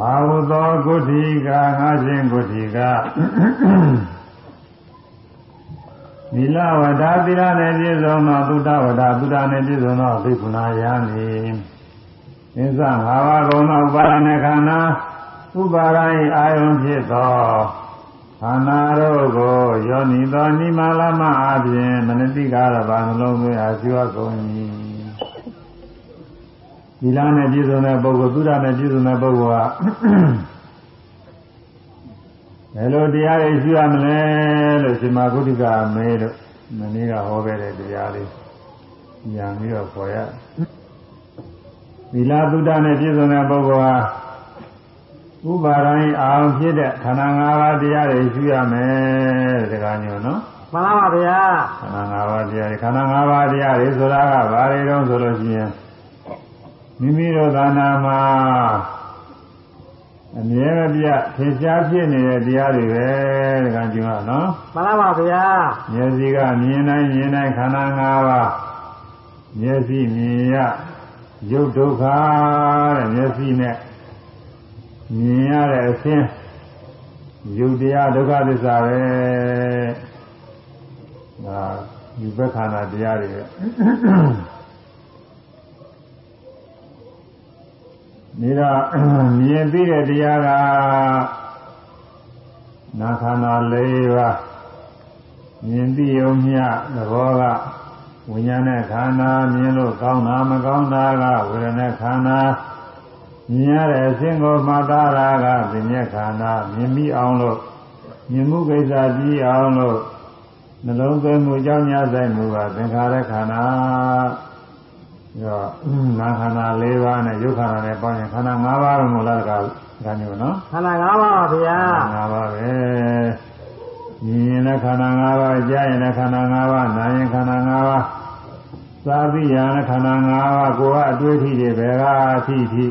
အာဟုသောကုဋ္ဌိကငါခြင်းကုဋ္ဌိကနိလဝဒသီလနဲ့ပြည့်စုံသောသုတဝဒသုတနဲ့ပြည့်စုံသောဘိက္ခုနာယံနိသစ္စာ၅ပါးကုန်သောဥပါဒณะခန္ဓာဥပါဒိအာယုံဖြစ်သောခန္ဓာတို့ကိုယောနိသောနိမလမအပြင်မနတိကာရဘာနှလုံးသွင်းအားကျွတ်ကုန်၏ ဒီလားနဲ့ပြည့်စုံတဲ့ပုဂ္ဂိုလ်သုဒ္ဓနဲ့ပြည့်စုံတဲ့ပုဂ္ဂိုလ်ကဘယ်လိုတရားတွေရှိရမလဲလို့ရှင်မာဂုတိကမဲလို့မနေ့ကဟောခဲ့တဲ့တရားလေးညာပြီးတော့ခေါ်ရသီလသုဒ္ဓနဲ့ပြည့်စုံတဲ့ပုဂ္ဂိုလ်ဟာဥပါဒိုင်းအောင်ဖြစ်တဲ့ခန္ဓာ၅ပါးတရားတွေရှိရမယ်တဲ့ဒါကညောနော်မှန်ပါဗျာခန္ဓာ၅ပါးတရားတွေခန္ဓာ၅ပါးတရားတွေဆိုတာကဘာတွေတုံးဆိုလို့ရှိရင် မိမိတို့သာနာမှာအမြဲမပြတ်သင်ရှားဖြစ်နေတဲ့တရားတွေပဲတကကြွားနော်မှန်ပါဗျာမျက်စိကမြင်တိုင်းမြင်တိုင်းခန္ဓာ၅ပါးမျက်စိမြင်ရရုပ်ဒုက္ခတဲ့မျက်စိနဲ့မြင်ရတဲ့အခြင်းရုပ်တရားဒုက္ခသစ္စာပဲဒါဒီဘက်ခန္ဓာတရားတွေပဲ ဒီတော့မြင်ပြီးတဲ့တရားကနာခန္ဓာ၄ပါးမြင်ပြီးုံမျှသဘောကဝိညာဉ်နဲ့ခန္ဓာမြင်လို့ကောင်းတာမကောင်းတာကဝေဒနာခန္ဓာမြင်ရတဲ့အခြင်းကိုမှတ်သားတာကပညာခန္ဓာမြင်ပြီးအောင်လို့မြင်မှုကိစ္စကြည့်အောင်လို့နှလုံးသွင်းမှုကြောင့်ညဆိုင်မှုကသင်္ခါရခန္ဓာ ရောနာခန္ဓာ၄ပါးနဲ့ယုတ်ခန္ဓာနဲ့ပေါင်းရင်ခန္ဓာ၅ပါးလို့မလားတကားဒါမျိုးနော်ခန္ဓာ၅ပါးပါဗျာ၅ပါးပဲမြင်ရင်လည်းခန္ဓာ၅ပါးကြားရင်လည်းခန္ဓာ၅ပါးနားရင်ခန္ဓာ၅ပါးသာသိရလည်းခန္ဓာ၅ပါးကိုယ်ကအတွေ့အထိတွေဘယ်ကအထိအထိ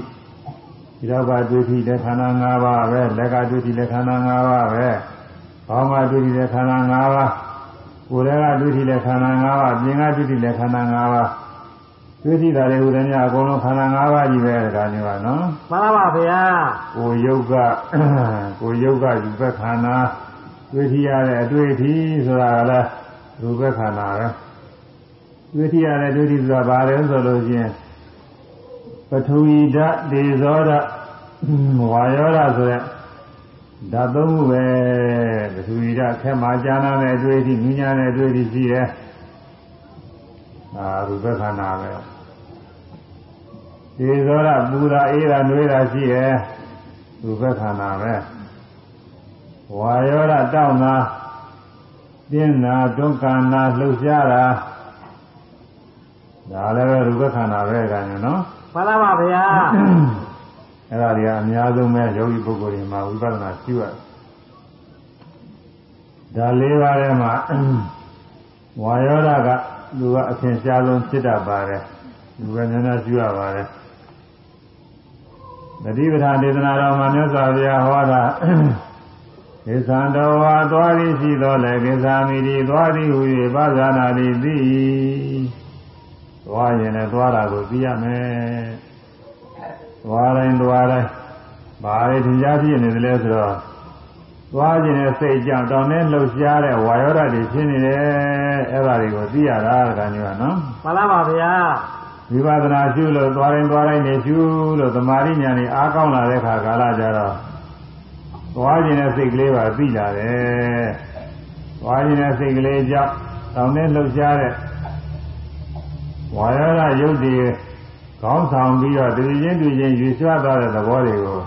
ဒီတော့ကတွေ့ထိတဲ့ခန္ဓာ၅ပါးပဲလက်ကတွေ့ထိတဲ့ခန္ဓာ၅ပါးပဲဘောင်းကတွေ့ထိတဲ့ခန္ဓာ၅ပါးကိုယ်လည်းကတွေ့ထိတဲ့ခန္ဓာ၅ပါးပြင်ကတွေ့ထိတဲ့ခန္ဓာ၅ပါး တွေ့ထိတာတွေဟူသည်များအကုန်လုံးခန္ဓာ၅ပါးကြီးပဲဒါမျိုးပါနော်မှန်ပါပါဗျာကိုယ်ယုတ်ကကိုယ်ယုတ်ကယူဘက်ခန္ဓာတွေ့ထိရတဲ့အတွေ့အထိဆိုတာကလည်းရူပခန္ဓာပဲတွေ့ထိရတဲ့တွေ့ထိဆိုတာဘာလဲဆိုလို့ချင်းပထဝီဓာတ်ဒေဇောဓာတ်ဝါယောဓာတ်ဆိုတဲ့ဓာတ်သုံးခုပဲပထဝီဓာတ်ခက်မှကြာနာတဲ့အတွေ့အထိဉာဏ်နဲ့အတွေ့အထိရှိတယ် အာရူပခန္ဓာပဲဒေဇောဓာတ်ပူတာအေးတာနှွေးတာရှိတယ်ရူပခန္ဓာပဲဝါယောဓာတ်တောင်းတာပြင်းတာဒုက္ခနာလှုပ်ရှားတာဒါလည်းပဲရူပခန္ဓာပဲကံနော်မှန်ပါပါဗျာအဲ့ဒါတွေကအများဆုံးပဲယောဂီပုဂ္ဂိုလ်တွေမှာဝိပဿနာရှိရတယ်ဒါလေးပါးထဲမှာဝါယောဓက လူကအထင်ရှားဆုံးဖြစ်တတ်ပါတယ်လူကနည်းနည်းရှိရပါတယ်တတိပဌာဒေသနာတော်မှာမြတ်စွာဘုရားဟောတာကိသံတော်ဝါသွားရရှိတော်လေကိသမိတိသွားသည်ဟူ၍ပါဇာနာတိသိသွားရင်လည်းသွားတာကိုသိရမယ်သွားတိုင်းသွားတိုင်းဘာတွေထင်ရှားဖြစ်နေတယ်လဲဆိုတော့ သွားခြင်းနဲ့စိတ်ကြောင့်တောင်းနဲ့လှုပ်ရှားတဲ့ဝါယောဓာတ်တွေဖြစ်နေတယ်အဲ့ဒါတွေကိုသိရတာကညောနော်မှန်ပါပါဗျာဝိပဿနာရှုလို့သွားတိုင်းသွားတိုင်းနေရှုလို့သမာဓိဉာဏ်นี่အားကောင်းလာတဲ့ခါကာလကြတော့သွားခြင်းနဲ့စိတ်ကလေးပါသိလာတယ်သွားခြင်းနဲ့စိတ်ကလေးကြောင့်တောင်းနဲ့လှုပ်ရှားတဲ့ဝါရရယုတ်တွေခေါင်းဆောင်ပြီးတော့တည်ချင်းတည်ချင်းယူဆွသွားတဲ့သဘောတွေကို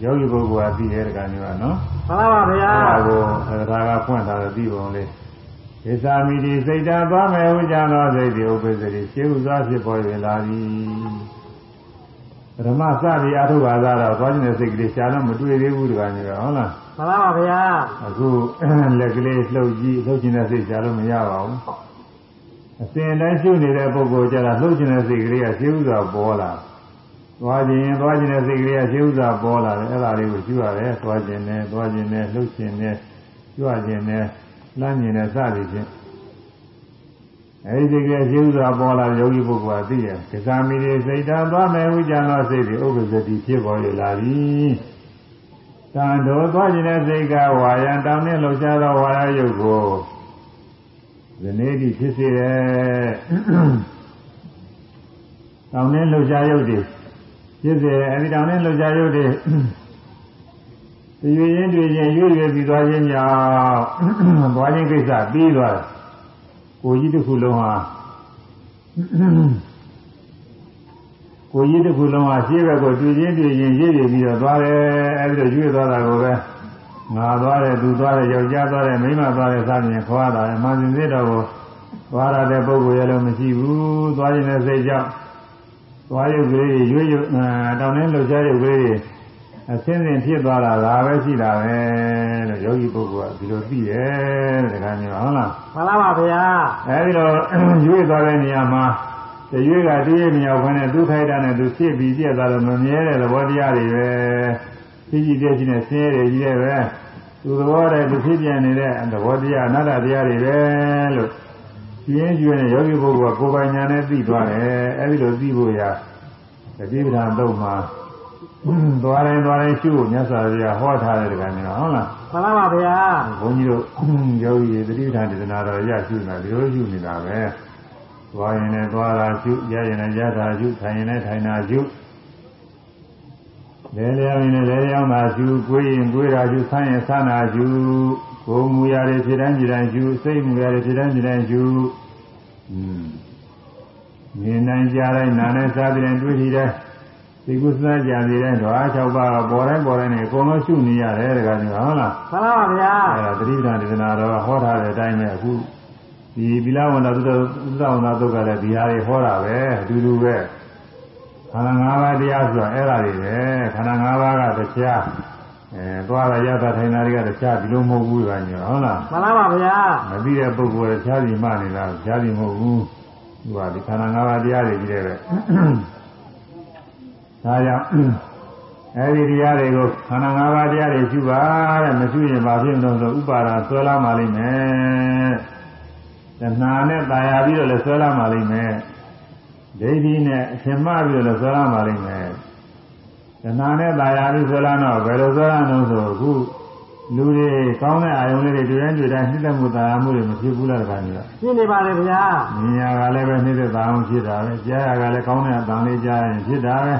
ယောဂီပုဂ္ဂိုလ်ကသိတဲ့ကံမျိုးကနော်မှန်ပါဗျာဒါကိုဒါကဖွင့်ထားတဲ့ပြီးပုံလေးဒေသာမိတိစိတ်ဓာတ်သွားမယ်ဝိဇ္ဇာသောစိတ်ဒီဥပ္ပစ္စရိရှင်းဥစွာဖြစ်ပေါ်ရလာပြီပထမစပြီးအထုပါသာတော့သွားခြင်းတဲ့စိတ်ကလေးရှားတော့မတွေ့သေးဘူးတကယ်ကြီးဟုတ်လားမှန်ပါဗျာအခုလက်ကလေးလှုပ်ကြည့်လှုပ်ခြင်းတဲ့စိတ်ရှားလို့မရပါဘူးအစဉ်တိုင်းရှုနေတဲ့ပုဂ္ဂိုလ်ကြတာလှုပ်ခြင်းတဲ့စိတ်ကလေးကရှင်းဥစွာပေါ်လာ သွားခြင်းသွားခြင်းတဲ့စိတ်ကလေးကရှင်းဥစွာပေါ်လာတယ်အဲ့ဒါလေးကိုရှုရတယ်သွားခြင်းနဲ့သွားခြင်းနဲ့လှုပ်ခြင်းနဲ့ကြွခြင်းနဲ့လှမ်းခြင်းနဲ့စသည်ဖြင့်အဲဒီစိတ်ကလေးရှင်းစွာပေါ်လာယောဂီပုဂ္ဂိုလ်ကသိတယ်ကစားမီတွေစိတ်ဓာတ်သွားမယ်ဝိကြံသောစိတ်တွေဥပ္ပဇ္ဇတိဖြစ်ပေါ်ရလာပြီတန်တော်သွားခြင်းတဲ့စိတ်ကဝါယံတောင်းနဲ့လှုပ်ရှားသောဝါယယုတ်ကိုဇနေတိဖြစ်စေတယ်တောင်းနဲ့လှုပ်ရှားယုတ်တွေ ဖြစ်စေအဲဒီတောင်းနဲ့လှုပ်ရှားယုတ်တွေရွေရင်တွေ့ရင်ရွေ့ရွေ့ပြီးသွားခြင်းကြောင့်သွားခြင်းကိစ္စပြီးသွားတယ်ကိုကြီးတစ်ခုလုံးဟာကိုကြီးတစ်ခုလုံးဟာရှေ့ဘက်ကိုတွေ့ချင်းတွေ့ရင်ရည်ရည်ပြီးတော့သွားတယ်အဲဒီတော့ရွေ့သွားတာကိုပဲငါသွားတယ်သူသွားတယ်ယောက်ျားသွားတယ်မိန်းမသွားတယ်စသဖြင့်ခေါ်တာအမှန်စင်စစ်တော့ကိုသွားရတဲ့ပုဂ္ဂိုလ်ရဲ့လုံးမရှိဘူးသွားခြင်းနဲ့စိတ်ကြောင့် သွားရုပ်ကလေးရွေ့ရွေ့တောင်းနှင်းလှုပ်ရှားရုပ်ကလေးအစင်းစင်ဖြစ်သွားတာဒါပဲရှိတာပဲလို့ယောဂီပုဂ္ဂိုလ်ကဒီလိုသိတယ်တဲ့ခါမျိုးဟုတ်လားမှန်လားပါဗျာအဲဒီတော့ရွေ့သွားတဲ့နေရာမှာတရွေ့ကတည်းကမြောက်ခွန်းနဲ့သူခိုက်တာနဲ့သူဖြစ်ပြီးပြက်သွားတော့မမြဲတဲ့သဘောတရားတွေပဲဖြစ်ကြည့်ပြည့်ချင်းနဲ့ဆင်းရဲတွေကြီးတဲ့ပဲသူသဘောတည်းသူဖြစ်ပြနေတဲ့သဘောတရားအနတ္တတရားတွေပဲလို့ ပြင်းကျွင်းတဲ့ယောဂီပုဂ္ဂိုလ်ကကိုယ်ပိုင်ညာနဲ့သိသွားတယ်အဲဒီလိုသိဖို့ရာတတိပဌာန်တော့မှာသွားတိုင်းသွားတိုင်းရှုဖို့မြတ်စွာဘုရားဟောထားတဲ့ကံမျိုးဟုတ်လားမှန်လားပါဗျာဘုန်းကြီးတို့ယောဂီတွေတတိပဌာန်ဒေသနာတော်ရရှုနေတာဒီလိုရှုနေတာပဲသွားရင်လည်းသွားတာရှုရရင်လည်းရတာရှုထိုင်ရင်လည်းထိုင်တာရှုလဲလျောင်းရင်လည်းလဲလျောင်းတာရှုကိုယ်ရင်ကိုယ်တာရှုဆန်းရင်ဆန်းတာရှု ကိုယ်မူရာတွေဖြစ်တိုင်းဖြစ်တိုင်းရှုစိတ်မူရာတွေဖြစ်တိုင်းဖြစ်တိုင်းရှုอืมမြင်နိုင်ကြတိုင်းနားနဲ့စားပြီးတိုင်းတွေ့ထိတဲ့ဒီကုသနာကြံနေတဲ့ဓဝါ၆ပါးပေါ်တိုင်းပေါ်တိုင်းနဲ့အကုန်လုံးရှုနေရတယ်တကယ်ကြီးဟုတ်လားမှန်လားပါဗျာအဲဒါသတိပဋ္ဌာန်ဒေသနာတော်ဟောထားတဲ့အတိုင်းပဲအခုဒီဗီလာဝန္တာသုတ္တသုတ္တဝန္တာသုတ်ကလည်းဒီဟာတွေဟောတာပဲအတူတူပဲခန္ဓာ၅ပါးတရားဆိုတာအဲ့ဒါတွေပဲခန္ဓာ၅ပါးကတရား အဲသွားတာရတာထိုင်တာတွေကတခြားဒီလိုမဟုတ်ဘူးကညဟုတ်လားမှန်ပါပါဗျာမသိတဲ့ပုဂ္ဂိုလ်တခြားစီမှနေလားတခြားစီမဟုတ်ဘူးသူကဒီခန္ဓာ၅ပါးတရားတွေကြီးတယ်ပဲဒါကြောင့်အဲဒီတရားတွေကိုခန္ဓာ၅ပါးတရားတွေရှိပါတဲ့မရှိရင်ဘာဖြစ်လို့ဆိုဥပါဒါဆွဲလာမှလိမ့်မယ်တဏှာနဲ့တာယာပြီးတော့လည်းဆွဲလာမှလိမ့်မယ်ဒိဋ္ဌိနဲ့အထင်မှားပြီးတော့လည်းဆွဲလာမှလိမ့်မယ် တဏှာနဲ့ตายရပြီးဆွဲလာတော့ဘယ်လိုဆွဲလာလို့ဆိုအခုလူတွေကောင်းတဲ့အာယုံလေးတွေတွေ့တိုင်းတွေ့တိုင်းနှိမ့်သက်မှုตายရမှုတွေမဖြစ်ဘူးလားတခါကြီးက ရှင်းနေပါလေဗျာ မြင်ရကလည်းပဲနှိမ့်သက်တာအောင်ဖြစ်တာပဲကြားရကလည်းကောင်းတဲ့အတန်လေးကြားရင်ဖြစ်တာပဲ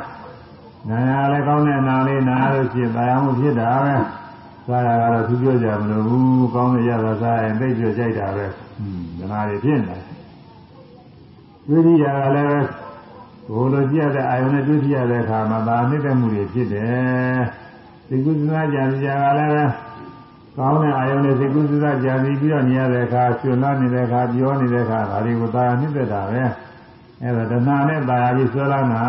နာရလည်းကောင်းတဲ့နာလေးနာလို့ဖြစ်တရားမှုဖြစ်တာပဲစားရကတော့သူပြောကြမလို့ဘူးကောင်းတဲ့ရတာစားရင်သိပြောကြိုက်တာပဲဟွန်းဒနာတွေဖြစ်နေဝိရိယကလည်းပဲ ဘိုလ်လိုကြည့်ရတဲ့အာယုန်နဲ့တွေ့ကြည့်ရတဲ့အခါမှာဒါနှိမ့်သက်မှုတွေဖြစ်တယ်ဒီကုသနာကြံကြကလည်းပဲကောင်းတဲ့အာယုန်နဲ့ဒီကုသနာကြံပြီးတော့နေရတဲ့အခါရှင်လာနေတဲ့အခါပြောနေတဲ့အခါဒါတွေကိုသာနှိမ့်သက်တာပဲအဲဒါဒနာနဲ့တာယာပြီးဆွဲလာတာ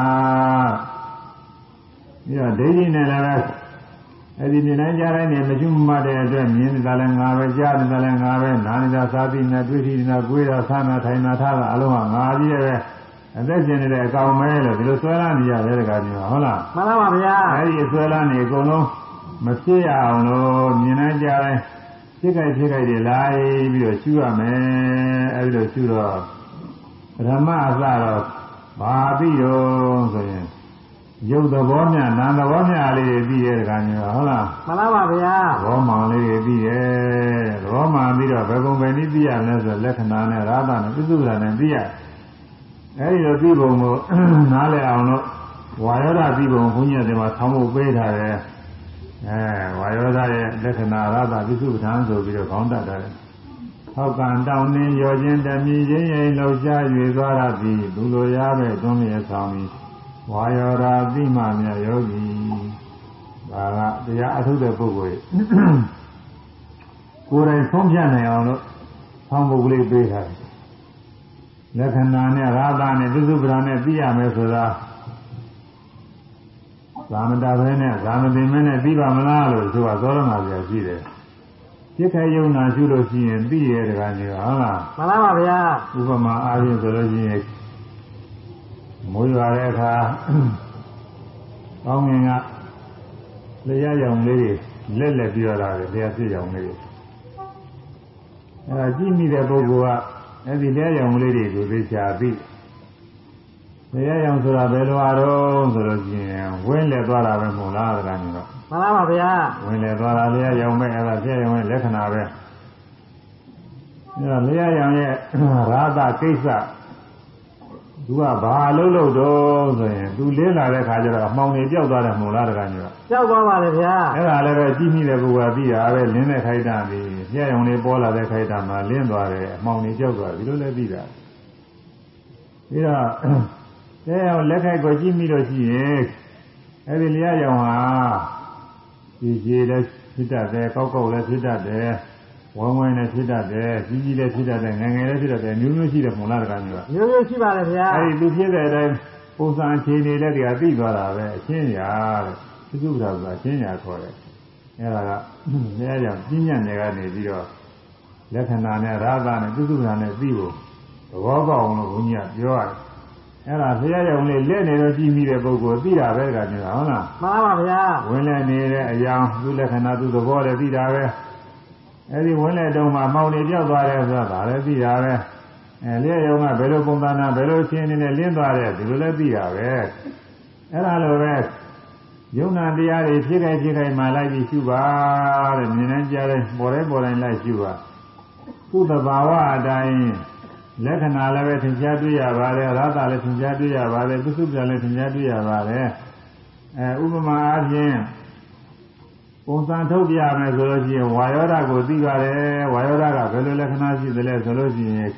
ပြီးတော့ဒိဋ္ဌိနဲ့လည်းပဲအဲ့ဒီမြင်နိုင်ကြတိုင်းနဲ့မကျွမတ်တဲ့အတွက်မြင်နေတာလည်းငါပဲကြားနေတာလည်းငါပဲနားနေတာသာပြီးနေတွေ့ထိနေတာကိုယ်တာဆန်းတာထိုင်တာထားတာအလုံးကငါကြီးရဲ့ပဲ အသက်ရှင်နေတဲ့အကောင်မဲလို့ဒီလိုဆွဲလာနေရတယ်တကယ်ကြီးဟုတ်လားမှန်လားပါဗျာအဲ့ဒီဆွဲလာနေအကုန်လုံးမဖြစ်ရအောင်လို့မြင်နိုင်ကြတိုင်းဖြစ်ခိုက်ဖြစ်ခိုက်တွေလိုက်ပြီးတော့ရှုရမယ်အဲ့ဒီလိုရှုတော့ပထမအစတော့ဘာပြီးတော့ဆိုရင်ရုပ်သဘောမြနာမ်သဘောမြလေးတွေပြီးရဲ့တခါမျိုးဟုတ်လားမှန်လားပါဗျာသဘောမှန်လေးတွေပြီးရဲ့သဘောမှန်ပြီးတော့ဘယ်ပုံပဲနည်းပြီးရမလဲဆိုလက္ခဏာနဲ့ရာသနဲ့ပြစ္စုပ္ပန်နဲ့ပြီးရ အဲဒီလိုပြီးပုံကိုနားလည်အောင်လို့ဝါယောဓပြီးပုံဘုန်းကြီးတွေမှာဆောင်းဖို့ပေးထားတယ်အဲဝါယောဓရဲ့လက္ခဏာရာသပြစ္စုပ္ပန်ဆိုပြီးတော့ခေါင်းတတ်တယ်ဟောက်ကံတောင်းနှင်းရောခြင်းတမီချင်းရင်လှုပ်ရှား၍သွားရသည်လူလိုရပဲတွန်းရဆောင်ပြီးဝါယောဓပြီးမှမြတ်ယောဂီဒါကတရားအထုတဲ့ပုဂ္ဂိုလ်ကိုယ်တိုင်ဆုံးဖြတ်နိုင်အောင်လို့ဆောင်းဖို့ကလေးပေးထားတယ် လက္ခဏာနဲ့ရာသနဲ့ပြစ္စုပ္ပန်နဲ့သိရမယ်ဆိုတာသာမတာပဲနဲ့သာမတင်မဲနဲ့ပြီးပါမလားလို့သူကသောရမပြရှိတယ်ပြစ်ခဲယုံနာရှုလို့ရှိရင်ပြီးရတဲ့ကကြီးဟုတ်လားမှန်လားပါဗျာဥပမာအားဖြင့်ဆိုလို့ရှိရင်မိုးရွာတဲ့အခါကောင်းငင်ကလျှက်ရောင်လေးတွေလက်လက်ပြောတာလေလျှက်စစ်ရောင်လေးတွေအဲဒါကြည့်မိတဲ့ပုဂ္ဂိုလ်က အဲ့ဒီတရားရောင်လေးတွေကိုသိချာပြီးတရားရောင်ဆိုတာဘယ်လိုအားတော့ဆိုလို့ရှိရင်ဝင်းလက်သွားတာပဲမဟုတ်လားတရားမျိုးတော့မှန်ပါပါဗျာဝင်လေသွားတာလျှက်ရောင်မဲ့အဲ့ဒါလျှက်ရောင်ရဲ့လက္ခဏာပဲအဲ့ဒါလျှက်ရောင်ရဲ့ရာသကိစ္စသူကဘာလို့လို့တော့ဆိုရင်သူလင်းလာတဲ့ခါကျတော့အမှောင်တွေပျောက်သွားတယ်မဟုတ်လားတခါကျတော့ကြောက်သွားပါလေဗျာအဲ့ဒါလည်းပဲကြီးမိတဲ့ပုဂ္ဂိုလ်ကသိတာပဲလင်းတဲ့ခိုက်တာဒီ လျှက်ရောင်တွေပေါ်လာတဲ့ခိုက်တာမှာလင်းသွားတယ်အမှောင်တွေပျောက်သွားတယ်ဒီလိုလည်းသိတာပြီးတော့လျှက်ရောင်လက်ခိုက်ကိုကြီးမိလို့ရှိရင်အဲ့ဒီလျှက်ရောင်ဟာကြည်ကြည်လည်းဖြစ်တတ်တယ်ကောက်ကောက်လည်းဖြစ်တတ်တယ်ဝမ်းဝမ်းလည်းဖြစ်တတ်တယ်ကြီးကြီးလည်းဖြစ်တတ်တယ်ငယ်ငယ်လည်းဖြစ်တတ်တယ်မျိုးမျိုးရှိတယ်မဟုတ်လားတကမျိုးကမျိုးမျိုးရှိပါလေဗျာအဲဒီသူဖြစ်တဲ့အတိုင်းပုံစံအခြေအနေလည်းတရားသိသွားတာပဲအချင်းရာတဲ့သုစုပ္ပဒါဆိုတာအချင်းရာခေါ်တယ် အဲဒါကအဲကြောင့်ပြဉ္ညာနယ်ကနေပြီးတော့လက္ခဏာနဲ့ရာသနဲ့သုစုပ္ပဒါနဲ့သိဖို့သဘောပေါက်အောင်လို့ဘုန်းကြီးကပြောရတယ်အဲ့ဒါဆရာရောင်လေးလက်နေတော့ကြည့်မိတဲ့ပုဂ္ဂိုလ်သိတာပဲတကမျိုးဟုတ်လားမှန်ပါပါဗျာဝင်လဲနေတဲ့အယောင်သူ့လက္ခဏာသူ့သဘောလည်းသိတာပဲအဲဒီဝင်လဲတုံးမှာမောင်နေပြောက်သွားတယ်ဆိုတာဒါလည်းသိတာပဲအဲလျှက်ယုံကဘယ်လိုပုံသဏ္ဍာန်ဘယ်လိုရှင်းနေနဲ့လင်းသွားတယ်ဒီလိုလည်းသိတာပဲအဲ့ဒါလိုပဲ ယုံနာတရားတွေဖြစ်ခိုင်ဖြစ်ခိုင်မှလိုက်ပြီးရှုပါတဲ့မြင်နေကြတဲ့ပေါ်တဲ့ပေါ်တိုင်းလိုက်ရှုပါသူ့သဘာဝအတိုင်းလက္ခဏာလည်းပဲသင်ကြားတွေ့ရပါတယ်ရသလည်းသင်ကြားတွေ့ရပါတယ်သုစုပြန်လည်းသင်ကြားတွေ့ရပါတယ်အဲဥပမာအားဖြင့်ပုံစံထုတ်ပြမယ်ဆိုလို့ရှိရင်ဝါယောဓာကိုသိပါတယ်ဝါယောဓာကဘယ်လိုလက္ခဏာရှိသလဲဆိုလို့ရှိရင်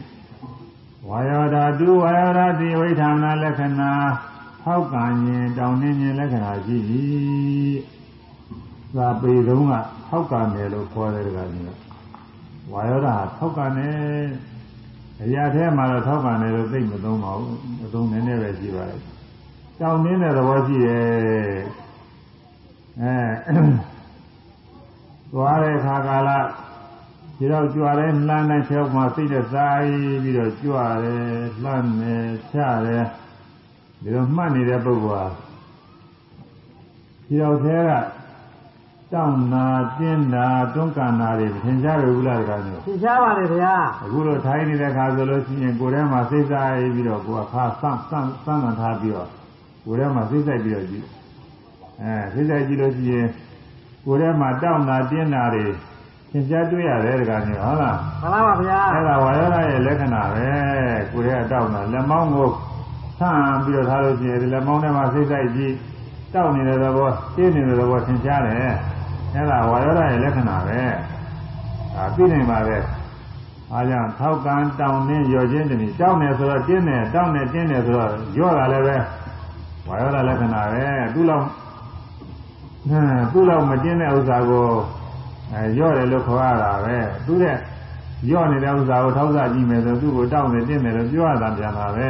ဝါယောဓာတုဝါယောဓာတိဝိထာမနာလက္ခဏာ ဟောက်ကံရင်တောင်းနှင်းခြင်းလက္ခဏာရှိသည်သာပေတုံးကဟောက်ကံတယ်လို့ခေါ်တယ်ကလည်းဝါယောဓာဟောက်ကံတယ်အရာထဲမှာတော့ထောက်ကန်တယ်လို့သိမသုံးပါဘူးအသုံးနည်းနည်းပဲရှိပါတယ်တောင်းနှင်းတဲ့သဘောရှိတယ်အဲသွားတဲ့ခါကာလဒီတော့ကြွားတဲ့လှမ်းတဲ့ချက်မှာစိတ်နဲ့စားပြီးတော့ကြွားတယ်လှမ်းတယ်ချတယ် ဒီလိုမှတ်နေတဲ့ပုဂ္ဂိုလ်ဟာဒီတော့သေးကတောင်းနာတင်းနာတွန်းကန်နာတွေသင်ကြားရဘူးလားတကားမျိုးသင်ရှားပါလေဗျာအခုလိုထိုင်းနေတဲ့ခါဆိုလို့ရှိရင်ကိုယ်ထဲမှာစိတ်စားပြီးတော့ကိုယ်ကခါဆန့်ဆန့်ဆန့်မှန်ထားပြီးတော့ကိုယ်ထဲမှာစိတ်ဆိုင်ပြီးတော့ကြည့်အဲစိတ်ဆိုင်ကြည့်လို့ရှိရင်ကိုယ်ထဲမှာတောင်းတာတင်းတာတွေသင်ကြားတွေ့ရတယ်တကားမျိုးဟုတ်လားမှန်ပါပါဗျာအဲ့ဒါဝါယောဓာရဲ့လက္ခဏာပဲကိုယ်ထဲကတောင်းတာလက်မောင်းကို ဆန့်ပြီးတော့ထားလို့ရှိရင်ဒီလက်မောင်းထဲမှာစိတ်ဆိုင်ကြည့်တောင်းနေတဲ့သဘောတင်းနေတဲ့သဘောသင်ကြားတယ်အဲ့ဒါဝါယောဓာရဲ့လက္ခဏာပဲဒါသိနေပါပဲအားကြောင့်ထောက်ကန်တောင်းနှင်းရော်ခြင်းတည်းတောင်းတယ်ဆိုတော့တင်းတယ်တောင်းတယ်တင်းတယ်ဆိုတော့ရော့တာလည်းပဲဝါယောဓာလက္ခဏာပဲသူ့လောက်ဟမ်သူ့လောက်မတင်းတဲ့ဥစ္စာကိုအဲရော့တယ်လို့ခေါ်ရတာပဲသူ့တဲ့ရော့နေတဲ့ဥစ္စာကိုထောက်စားကြည့်မယ်ဆိုသူ့ကိုတောင်းတယ်တင်းတယ်လို့ပြောရတာပြန်ပါပဲ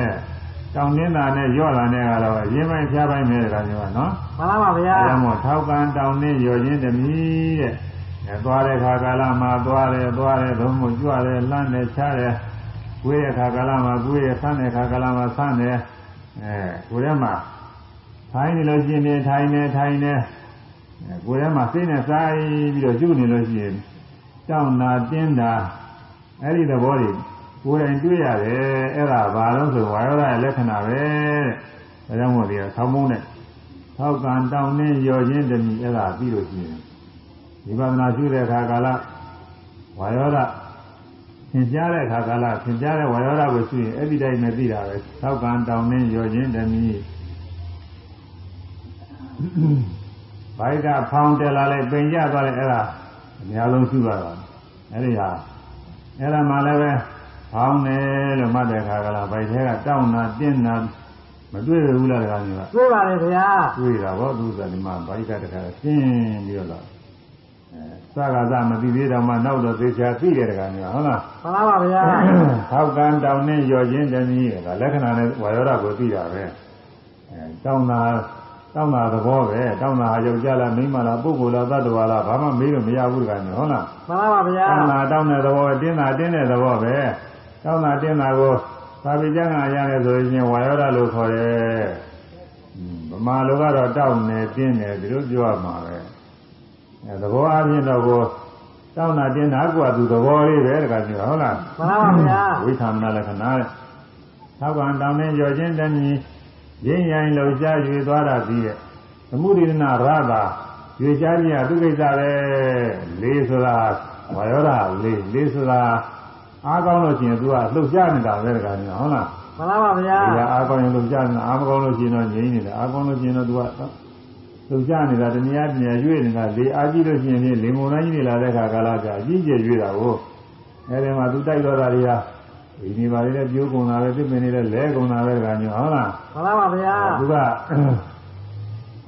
တောင်းနေတာနဲ့ရော့တာနဲ့ကတော့အရင်ပိုင်းဖြားပိုင်းပဲတခါမျိုးကနော်မှန်ပါပါဗျာအဲဒါမို့ထောက်ကန်တောင်းနှင်းရော်ခြင်းတမီတဲ့အဲသွားတဲ့ခါကာလမှာသွားတယ်သွားတယ်ဘုံမို့ကြွတယ်လှမ်းတယ်ချားတယ်ကိုယ်ရဲ့ခါကာလမှာကိုယ်ရဲ့ဆန်းတဲ့ခါကာလမှာဆန်းတယ်အဲကိုယ်ထဲမှာထိုင်နေလို့ရှိရင်ထိုင်နေထိုင်နေအဲကိုယ်ထဲမှာစိတ်နဲ့စားပြီးတော့ကျุနေလို့ရှိရင်တောင်းတာတင်းတာအဲ့ဒီသဘောတွေ ကိုယ်တိုင်တွေ့ရတယ်အဲ့ဒါဘာလို့ဆိုဝါယောဓာရဲ့လက္ခဏာပဲတဲ့ဒါကြောင့်မို့ဒီကဆောင်းမုန်းတဲ့ထောက်ကန်တောင်းနှင်းရော်ခြင်းတမီအဲ့ဒါပြီးလို့ရှိရင်ဝိပဿနာရှုတဲ့အခါကာလဝါယောဓသင်ကြားတဲ့အခါကာလသင်ကြားတဲ့ဝါယောဓကိုရှုရင်အဲ့ဒီတိုင်းပဲသိတာပဲထောက်ကန်တောင်းနှင်းရော်ခြင်းတမီဘိုက်ကဖောင်းတက်လာလိုက်ပင်ကြသွားလိုက်အဲ့ဒါအများဆုံးရှုရတာအဲ့ဒီဟာအဲ့ဒါမှလည်းပဲ ဖောင်းတယ်လို့မှတ်တဲ့အခါကာလဘိုက်ထဲကတောင်းတာတင်းတာမတွေ့ဘူးလားတခါမျိုးကတွေ့ပါလေဗျာတွေ့တာဘောသူကဒီမှာဗိုက်ကတခါရှင်းပြီးတော့လာအဲစကားစမသိသေးတော့မှနောက်တော့သေချာသိတယ်တခါမျိုးဟုတ်လားမှန်ပါပါဗျာထောက်ကန်တောင်းနဲ့ရော်ခြင်းတည်းကြီးကလက္ခဏာနဲ့ဝါယောဓကိုသိတာပဲအဲတောင်းတာတောင်းတာသဘောပဲတောင်းတာဟာယောက်ျားလားမိန်းမလားပုဂ္ဂိုလ်လားသတ္တဝါလားဘာမှမေးလို့မရဘူးတခါမျိုးဟုတ်လားမှန်ပါပါဗျာတောင်းတာတောင်းတဲ့သဘောတင်းတာတင်းတဲ့သဘောပဲ တောင်းတာတင်းတာကိုသာပိကျမ်းကရတယ်ဆိုရင်ဝါယောဓလို့ခေါ်တယ်ဗမာလူကတော့တောင်းနေတင်းနေဒီလိုပြောရမှာပဲအဲသဘောအချင်းတော့ကိုတောင်းတာတင်တာကသူသဘောလေးပဲတခါပြောဟုတ်လားမှန်ပါဗျာဝိသမနာလက္ခဏာတဲ့သောက်ကံတောင်းနေကြောခြင်းတမီရင်းရင်လှုပ်ရှား၍သွားတာပြီးတဲ့သမုဒိရဏရတာရွေရှားခြင်းကသူကိစ္စပဲလေးဆိုတာဝါယောဓာလေးလေးဆိုတာ အားကောင်းလို့ရှိရင်သူကလှုပ်ရှားနေတာပဲတခါမျိုးဟုတ်လားမှန်ပါဗျာ။ဒါအားကောင်းရင်လှုပ်ရှားနေတာအားမကောင်းလို့ရှိရင်တော့ငြိမ်းနေတာအားကောင်းလို့ရှိရင်တော့သူကလှုပ်ရှားနေတာတနည်းအားဖြင့်ရွေ့နေတာလေအားကြီးလို့ရှိရင်လေမုန်တိုင်းကြီးနေလာတဲ့ခါကာလကြာအကြီးကျယ်ရွေ့တာကိုအဲဒီမှာသူတိုက်တော့တာတွေကဒီနေပါလေပြိုးကုန်တာပဲပြစ်ပင်နေတဲ့လဲကုန်တာပဲတခါမျိုးဟုတ်လားမှန်ပါဗျာ။သူက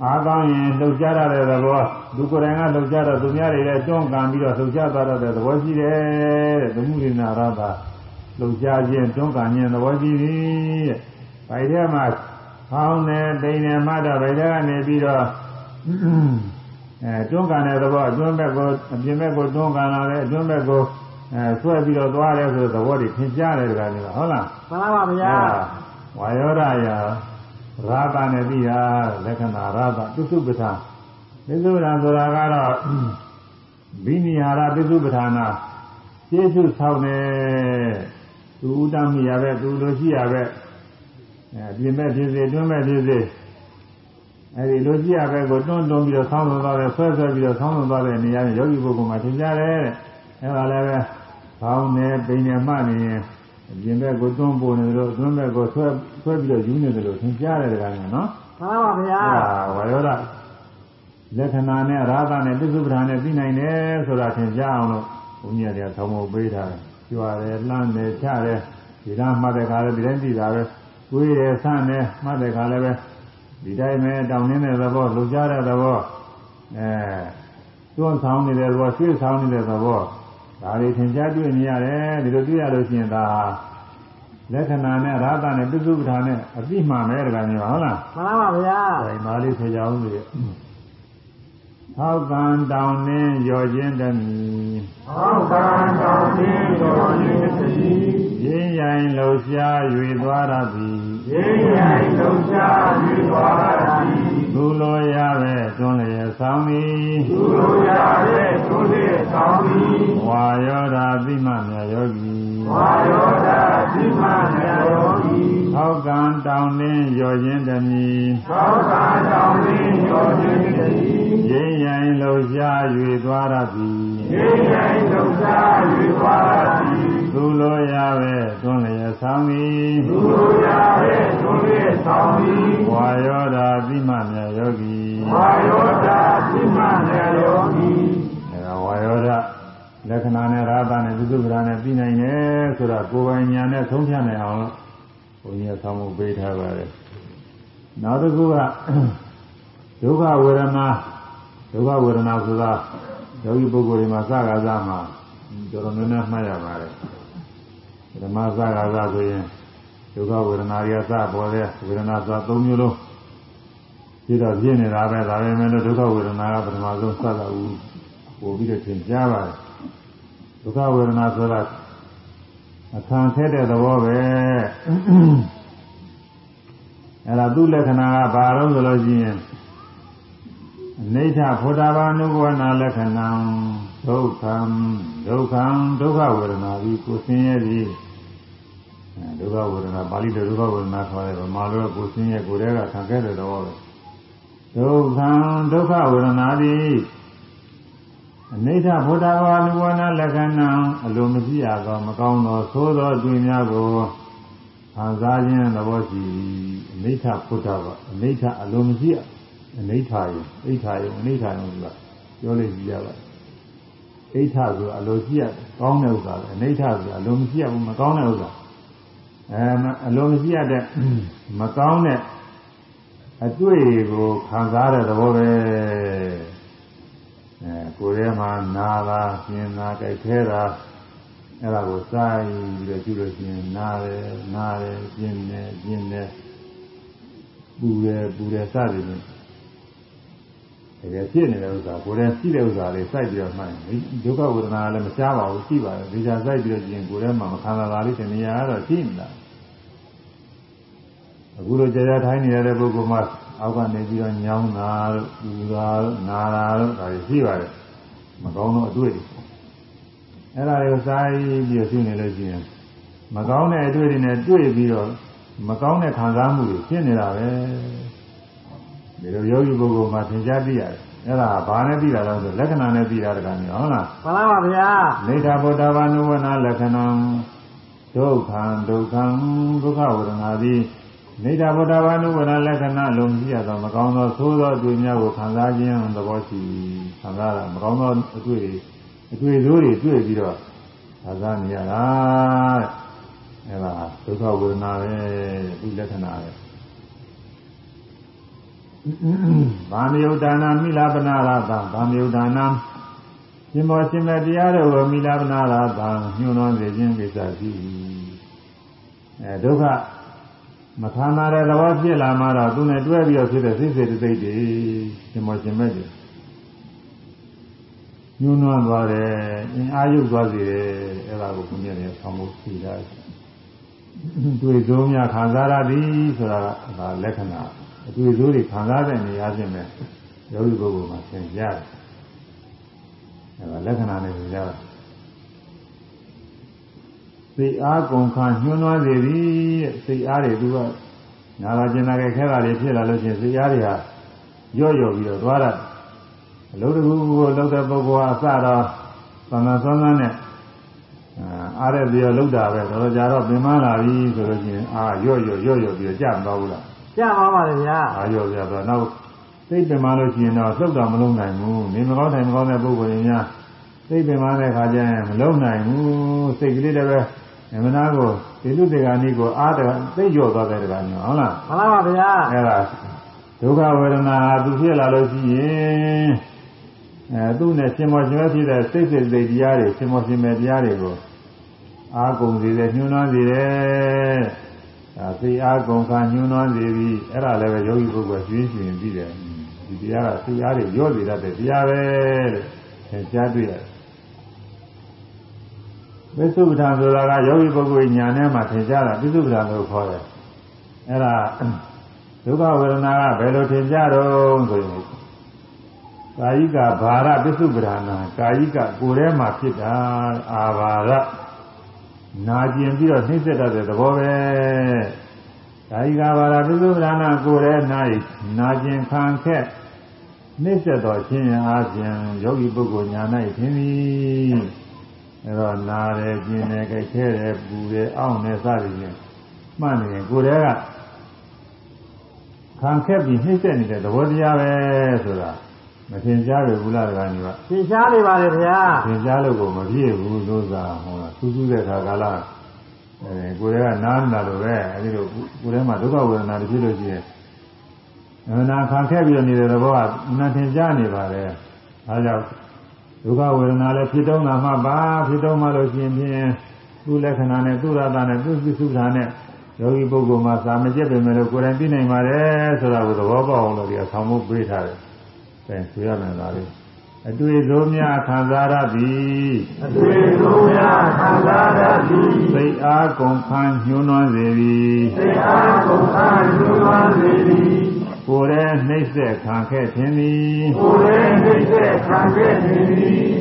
အားကောင်းရင်လှုပ်ရှားရတဲ့သဘောသူကိုယ်တိုင်ကလှုပ်ရှားတော့သူများတွေလည်းတွန်းကန်ပြီးတော့လှုပ်ရှားသွားတဲ့သဘောရှိတယ်တဲ့သမုဒိနာရတာလှုပ်ရှားခြင်းတွန်းကန်ခြင်းသဘောရှိပြီတဲ့။ဘာထဲမှာဖောင်းနေပိန်နေမှတော့ဘယ်ထဲကနေပြီးတော့အဲတွန်းကန်တဲ့သဘောအတွင်းဘက်ကိုအပြင်ဘက်ကိုတွန်းကန်လာတယ်အတွင်းဘက်ကိုအဲဆွဲပြီးတော့သွားတယ်ဆိုတဲ့သဘောတွေသင်ကြားတယ်တကားကြီးဟုတ်လားမှန်ပါဗျာဝါယောဒယာ ရာသနဲ့ပြီးတာလက္ခဏာရာသပစ္စုပ္ပထာပစ္စုပ္ပထာဆိုတာကတော့ဘိနိဟာရပစ္စုပ္ပထာနာကျေစုဆောက်နေသူဥဒ္ဒမိရပဲသူလိုရှိရပဲအဲပြင်မဲ့ဖြစ်စေတွန်းမဲ့ဖြစ်စေအဲဒီလိုရှိရပဲကိုတွန်းတွန်းပြီးတော့ဆောင်းသွန်သွားတယ်ဆွဲဆွဲပြီးတော့ဆောင်းသွန်သွားတဲ့နေရာနဲ့ယောဂီပုဂ္ဂိုလ်မှာသင်ကြားတယ်တဲ့အဲဒါလည်းပဲဘောင်းနေပိန်နေမှနေရင် အပြင်ဘက်ကိုတွန်းပို့နေလို့တွန်းဘက်ကိုဆွဲဆွဲပြီးတော့ယူနေတယ်လို့သင်ကြားတယ်ကောင်နော်မှန်ပါဗျာအဲဝါယောဒလက္ခဏာနဲ့ရာသနဲ့ပစ္စုပ္ပန်နဲ့ပြီးနိုင်တယ်ဆိုတာသင်ကြားအောင်လို့ဘုန်းကြီးတွေကဆောင်းမပေးထားတယ်ကြွားတယ်လှမ်းတယ်ချတယ်ဒီလားမှတ်တဲ့ခါလည်းဒီတိုင်းကြည့်တာပဲတွေးတယ်ဆန့်တယ်မှတ်တဲ့ခါလည်းပဲဒီတိုင်းပဲတောင်းနေတဲ့သဘောလှုပ်ရှားတဲ့သဘောအဲတွန်းဆောင်နေတဲ့သဘောဆွေးဆောင်နေတဲ့သဘော ဒါတွေသင်ကြားတွေ့နေရတယ်ဒီလိုတွေ့ရလို့ရှိရင်ဒါလက္ခဏာနဲ့ရာသနဲ့ပစ္စုပ္ပန်နဲ့အတိမှန်ပဲတကယ်မျိုးဟုတ်လားမှန်ပါဗျာဒါမှလေးဆရာအောင်လို့ဟောက်ကံတောင်းနှင်းရော်ခြင်းတမီဟောကံတော်ခြင်းတော်ခြင်းသတိရင်းရင်လှုပ်ရှား၍သွားရသည် ရင်းရိုင်လုံးရှားပြီးသွားသည်သူလိုရပဲတွန်းလျက်ဆောင်သည်သူတို့ရတဲ့သူလေးဆောင်သည်ဝါယောဓာသိမမြတ်ယောဂီဝါယောဒသိမနေတော်သည်ဟောက်ကံတောင်းနှင်းရော်ခြင်းတမီဟောကံတော်ခြင်းတော်ခြင်းသတိရင်းရင်လှုပ်ရှား၍သွားရသည်ရင်းရိုင်လုံးရှားပြီးသွားသည် သူလိုရပဲတွန်းလျက်ဆောင်သည်သူတို့ရတဲ့သူလေးဆောင်သည်ဝါယောဓာသိမမြတ်ယောဂီဝါယောဒသိမနေတော်သည်အဲဒါဝါယောဓလက္ခဏာနဲ့ရာသနဲ့သုစုပ္ပဒါနဲ့ပြီးနိုင်တယ်ဆိုတော့ကိုယ်ပိုင်ညာနဲ့သုံးဖြတ်နိုင်အောင်လို့ဘုန်းကြီးကဆောင်းဖို့ပေးထားပါတယ်နောက်တစ်ခုကဒုက္ခဝေဒနာဒုက္ခဝေဒနာဆိုတာယောဂီပုဂ္ဂိုလ်တွေမှာစကားစားမှာတော်တော်များများမှတ်ရပါတယ် ဓမ္မစကားစားဆိုရင်ဒုက္ခဝေဒနာရစပေါ်တဲ့ဝေဒနာဆိုတာ၃မျိုးလုံးပြီးတော့ပြင်းနေတာပဲဒါပဲမဲ့လို့ဒုက္ခဝေဒနာကပထမဆုံးစတာဦးပို့ပြီးတော့သင်ကြားပါတယ်ဒုက္ခဝေဒနာဆိုတာအခါခဲတဲ့သဘောပဲအဲ့ဒါသူ့လက္ခဏာကဘာလို့ဆိုလို့ရှိရင်အနိဋ္ဌဖုဒ္ဓဘာနုဘောနာလက္ခဏံဒုက္ခံဒုက္ခံဒုက္ခဝေဒနာပြီးကိုဆင်းရဲသည်အဲ ဒုက္ခဝေဒနာပါဠိလိုဒုက္ခဝေဒနာခေါ်တယ်ဗမာလိုကကိုဆင်းရဲကိုယ်တည်းကခံခဲ့တဲ့သဘောပဲဒုက္ခံဒုက္ခဝေဒနာသည်အနိဋ္ဌဘုဒ္ဓဘာနုဘောနာလက္ခဏံအလိုမရှိရသောမကောင်းသောသိုးသောတွင်များကိုခံစားခြင်းသဘောရှိအနိဋ္ဌဘုဒ္ဓဘာအနိဋ္ဌအလိုမရှိရအနိဋ္ဌယအိဋ္ဌယအနိဋ္ဌယဆိုတာပြောလို့ကြည့်ရပါတယ်အိဋ္ဌဆိုအလိုရှိရကောင်းတဲ့ဥစ္စာပဲအနိဋ္ဌဆိုအလိုမရှိရဘူးမကောင်းတဲ့ဥစ္စာ အဲအလိုမရှိရတဲ့မကောင်းတဲ့အတွေ့ကိုခံစားတဲ့သဘောပဲအဲကိုယ်ထဲမှာနာတာပြင်းတာကြိုက်ခဲတာအဲ့ဒါကိုစိုက်ပြီးတော့ကြည့်လို့ရှိရင်နာတယ်နာတယ်ပြင်းတယ်ပြင်းတယ်ပူတယ်ပူတယ်စသည်ဖြင့်တကယ်ဖြစ်နေတဲ့ဥစ္စာကိုယ်ထဲရှိတဲ့ဥစ္စာလေးစိုက်ပြီးတော့မှန်ဒုက္ခဝေဒနာလည်းမရှားပါဘူးရှိပါတယ်ဒီကြစိုက်ပြီးတော့ကျင်ကိုယ်ထဲမှာမခံစားတာလေးတနေရာကတော့ရှိနေတာ အခုလိုကြာကြာထိုင်းနေရတဲ့ပုဂ္ဂိုလ်မှာအောက်ကနေပြီးတော့ညောင်းတာတို့ပူတာတို့နာတာတို့ဒါတွေရှိပါတယ်မကောင်းတော့အတွေ့အဲ့ဒါကိုစားပြီးရှုနေလို့ရှိရင်မကောင်းတဲ့အတွေ့အကြုံနဲ့တွေ့ပြီးတော့မကောင်းတဲ့ခံစားမှုတွေဖြစ်နေတာပဲဒီလိုယောဂီပုဂ္ဂိုလ်မှာသင်ကြားသိရတယ်အဲ့ဒါဘာနဲ့သိတာလဲဆိုလက္ခဏာနဲ့သိတာတကမျိုးဟုတ်လားမှန်ပါပါဗျာနေသာဗုဒ္ဓဘာနုဝနာလက္ခဏံဒုက္ခံဒုက္ခံဒုက္ခဝေဒနာသည် နေသာဗုဒ္ဓဘာနုဝနာလက္ခဏာလုံးကြည့်ရတော့မကောင်းသောသိုးသောအတွေ့အများကိုခံစားခြင်းသဘောရှိခံစားတာမကောင်းသောအတွေ့အတွေ့ဆိုးတွေတွေ့ပြီးတော့ခံစားနေရတာအဲ့ဒါဒုက္ခဝေဒနာပဲဒီလက္ခဏာပဲဗာမယုတ်ဒါနာမိလာပနာရတာဗာမယုတ်ဒါနာရှင်မောရှင်မတရားတို့ကိုမိလာပနာရတာညှိုးနှောစေခြင်းကိစ္စရှိအဲဒုက္ခ မခံရတဲ့သဘောဖြစ်လာမှတော့သူနဲ့တွဲပြီးတော့ဖြစ်တဲ့စိတ်စိတ်တိတ်တွေရှင်မောရှင်မတွေညှိုးနှောသွားတယ်အင်အားရုပ်သွားစေတယ်အဲ့ဒါကိုဘုရားလည်းဆောင်းဖို့ရှိတာတွေ့ဆုံးများခံစားရသည်ဆိုတာကဒါလက္ခဏာအတွေ့အကြုံတွေခံစားတဲ့နေရာချင်းပဲယောဂီပုဂ္ဂိုလ်မှာသင်ကြားတယ်အဲဒါလက္ခဏာနဲ့သင်ကြားတယ် စိတ်အားကုန်ခါညှိုးနှွားစေသည်စိတ်အားတွေသူကနာလာကျင်နာခဲ့ခဲတာတွေဖြစ်လာလို့ရှိရင်စိတ်အားတွေဟာရော့ရော့ပြီးတော့သွားတာအလုံးတကူကိုလှုပ်တဲ့ပုဂ္ဂိုလ်ဟာအစတော့သံသာသွမ်းသွမ်းနဲ့အားရပြီးတော့လှုပ်တာပဲတော့ကြတော့ပြင်မလာပြီဆိုလို့ရှိရင်အာရော့ရော့ရော့ရော့ပြီးတော့ကြာမသွားဘူးလားကြပါပါလေဗျာအာရောပြတော့နောက်သိပင်မလို့ရှိရင်တော့လှုပ်တာမလုံးနိုင်ဘူးနေမကောင်းတိုင်းမကောင်းတဲ့ပုဂ္ဂိုလ်တွေများသိပင်မတဲ့ခါကျရင်မလုံးနိုင်ဘူးစိတ်ကလေးတည်းပဲ အမနာကိုဒီလူတေဂာနိကိုအားတသိကြော့သွားတဲ့တကမျိုးဟုတ်လားမှန်ပါပါဗျာအဲ့ဒါဒုက္ခဝေဒနာသူဖြစ်လာလို့ရှိရင်အဲသူ့နဲ့ရှင်မောရှင်ဖြစ်တဲ့စိတ်စိတ်စိတ်တရားတွေရှင်မောရှင်မဲ့တရားတွေကိုအာကုန်စေတယ်ညှိုးနှွမ်းစေတယ်ဒါသိအားကုန်ခါညှိုးနှွမ်းစေပြီအဲ့ဒါလည်းပဲယောဂီပုဂ္ဂိုလ်ကျွင်းကျွင်းပြီးတယ်ဒီတရားကသိအားတွေရောစေတတ်တဲ့တရားပဲတဲ့သင်ကြားတွေ့ရတယ် ဝိသုပ္ပဒါဆိုတာကယောဂီပုဂ္ဂိုလ်ညာထဲမှာသင်ကြားတာဝိသုပ္ပဒါလို့ခေါ်တယ်အဲ့ဒါဒုက္ခဝေဒနာကဘယ်လိုသင်ကြားတော့ဆိုရင်ကာယိကဘာရပစ္စုပ္ပဒါနာကာယိကကိုယ်ထဲမှာဖြစ်တာအာဘာရနာကျင်ပြီးတော့နှိမ့်ဆက်တတ်တဲ့သဘောပဲကာယိကဘာရပစ္စုပ္ပဒါနာကိုယ်ထဲ၌နာကျင်ခံခက်နှိမ့်ဆက်တော်ခြင်းအားဖြင့်ယောဂီပုဂ္ဂိုလ်ညာ၌ထင်သည် အဲတော့နာတယ်ကျင်တယ်ကြိုက်ခဲတယ်ပူတယ်အောင့်တယ်စသည်ဖြင့်မှတ်နေရင်ကိုယ်ထဲကခံခက်ပြီးနှိမ့်ဆက်နေတဲ့သဘောတရားပဲဆိုတာမသင်ကြားရဘူးလားကညီကသင်ရှားနေပါလေဗျာသင်ကြားလို့ကိုမပြည့်ဘူးလို့သာဟောတာစူးစူးတဲ့ခါကလာအဲကိုယ်ကနားနေတာလို့ပဲအဲဒီလိုကိုယ်ထဲမှာဒုက္ခဝေဒနာတွေဖြစ်လို့ရှိရင်အမှန်တရားခံခဲ့ပြီးတော့နေတဲ့သဘောကနာသင်ကြားနေပါလေဒါကြောင့် ဒုက္ခဝေဒနာလည်းဖြစ်တော့တာမှပါဖြစ်တော့မှလို့ရှိရင်ဖြင့်သူ့လက္ခဏာနဲ့သူ့ရတာနဲ့သူ့ပြစုတာနဲ့ယောဂီပုဂ္ဂိုလ်မှာသာမကျက်ပေမဲ့လို့ကိုယ်တိုင်သိနိုင်ပါတယ်ဆိုတာကိုသဘောပေါက်အောင်လို့ဒီအဆောင်မှုပေးထားတယ်။အဲဆိုရမယ်လားလေ။အတွေ့အကြုံများခံစားရသည်အတွေ့အကြုံများခံစားရသည်စိတ်အားကုန်ခန်းညှိုးနှွမ်းစေသည်သိအားကုန်အားညွှန်ပါစေသည် ကိုယ်ရဲ့နှိမ့်ဆက်ခံခဲ့ခြင်းသည်ကိုယ်ရဲ့နှိမ့်ဆက်ခံခဲ့သည်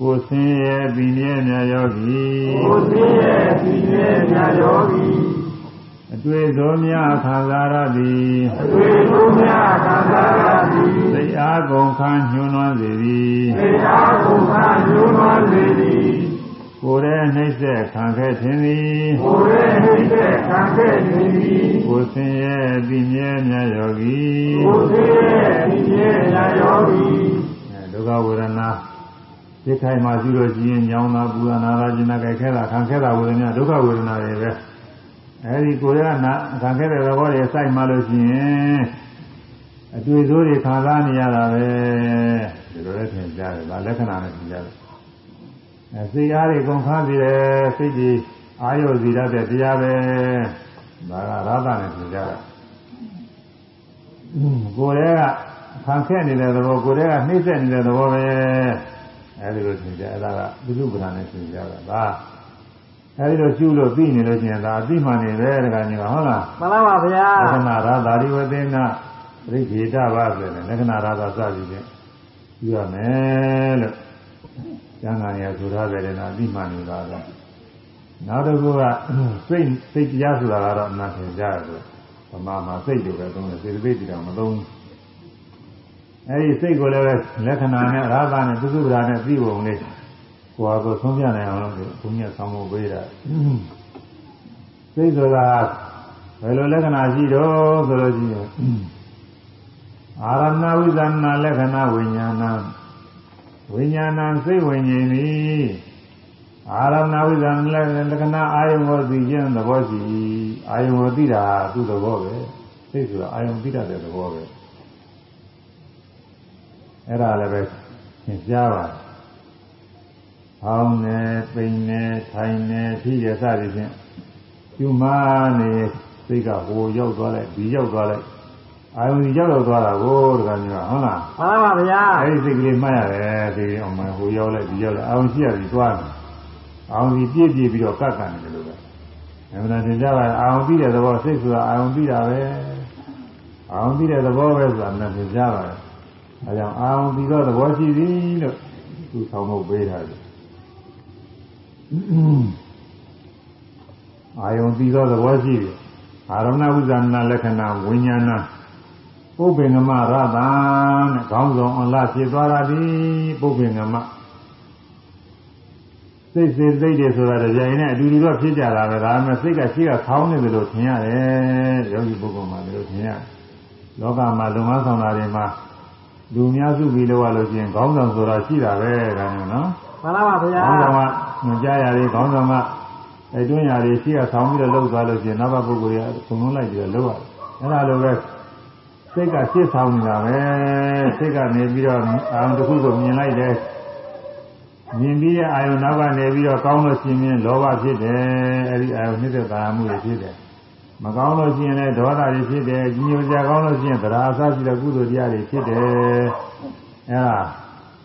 ကိုယ်ဆင်းရဲပြီးမြဲမြတ်ယောဂီကိုယ်သိရဲ့ဒီရဲ့မြတ်ယောဂီအတွေ့အကြုံများခံစားရသည်အတွေ့အကြုံများခံစားရသည်စိတ်အားကုန်ခန်းညှိုးနှွမ်းစေသည်သိအားကုန်အားညွှန်ပါစေသည် ကိုယ်ရဲ့နှိမ့်ဆက်ခံခဲ့ခြင်းသည်ကိုယ်ရဲ့နှိမ့်ဆက်ခံခဲ့သည်ကိုယ်ဆင်းရဲပြီးမြဲမြတ်ယောဂီကိုယ်သိရဲ့ဒီရဲ့မြတ်ယောဂီအဲဒုက္ခဝေဒနာသိခိုင်မှရှိလို့ရှိရင်ညောင်းတာပူတာနာတာကျင်တာကြိုက်ခဲတာခံခဲတာဝေဒနာဒုက္ခဝေဒနာတွေပဲအဲဒီကိုယ်ကနာခံခဲတဲ့သဘောတွေစိုက်မှလို့ရှိရင်အတွေ့အကြုံတွေခံစားနေရတာပဲဒီလိုလည်းသင်ကြားတယ်ဒါလက္ခဏာနဲ့သင်ကြားတယ်အဲ စိတ်အားတွေကုန်ခါစီတယ်စိတ်ကြီးအာရုံစီရတဲ့တရားပဲဒါကရာသနဲ့သင်ကြားတာကိုယ်ကခံခဲနေတဲ့သဘောကိုယ်ကနှိမ့်ဆက်နေတဲ့သဘောပဲအဲဒီလိုသင်ကြားအဲ့ဒါကပုစုပ္ပဒါနဲ့သင်ကြားတာဒါအဲဒီလိုရှုလို့ပြီးနေလို့ရှိရင်ဒါအသိမှန်နေပဲတခါကြီးကဟုတ်လားမှန်ပါပါဗျာလက္ခဏာရာသာရိဝသေနပရိခေတပါဆိုတယ်လက္ခဏာရာသာစသည်ဖြင့်ပြုရမယ်လို့ ကျမ်းဂန်ရဆိုထားတယ်နာအတိမှန်နေတာကနောက်တစ်ခုကစိတ်စိတ်တရားဆိုတာကတော့အနာထင်ကြတယ်ဗမာမှာစိတ်တွေပဲသုံးတယ်စေတသိက်တွေတော့မသုံးအဲဒီစိတ်ကိုလည်းလက္ခဏာနဲ့ရာသနဲ့သုစုပ္ပဒါနဲ့ပြီးပုံလေးကိုယ်ကိုဆုံးပြနိုင်အောင်လို့ဘုရားဆောင်းဖို့ပေးတာစိတ်ဆိုတာဘယ်လိုလက္ခဏာရှိတော့ဆိုလို့ရှိရင်အာရဏဝိဇ္ဇနာလက္ခဏာဝိညာဏ ဝိညာဏစိတ်ဝိညာဉ်သည်အာရဏဝိဇ္ဇနာလက္ခဏာအာယုံကိုသိခြင်းသဘောရှိအာယုံကိုသိတာသူ့သဘောပဲစိတ်ဆိုတာအာယုံသိတတ်တဲ့သဘောပဲအဲ့ဒါလည်းပဲသင်ကြားပါဟောင်းနေပိန်နေထိုင်နေဖြစ်ရစသည်ဖြင့်ယူမနေစိတ်ကဟိုရောက်သွားလိုက်ဒီရောက်သွားလိုက် အာယုံဒီရောက်တော့သွားတာကိုတခါကြီးကဟုတ်လားမှန်ပါဗျာအဲဒီစိတ်ကလေးမှတ်ရတယ်ဒီအောင်မဟိုရောက်လိုက်ဒီရောက်လိုက်အာယုံရှိရပြီးသွားတယ်အာယုံဒီပြည့်ပြည့်ပြီးတော့ကတ်ကန်တယ်လို့ပဲအမှန်တရားကြပါအာယုံပြီးတဲ့သဘောစိတ်ဆိုတာအာယုံပြီးတာပဲအာယုံပြီးတဲ့သဘောပဲဆိုတာလည်းသင်ကြားပါတယ်အဲကြောင့်အာယုံပြီးတော့သဘောရှိသည်လို့သူဆောင်ဖို့ပေးထားတယ်အာယုံပြီးတော့သဘောရှိတယ်အာရဏဝိဇ္ဇနာလက္ခဏာဝိညာဏ ပုပ္ပေငမရတံတဲ့ခေါင်းဆောင်အလားဖြစ်သွားတာဒီပုပ္ပေငမစိတ်စိတ်သိတယ်ဆိုတာကြိုင်နဲ့အတူတူတော့ဖြစ်ကြတာပဲဒါပေမဲ့စိတ်ကရှိကခေါင်းနေတယ်လို့ထင်ရတယ်ယောဂီပုဂ္ဂိုလ်မှလည်းထင်ရတယ်လောကမှာလုံမဆောင်တာတွေမှာလူများစုပြီးလို့ရလို့ချင်းခေါင်းဆောင်ဆိုတာရှိတာပဲဒါမျိုးနော်မှန်ပါပါဗျာခေါင်းဆောင်ကညကြားရတယ်ခေါင်းဆောင်ကအဲတွင်းရတယ်ရှိကဆောင်းပြီးတော့လှုပ်သွားလို့ချင်းနောက်ပုဂ္ဂိုလ်တွေကသုံးလုံးလိုက်ပြီးတော့လှုပ်ရတယ်အဲ့ဒါလိုပဲ စိတ်ကရှင်းဆောင်နေတာပဲစိတ်ကနေပြီးတော့အာရုံတစ်ခုကိုမြင်လိုက်တယ်မြင်ပြီးတဲ့အာယုံနောက်ကနေပြီးတော့ကောင်းလို့ရှိရင်လောဘဖြစ်တယ်အဲဒီအာယုံနှိမ့်သက်သာမှုတွေဖြစ်တယ်မကောင်းလို့ရှိရင်လည်းဒေါသတွေဖြစ်တယ်ကြီးညိုကြကောင်းလို့ရှိရင်သရာအစရှိတဲ့ကုသိုလ်တရားတွေဖြစ်တယ်အဲဒါ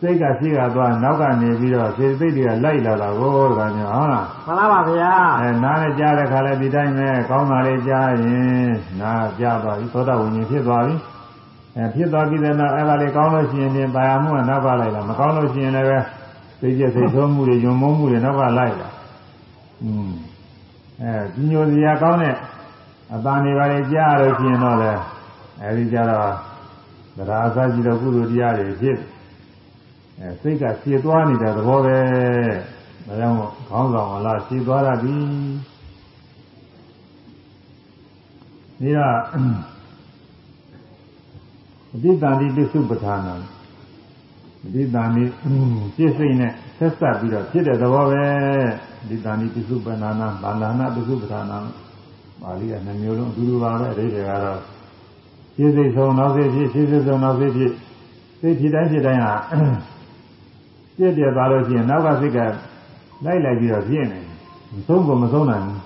စိတ်ကရှိကသွားနောက်ကနေပြီးတော့စေစိတ်တွေကလိုက်လာတာကိုတခါမျိုးဟုတ်လားမှန်ပါပါဗျာအဲနားနဲ့ကြားတဲ့ခါလဲဒီတိုင်းပဲကောင်းတာလေးကြားရင်နားကြားသွားပြီသောတာဝိညာဉ်ဖြစ်သွားပြီအဲဖြစ်သွားပြီးတဲ့နောက်အဲ့ဒါလေးကောင်းလို့ရှိရင်ပြင်ပါရမှုကနောက်ပါလိုက်လာမကောင်းလို့ရှိရင်လည်းပဲသိကျစိတ်ဆိုးမှုတွေယုံမုန်းမှုတွေနောက်ကလိုက်လာอืมအဲဒီညိုစရာကောင်းတဲ့အပန်းတွေပါလေကြားလို့ရှိရင်တော့လေအဲဒီကြတော့သရာအစရှိတဲ့ကုသိုလ်တရားတွေဖြစ် အဲစိတ်ကရှည်သွားနေတဲ့သဘောပဲဒါကြောင့်ခေါင်းဆောင်လားရှည်သွားရပြီဒီတော့အတိတန်တိပစ္စုပ္ပထာနာဒီတန်ဒီစိတ်စိတ်နဲ့ဆက်ဆက်ပြီးတော့ဖြစ်တဲ့သဘောပဲဒီတန်ဒီပစ္စုပ္ပနာနာဗန္ဒနာပစ္စုပ္ပထာနာပါဠိကနှမျိုးလုံးအတူတူပါပဲအဓိပ္ပာယ်ကတော့စိတ်စိတ်ဆုံးနောက်စိတ်ဖြစ်စိတ်စိတ်ဆုံးနောက်စိတ်ဖြစ်စိတ်ဖြစ်တိုင်းဖြစ်တိုင်းဟာ ပြည့်ပြည့်သွားလို့ရှိရင်နောက်ကစိတ်ကလိုက်လိုက်ပြီးတော့ပြည့်နေမဆုံးကမဆုံးနိုင်ဘူး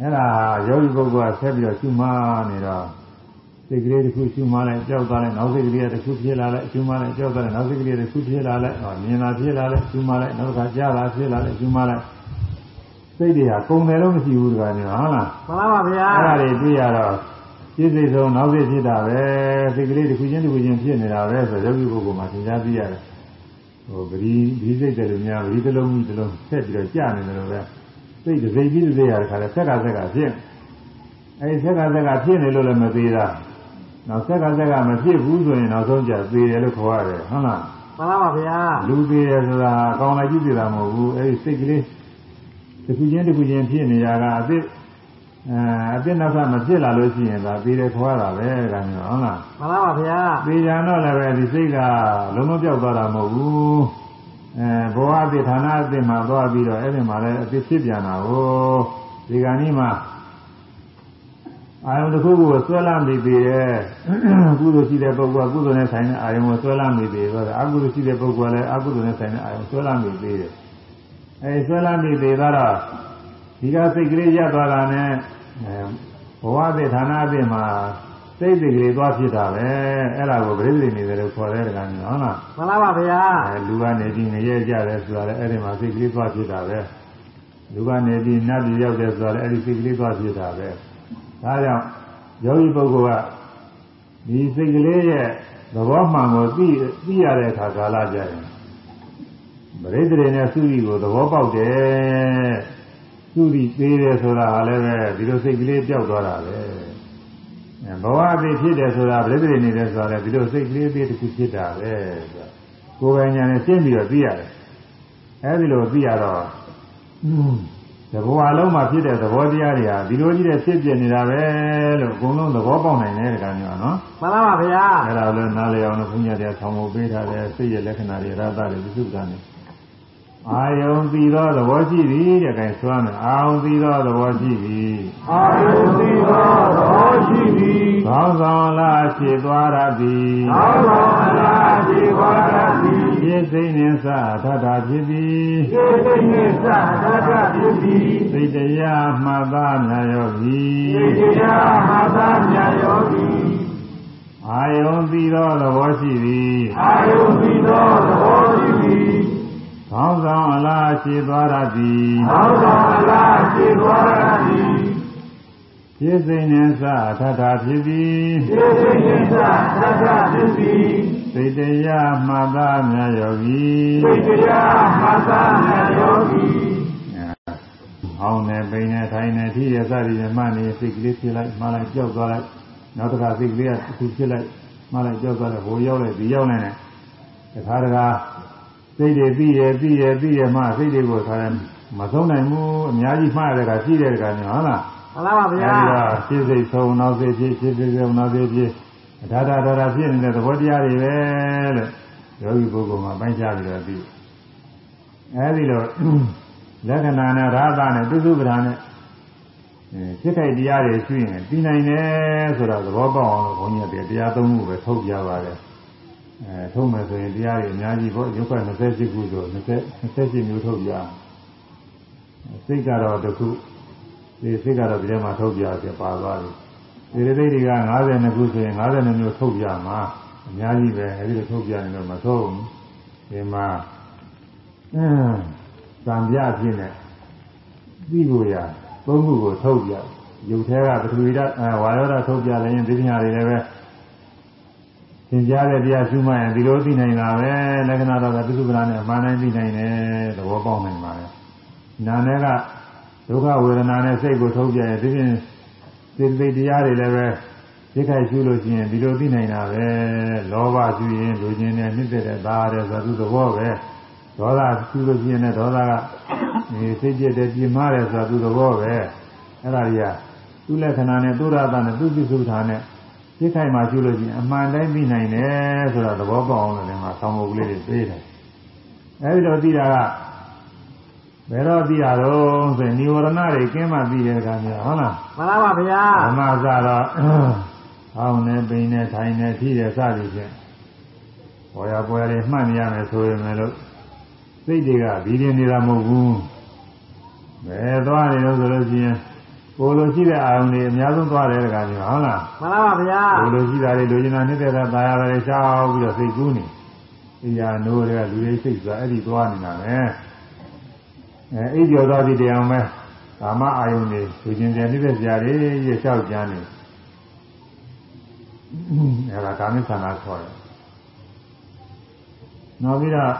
အဲ့ဒါယောဂီပုဂ္ဂိုလ်ကဆက်ပြီးတော့ရှုမှနေတော့စိတ်ကလေးတစ်ခုရှုမှလိုက်ကြောက်သွားလိုက်နောက်စိတ်ကလေးတစ်ခုဖြစ်လာလိုက်ရှုမှလိုက်ကြောက်သွားလိုက်နောက်စိတ်ကလေးတစ်ခုဖြစ်လာလိုက်ဟောမြင်လာဖြစ်လာလိုက်ရှုမှလိုက်နောက်တစ်ခါကြားလာဖြစ်လာလိုက်ရှုမှလိုက်စိတ်တွေဟာကုန်တယ်လို့မရှိဘူးတခါနေဟုတ်လားမှန်ပါပါဗျာအဲ့ဒါတွေတွေ့ရတော့စိတ်စိတ်ဆုံးနောက်စိတ်ဖြစ်တာပဲစိတ်ကလေးတစ်ခုချင်းတစ်ခုချင်းဖြစ်နေတာပဲဆိုယောဂီပုဂ္ဂိုလ်မှာသင်ကြားသိရတယ် ဟိုပရိဒီစိတ်တယ်လို့များပရိတလုံးကြီးတလုံးဆက်ပြီးတော့ကြာနေတယ်လို့ပဲစိတ်တစ်စိတ်ကြီးတစ်စိတ်ရတဲ့ခါလဲဆက်ကဆက်ကဖြစ်အဲဒီဆက်ကဆက်ကဖြစ်နေလို့လည်းမသေးတာနောက်ဆက်ကဆက်ကမဖြစ်ဘူးဆိုရင်နောက်ဆုံးကျသေးတယ်လို့ခေါ်ရတယ်ဟုတ်လားမှန်ပါပါဗျာလူသေးတယ်ဆိုတာကောင်းလိုက်ကြည့်သေးတာမဟုတ်ဘူးအဲဒီစိတ်ကလေးတစ်ခုချင်းတစ်ခုချင်းဖြစ်နေတာကအစ် အဲအစ်နောက်ဆက်မဖြစ်လာလို့ရှိရင်ဒါသေးတယ်ခေါ်ရတာပဲကံမျိုးဟုတ်လားမှန်ပါပါဗျာသေးကြတော့လည်းပဲဒီစိတ်ကလုံးလုံးပြောက်သွားတာမဟုတ်ဘူးအဲဘဝအစ်ဌာနအစ်မှာသွားပြီးတော့အဲ့ဒီမှာလည်းအစ်ဖြစ်ပြန်တာကိုဒီကနေ့မှာအာယုံတစ်ခုကိုဆွဲလာမိသေးတယ်ကုသိုလ်ရှိတဲ့ပုဂ္ဂိုလ်ကကုသိုလ်နဲ့ဆိုင်တဲ့အာယုံကိုဆွဲလာမိသေးတယ်အကုသိုလ်ရှိတဲ့ပုဂ္ဂိုလ်ကလည်းအကုသိုလ်နဲ့ဆိုင်တဲ့အာယုံဆွဲလာမိသေးတယ်အဲဆွဲလာမိသေးတော့ ဒီကစိတ်ကလေးရပ်သွားတာနဲ့ဘဝသစ်ဌာနအသစ်မှာစိတ်စိတ်ကလေးသွားဖြစ်တာပဲအဲ့ဒါကိုပြိဿနေတယ်လို့ခေါ်တဲ့ကံမျိုးဟုတ်လားမှန်ပါပါဗျာအဲလူကနေပြီးနေရကြတယ်ဆိုတာလည်းအဲ့ဒီမှာစိတ်ကလေးသွားဖြစ်တာပဲလူကနေပြီးနတ်ပြည်ရောက်တယ်ဆိုတာလည်းအဲ့ဒီစိတ်ကလေးသွားဖြစ်တာပဲဒါကြောင့်ယောဂီပုဂ္ဂိုလ်ကဒီစိတ်ကလေးရဲ့သဘောမှန်ကိုသိသိရတဲ့အခါကာလကြရင်ပရိသေတွေနဲ့သုရိကိုသဘောပေါက်တယ် သုရိသေးတယ်ဆိုတာဟာလည်းပဲဒီလိုစိတ်ကလေးပျောက်သွားတာပဲဘဝအသေးဖြစ်တယ်ဆိုတာပရိသေနေတယ်ဆိုတာလည်းဒီလိုစိတ်ကလေးသေးတစ်ခုဖြစ်တာပဲကိုယ်ပိုင်ညာနဲ့ရှင်းပြီးတော့သိရတယ်အဲဒီလိုသိရတော့တဘောအလုံးမှာဖြစ်တဲ့သဘောတရားတွေဟာဒီလိုကြီးတဲ့ဖြစ်ပြနေတာပဲလို့အကုန်လုံးသဘောပေါက်နိုင်တယ်တကယ်မျိုးနော်မှန်ပါပါဗျာအဲ့ဒါလည်းနားလည်အောင်လို့ဘုရားတရားဆောင်းဖို့ပေးထားတယ်စိတ်ရဲ့လက္ခဏာတွေရသတွေပြစုတာနေ အာယုံပြီးသောသဘောရှိသည်တဲ့ခိုင်းဆိုရမယ်အာယုံပြီးသောသဘောရှိသည်အာယုံပြီးသောသဘောရှိသည်ကောင်းဆောင်လားဖြစ်သွားရသည်ကောင်းဆောင်လားဖြစ်သွားရသည်ဖြစ်စိမ့်နှင့်စထထဖြစ်သည်ဖြစ်စိမ့်နှင့်စထထဖြစ်သည်စိတ်တရားမှတ်သားမြတ်ရောသည်စိတ်တရားမှတ်သားမြတ်ရောသည်အာယုံပြီးသောသဘောရှိသည်အာယုံပြီးသောသဘောရှိသည် ကောင်းဆောင်အလားရှိသွားရသည်ကောင်းဆောင်အလားရှိသွားရသည်ဖြစ်စိနေသထထဖြစ်သည်ဖြစ်စိနေသထထဖြစ်သည်စိတ်တရားမှတ်သားမြတ်ယောဂီစိတ်တရားမှတ်သားမြတ်ယောဂီဟောင်းနေပိန်နေထိုင်နေထိရစသည်မှနေစိတ်ကလေးဖြစ်လိုက်မှလိုက်ကြောက်သွားလိုက်နောက်တစ်ခါစိတ်ကလေးကတစ်ခုဖြစ်လိုက်မှလိုက်ကြောက်သွားလိုက်ဟိုရောက်လိုက်ဒီရောက်နေတယ်တခါတခါ စိတ်တွေပြီးရပြီးရပြီးရမှစိတ်တွေကိုထားတယ်မဆုံးနိုင်ဘူးအများကြီးမှားရတဲ့ကရှိတဲ့ကညဟုတ်လားမှန်ပါပါဗျာအဲဒီကစိတ်စိတ်ဆုံးနောက်စိတ်ဖြစ်ဖြစ်ဖြစ်ဖြစ်နောက်စိတ်ဖြစ်ဒါဒါဒါဒါဖြစ်နေတဲ့သဘောတရားတွေပဲလို့ယောဂီပုဂ္ဂိုလ်မှာပိုင်းခြားပြီးတော့ပြီးအဲဒီလိုလက္ခဏာနဲ့ရာသနဲ့သုစုပ္ပဒါနဲ့စိတ်ခိုက်တရားတွေရှိရင်ပြီးနိုင်တယ်ဆိုတော့သဘောပေါက်အောင်လို့ဘုန်းကြီးကတရားသုံးခုပဲထုတ်ပြပါတယ် အဲထုံးမယ်ဆိုရင်တရားတွေအများကြီးပေါ့ရုပ်က28ခုဆို20 28မျိုးထုတ်ပြစိတ်ကတော့တစ်ခုဒီစိတ်ကတော့ဒီထဲမှာထုတ်ပြပြပါသွားပြီဒီရိသိတွေက52ခုဆိုရင်52မျိုးထုတ်ပြမှာအများကြီးပဲအဲဒီလိုထုတ်ပြနေတော့မထုတ်ဘူးဒီမှာအင်းသံပြဖြစ်နေပြီးလို့ရသုံးခုကိုထုတ်ပြရုပ်ထဲကပထဝီဓာတ်ဝါယောဓာတ်ထုတ်ပြလည်းရင်ဒီပညာတွေလည်းပဲ သင်ကြားတဲ့တရားရှုမှရင်ဒီလိုသိနိုင်တာပဲလက္ခဏာတော့ပြစုပ္ပနာနဲ့အမှန်တိုင်းသိနိုင်တယ်သဘောပေါက်နိုင်ပါလေနာနဲ့ကဒုက္ခဝေဒနာနဲ့စိတ်ကိုထုတ်ပြရင်ဒီပြင်စေတသိက်တရားတွေလည်းပဲသိခိုက်ရှုလို့ရှိရင်ဒီလိုသိနိုင်တာပဲလောဘရှုရင်လူချင်းနဲ့နှိမ့်တဲ့သားရဲဆိုသူသဘောပဲဒေါသရှုလို့ရှိရင်လည်းဒေါသကဒီစိတ်ပြည့်တဲ့ပြင်းမာတယ်ဆိုသူသဘောပဲအဲ့ဒါကြီးကသူ့လက္ခဏာနဲ့သုရတာနဲ့သူ့ပြစ္ဆုထာနဲ့ စိတ်ခိုင်မှရှုလို့ရှိရင်အမှန်တိုင်းသိနိုင်တယ်ဆိုတာသဘောပေါက်အောင်လည်းငါဆောင်းဖို့ကလေးတွေပေးတယ်အဲဒီတော့သိတာကဘယ်တော့သိရတော့ဆိုရင်និဝရဏတွေကင်းမှသိတဲ့အခါမျိုးဟုတ်လားမှန်ပါပါဗျာဓမ္မစတော့ဟောင်းနေပိန်နေထိုင်နေထိရစသည်ဖြင့်ဘောရပွဲတွေမှတ်နေရမယ်ဆိုရင်လည်းစိတ်တွေကဒီရင်နေတာမဟုတ်ဘူးဘယ်သွားနေလို့ဆိုလို့ရှိရင် ကိုလိုရှိတဲ့အာရုံတွေအများဆုံးသွားတယ်တခါမျိုးဟုတ်လားမှန်ပါပါဗျာကိုလိုရှိတာတွေလိုချင်တာနေတဲ့တာပါရတယ်ရှားပြီးတော့စိတ်ကူးနေအရာနိုးတွေကလူတွေစိတ်ဆိုတာအဲ့ဒီသွားနေတာပဲအဲအိပ်ကျော်သွားပြီတရားမဲ့ကာမအာယုန်တွေလူချင်းတွေနေတဲ့ဇာတိရဲ့ရှောက်ကြမ်းနေအဲဒါကာမိသနာခေါ်တယ်နောက်ပြီးတော့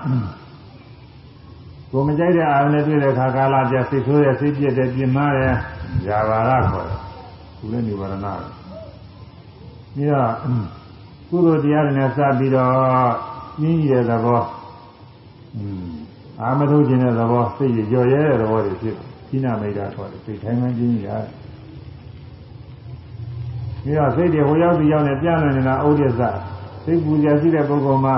ကိုမကြိုက်တဲ့အာယုန်တွေတွေ့တဲ့ခါကာလပြစိတ်ဆိုးတဲ့စိတ်ပြည့်တဲ့ပြင်မာတဲ့ ဇာဘာရခေါ်တယ်။ကုလနိဗ္ဗာန်။ပြီးတော့ကုသိုလ်တရားတွေနဲ့စပြီးတော့ကြီးကြီးတဲ့သဘောอืมအာမထုတ်ခြင်းတဲ့သဘောစိတ်ရကြော်ရဲတဲ့သဘောတွေဖြစ်ခိနာမိတ်တာခေါ်တယ်စိတ်ထိုင်မှန်းကြီးကြီးရတယ်။ပြီးတော့စိတ်တွေဟိုရောက်ဒီရောက်နဲ့ပြန့်လွင်နေတာဥဒိစ္စစိတ်ပူဇော်ရှိတဲ့ပုဂ္ဂိုလ်မှာ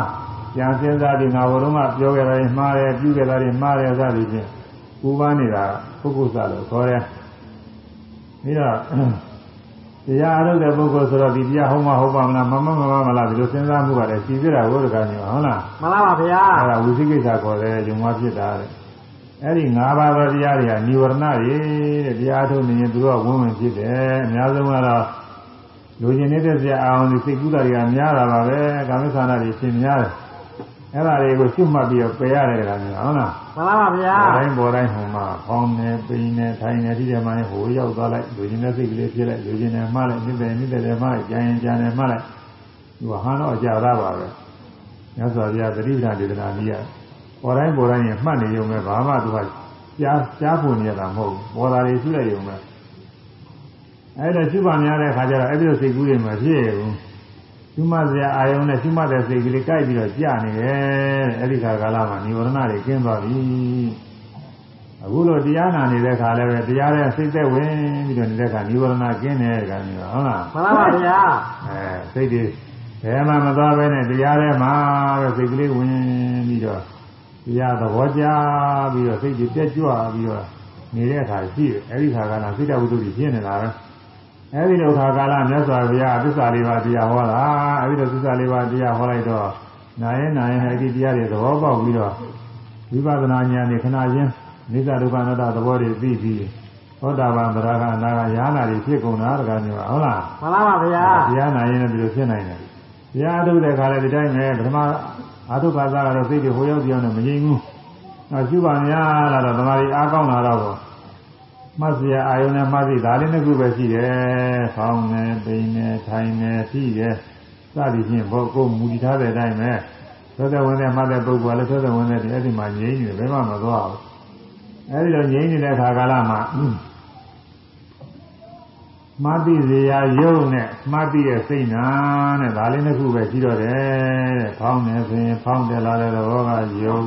ကြံစင်းစားပြီးငါဘုရုံးကပြောခဲ့တာတွေမှားတယ်ပြုခဲ့တာတွေမှားတယ်စသည်ဖြင့်ပူပန်းနေတာပုဂ္ဂိုလ်စလို့ခေါ်တယ် ပြီးတော့တရားအထုတ်တဲ့ပုဂ္ဂိုလ်ဆိုတော့ဒီတရားဟောမှဟုတ်ပါမလားမမမမမလားဒီလိုစဉ်းစားမှုကလည်းရှိသေးတာဘုရားကမျိုးဟုတ်လားမှန်ပါပါဗျာအဲ့ဒါဝိသိကိစ္စခေါ်တယ်ယုံမဖြစ်တာတဲ့အဲ့ဒီ၅ပါးသောတရားတွေကនិဝရဏတွေတဲ့တရားထုတ်နေရင်သူတို့ကဝင်းဝင်ဖြစ်တယ်အများဆုံးကတော့လူကျင်နေတဲ့ဆရာအောင်ဒီစိတ်ကူးတာတွေကများတာပါပဲကာမိသနာတွေရှင်းများတယ် အဲ့ဒါတွေကိုရှုမှတ်ပြီးတော့ပယ်ရတယ်ကလည်းဟုတ်လားမှန်ပါပါဗျာတိုင်းပေါ်တိုင်းဟိုမှာဖောင်းနေပိန်နေထိုင်နေဒီထဲမှာဟိုရောက်သွားလိုက်လူချင်းတဲ့စိတ်ကလေးဖြစ်လိုက်လူချင်းနဲ့မှားလိုက်မြစ်တယ်မြစ်တယ်မှားလိုက်ကြံရင်ကြံတယ်မှားလိုက်သူကဟန်တော့ကြာတာပါပဲမြတ်စွာဘုရားသတိပ္ပံဒေသနာကြီးကပေါ်တိုင်းပေါ်တိုင်းရင်မှတ်နေရုံပဲဘာမှသူကကြားကြားဖို့နေရတာမဟုတ်ဘူးပေါ်တာတွေရှိလိုက်ရုံပဲအဲ့ဒါရှုပါများတဲ့ခါကျတော့အဲ့ဒီလိုစိတ်ကူးတွေမဖြစ်ဘူး ရှုမှတ်စရာအာယုံနဲ့ရှုမှတ်တဲ့စိတ်ကလေးကြိုက်ပြီးတော့ကြာနေတယ်အဲ့ဒီခါကာလမှာនិဝရဏတွေကျင်းသွားပြီအခုလိုတရားနာနေတဲ့ခါလည်းပဲတရားရဲ့စိတ်သက်ဝင်ပြီးတော့နေတဲ့ခါនិဝရဏကျင်းတယ်ကောင်ကြီးဟုတ်လားမှန်ပါဗျာအဲစိတ်တွေဘယ်မှမသွားပဲနဲ့တရားထဲမှာပဲစိတ်ကလေးဝင်ပြီးတော့တရားသဘောကျပြီးတော့စိတ်တွေတက်ကြွပြီးတော့နေတဲ့အခါရှိတယ်အဲဒီခါကလာစိတ်တဝိတ္တုကြီးဖြစ်နေတာပဲ အဲဒီလိုခါကာလမြတ်စွာဘုရားသစ္စာလေးပါးတရားဟောတာအဲဒီလိုသစ္စာလေးပါးတရားဟောလိုက်တော့နာရင်နာရင်အဲဒီတရားတွေသဘောပေါက်ပြီးတော့ဝိပဿနာဉာဏ်နဲ့ခဏချင်းနိစ္စဒုက္ခအနတ္တသဘောတွေသိပြီးသောတာပန်သရဂအနာဂယာနာတွေဖြစ်ကုန်တာတကားမျိုးဟုတ်လားမှန်ပါဗျာတရားနာရင်လည်းဒီလိုဖြစ်နိုင်တယ်တရားထုတ်တဲ့ခါလည်းဒီတိုင်းပဲပထမအာထုခါသာကတော့စိတ်တွေဟိုရောက်ပြောင်းနေမငြိမ်ဘူးနောက်ရှုပါများလာတော့တမာရီအားကောင်းလာတော့ မှတ်စရာအာယုန်နဲ့မှတ်စီဒါလေးနှစ်ခုပဲရှိတယ်။ဖောင်းနေ၊ပိန်နေ၊ထိုင်နေ၊ရှိတယ်။စသည်ဖြင့်ဘောကိုမူတည်ထားတဲ့အတိုင်းပဲသောတဲ့ဝင်တဲ့မှတ်တဲ့ပုဂ္ဂိုလ်ကလည်းသောတဲ့ဝင်တဲ့ဒီအဲ့ဒီမှာငြိမ်နေတယ်ဘယ်မှမသွားဘူး။အဲဒီလိုငြိမ်နေတဲ့ခါကာလမှာမှတ်သိစရာယုံနဲ့မှတ်သိတဲ့စိတ်နာနဲ့ဒါလေးနှစ်ခုပဲရှိတော့တယ်တဲ့။ဖောင်းနေဆိုရင်ဖောင်းတယ်လာတဲ့ဘောကယုံ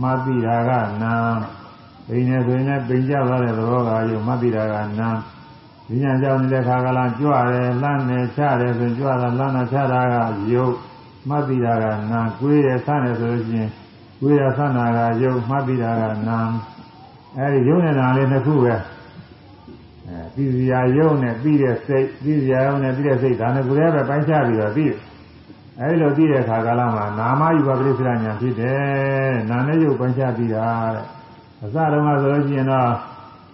မှတ်သိတာကနာ ပိန်နေဆိုရင်လည်းပိန်ကြသွားတဲ့ဘောကယုံမှတ်သိတာကနာဒီညာကြောင့်နေတဲ့ခါကလာကြွတယ်လှမ်းနေချတယ်ဆိုကြွတာလှမ်းတာချတာကယုံမှတ်သိတာကနာကိုယ်ရဆန်းတယ်ဆိုလို့ရှိရင်ကိုယ်ရဆန်းတာကယုံမှတ်သိတာကနာအဲဒီယုံနေတာလေးနှစ်ခုပဲအဲပြီးစရာယုံနဲ့ပြီးတဲ့စိတ်ပြီးစရာယုံနဲ့ပြီးတဲ့စိတ်ဒါနဲ့ကိုယ်ရဲ့ပဲပိုင်းခြားပြီးတော့ပြီးအဲဒီလိုပြီးတဲ့ခါကာလမှာနာမယူပါပရိစ္ဆရာညာဖြစ်တယ်နာနဲ့ယုတ်ပိုင်းခြားပြီးတာတဲ့ အစတုန်းကဆိုလို့ရှိရင်တော့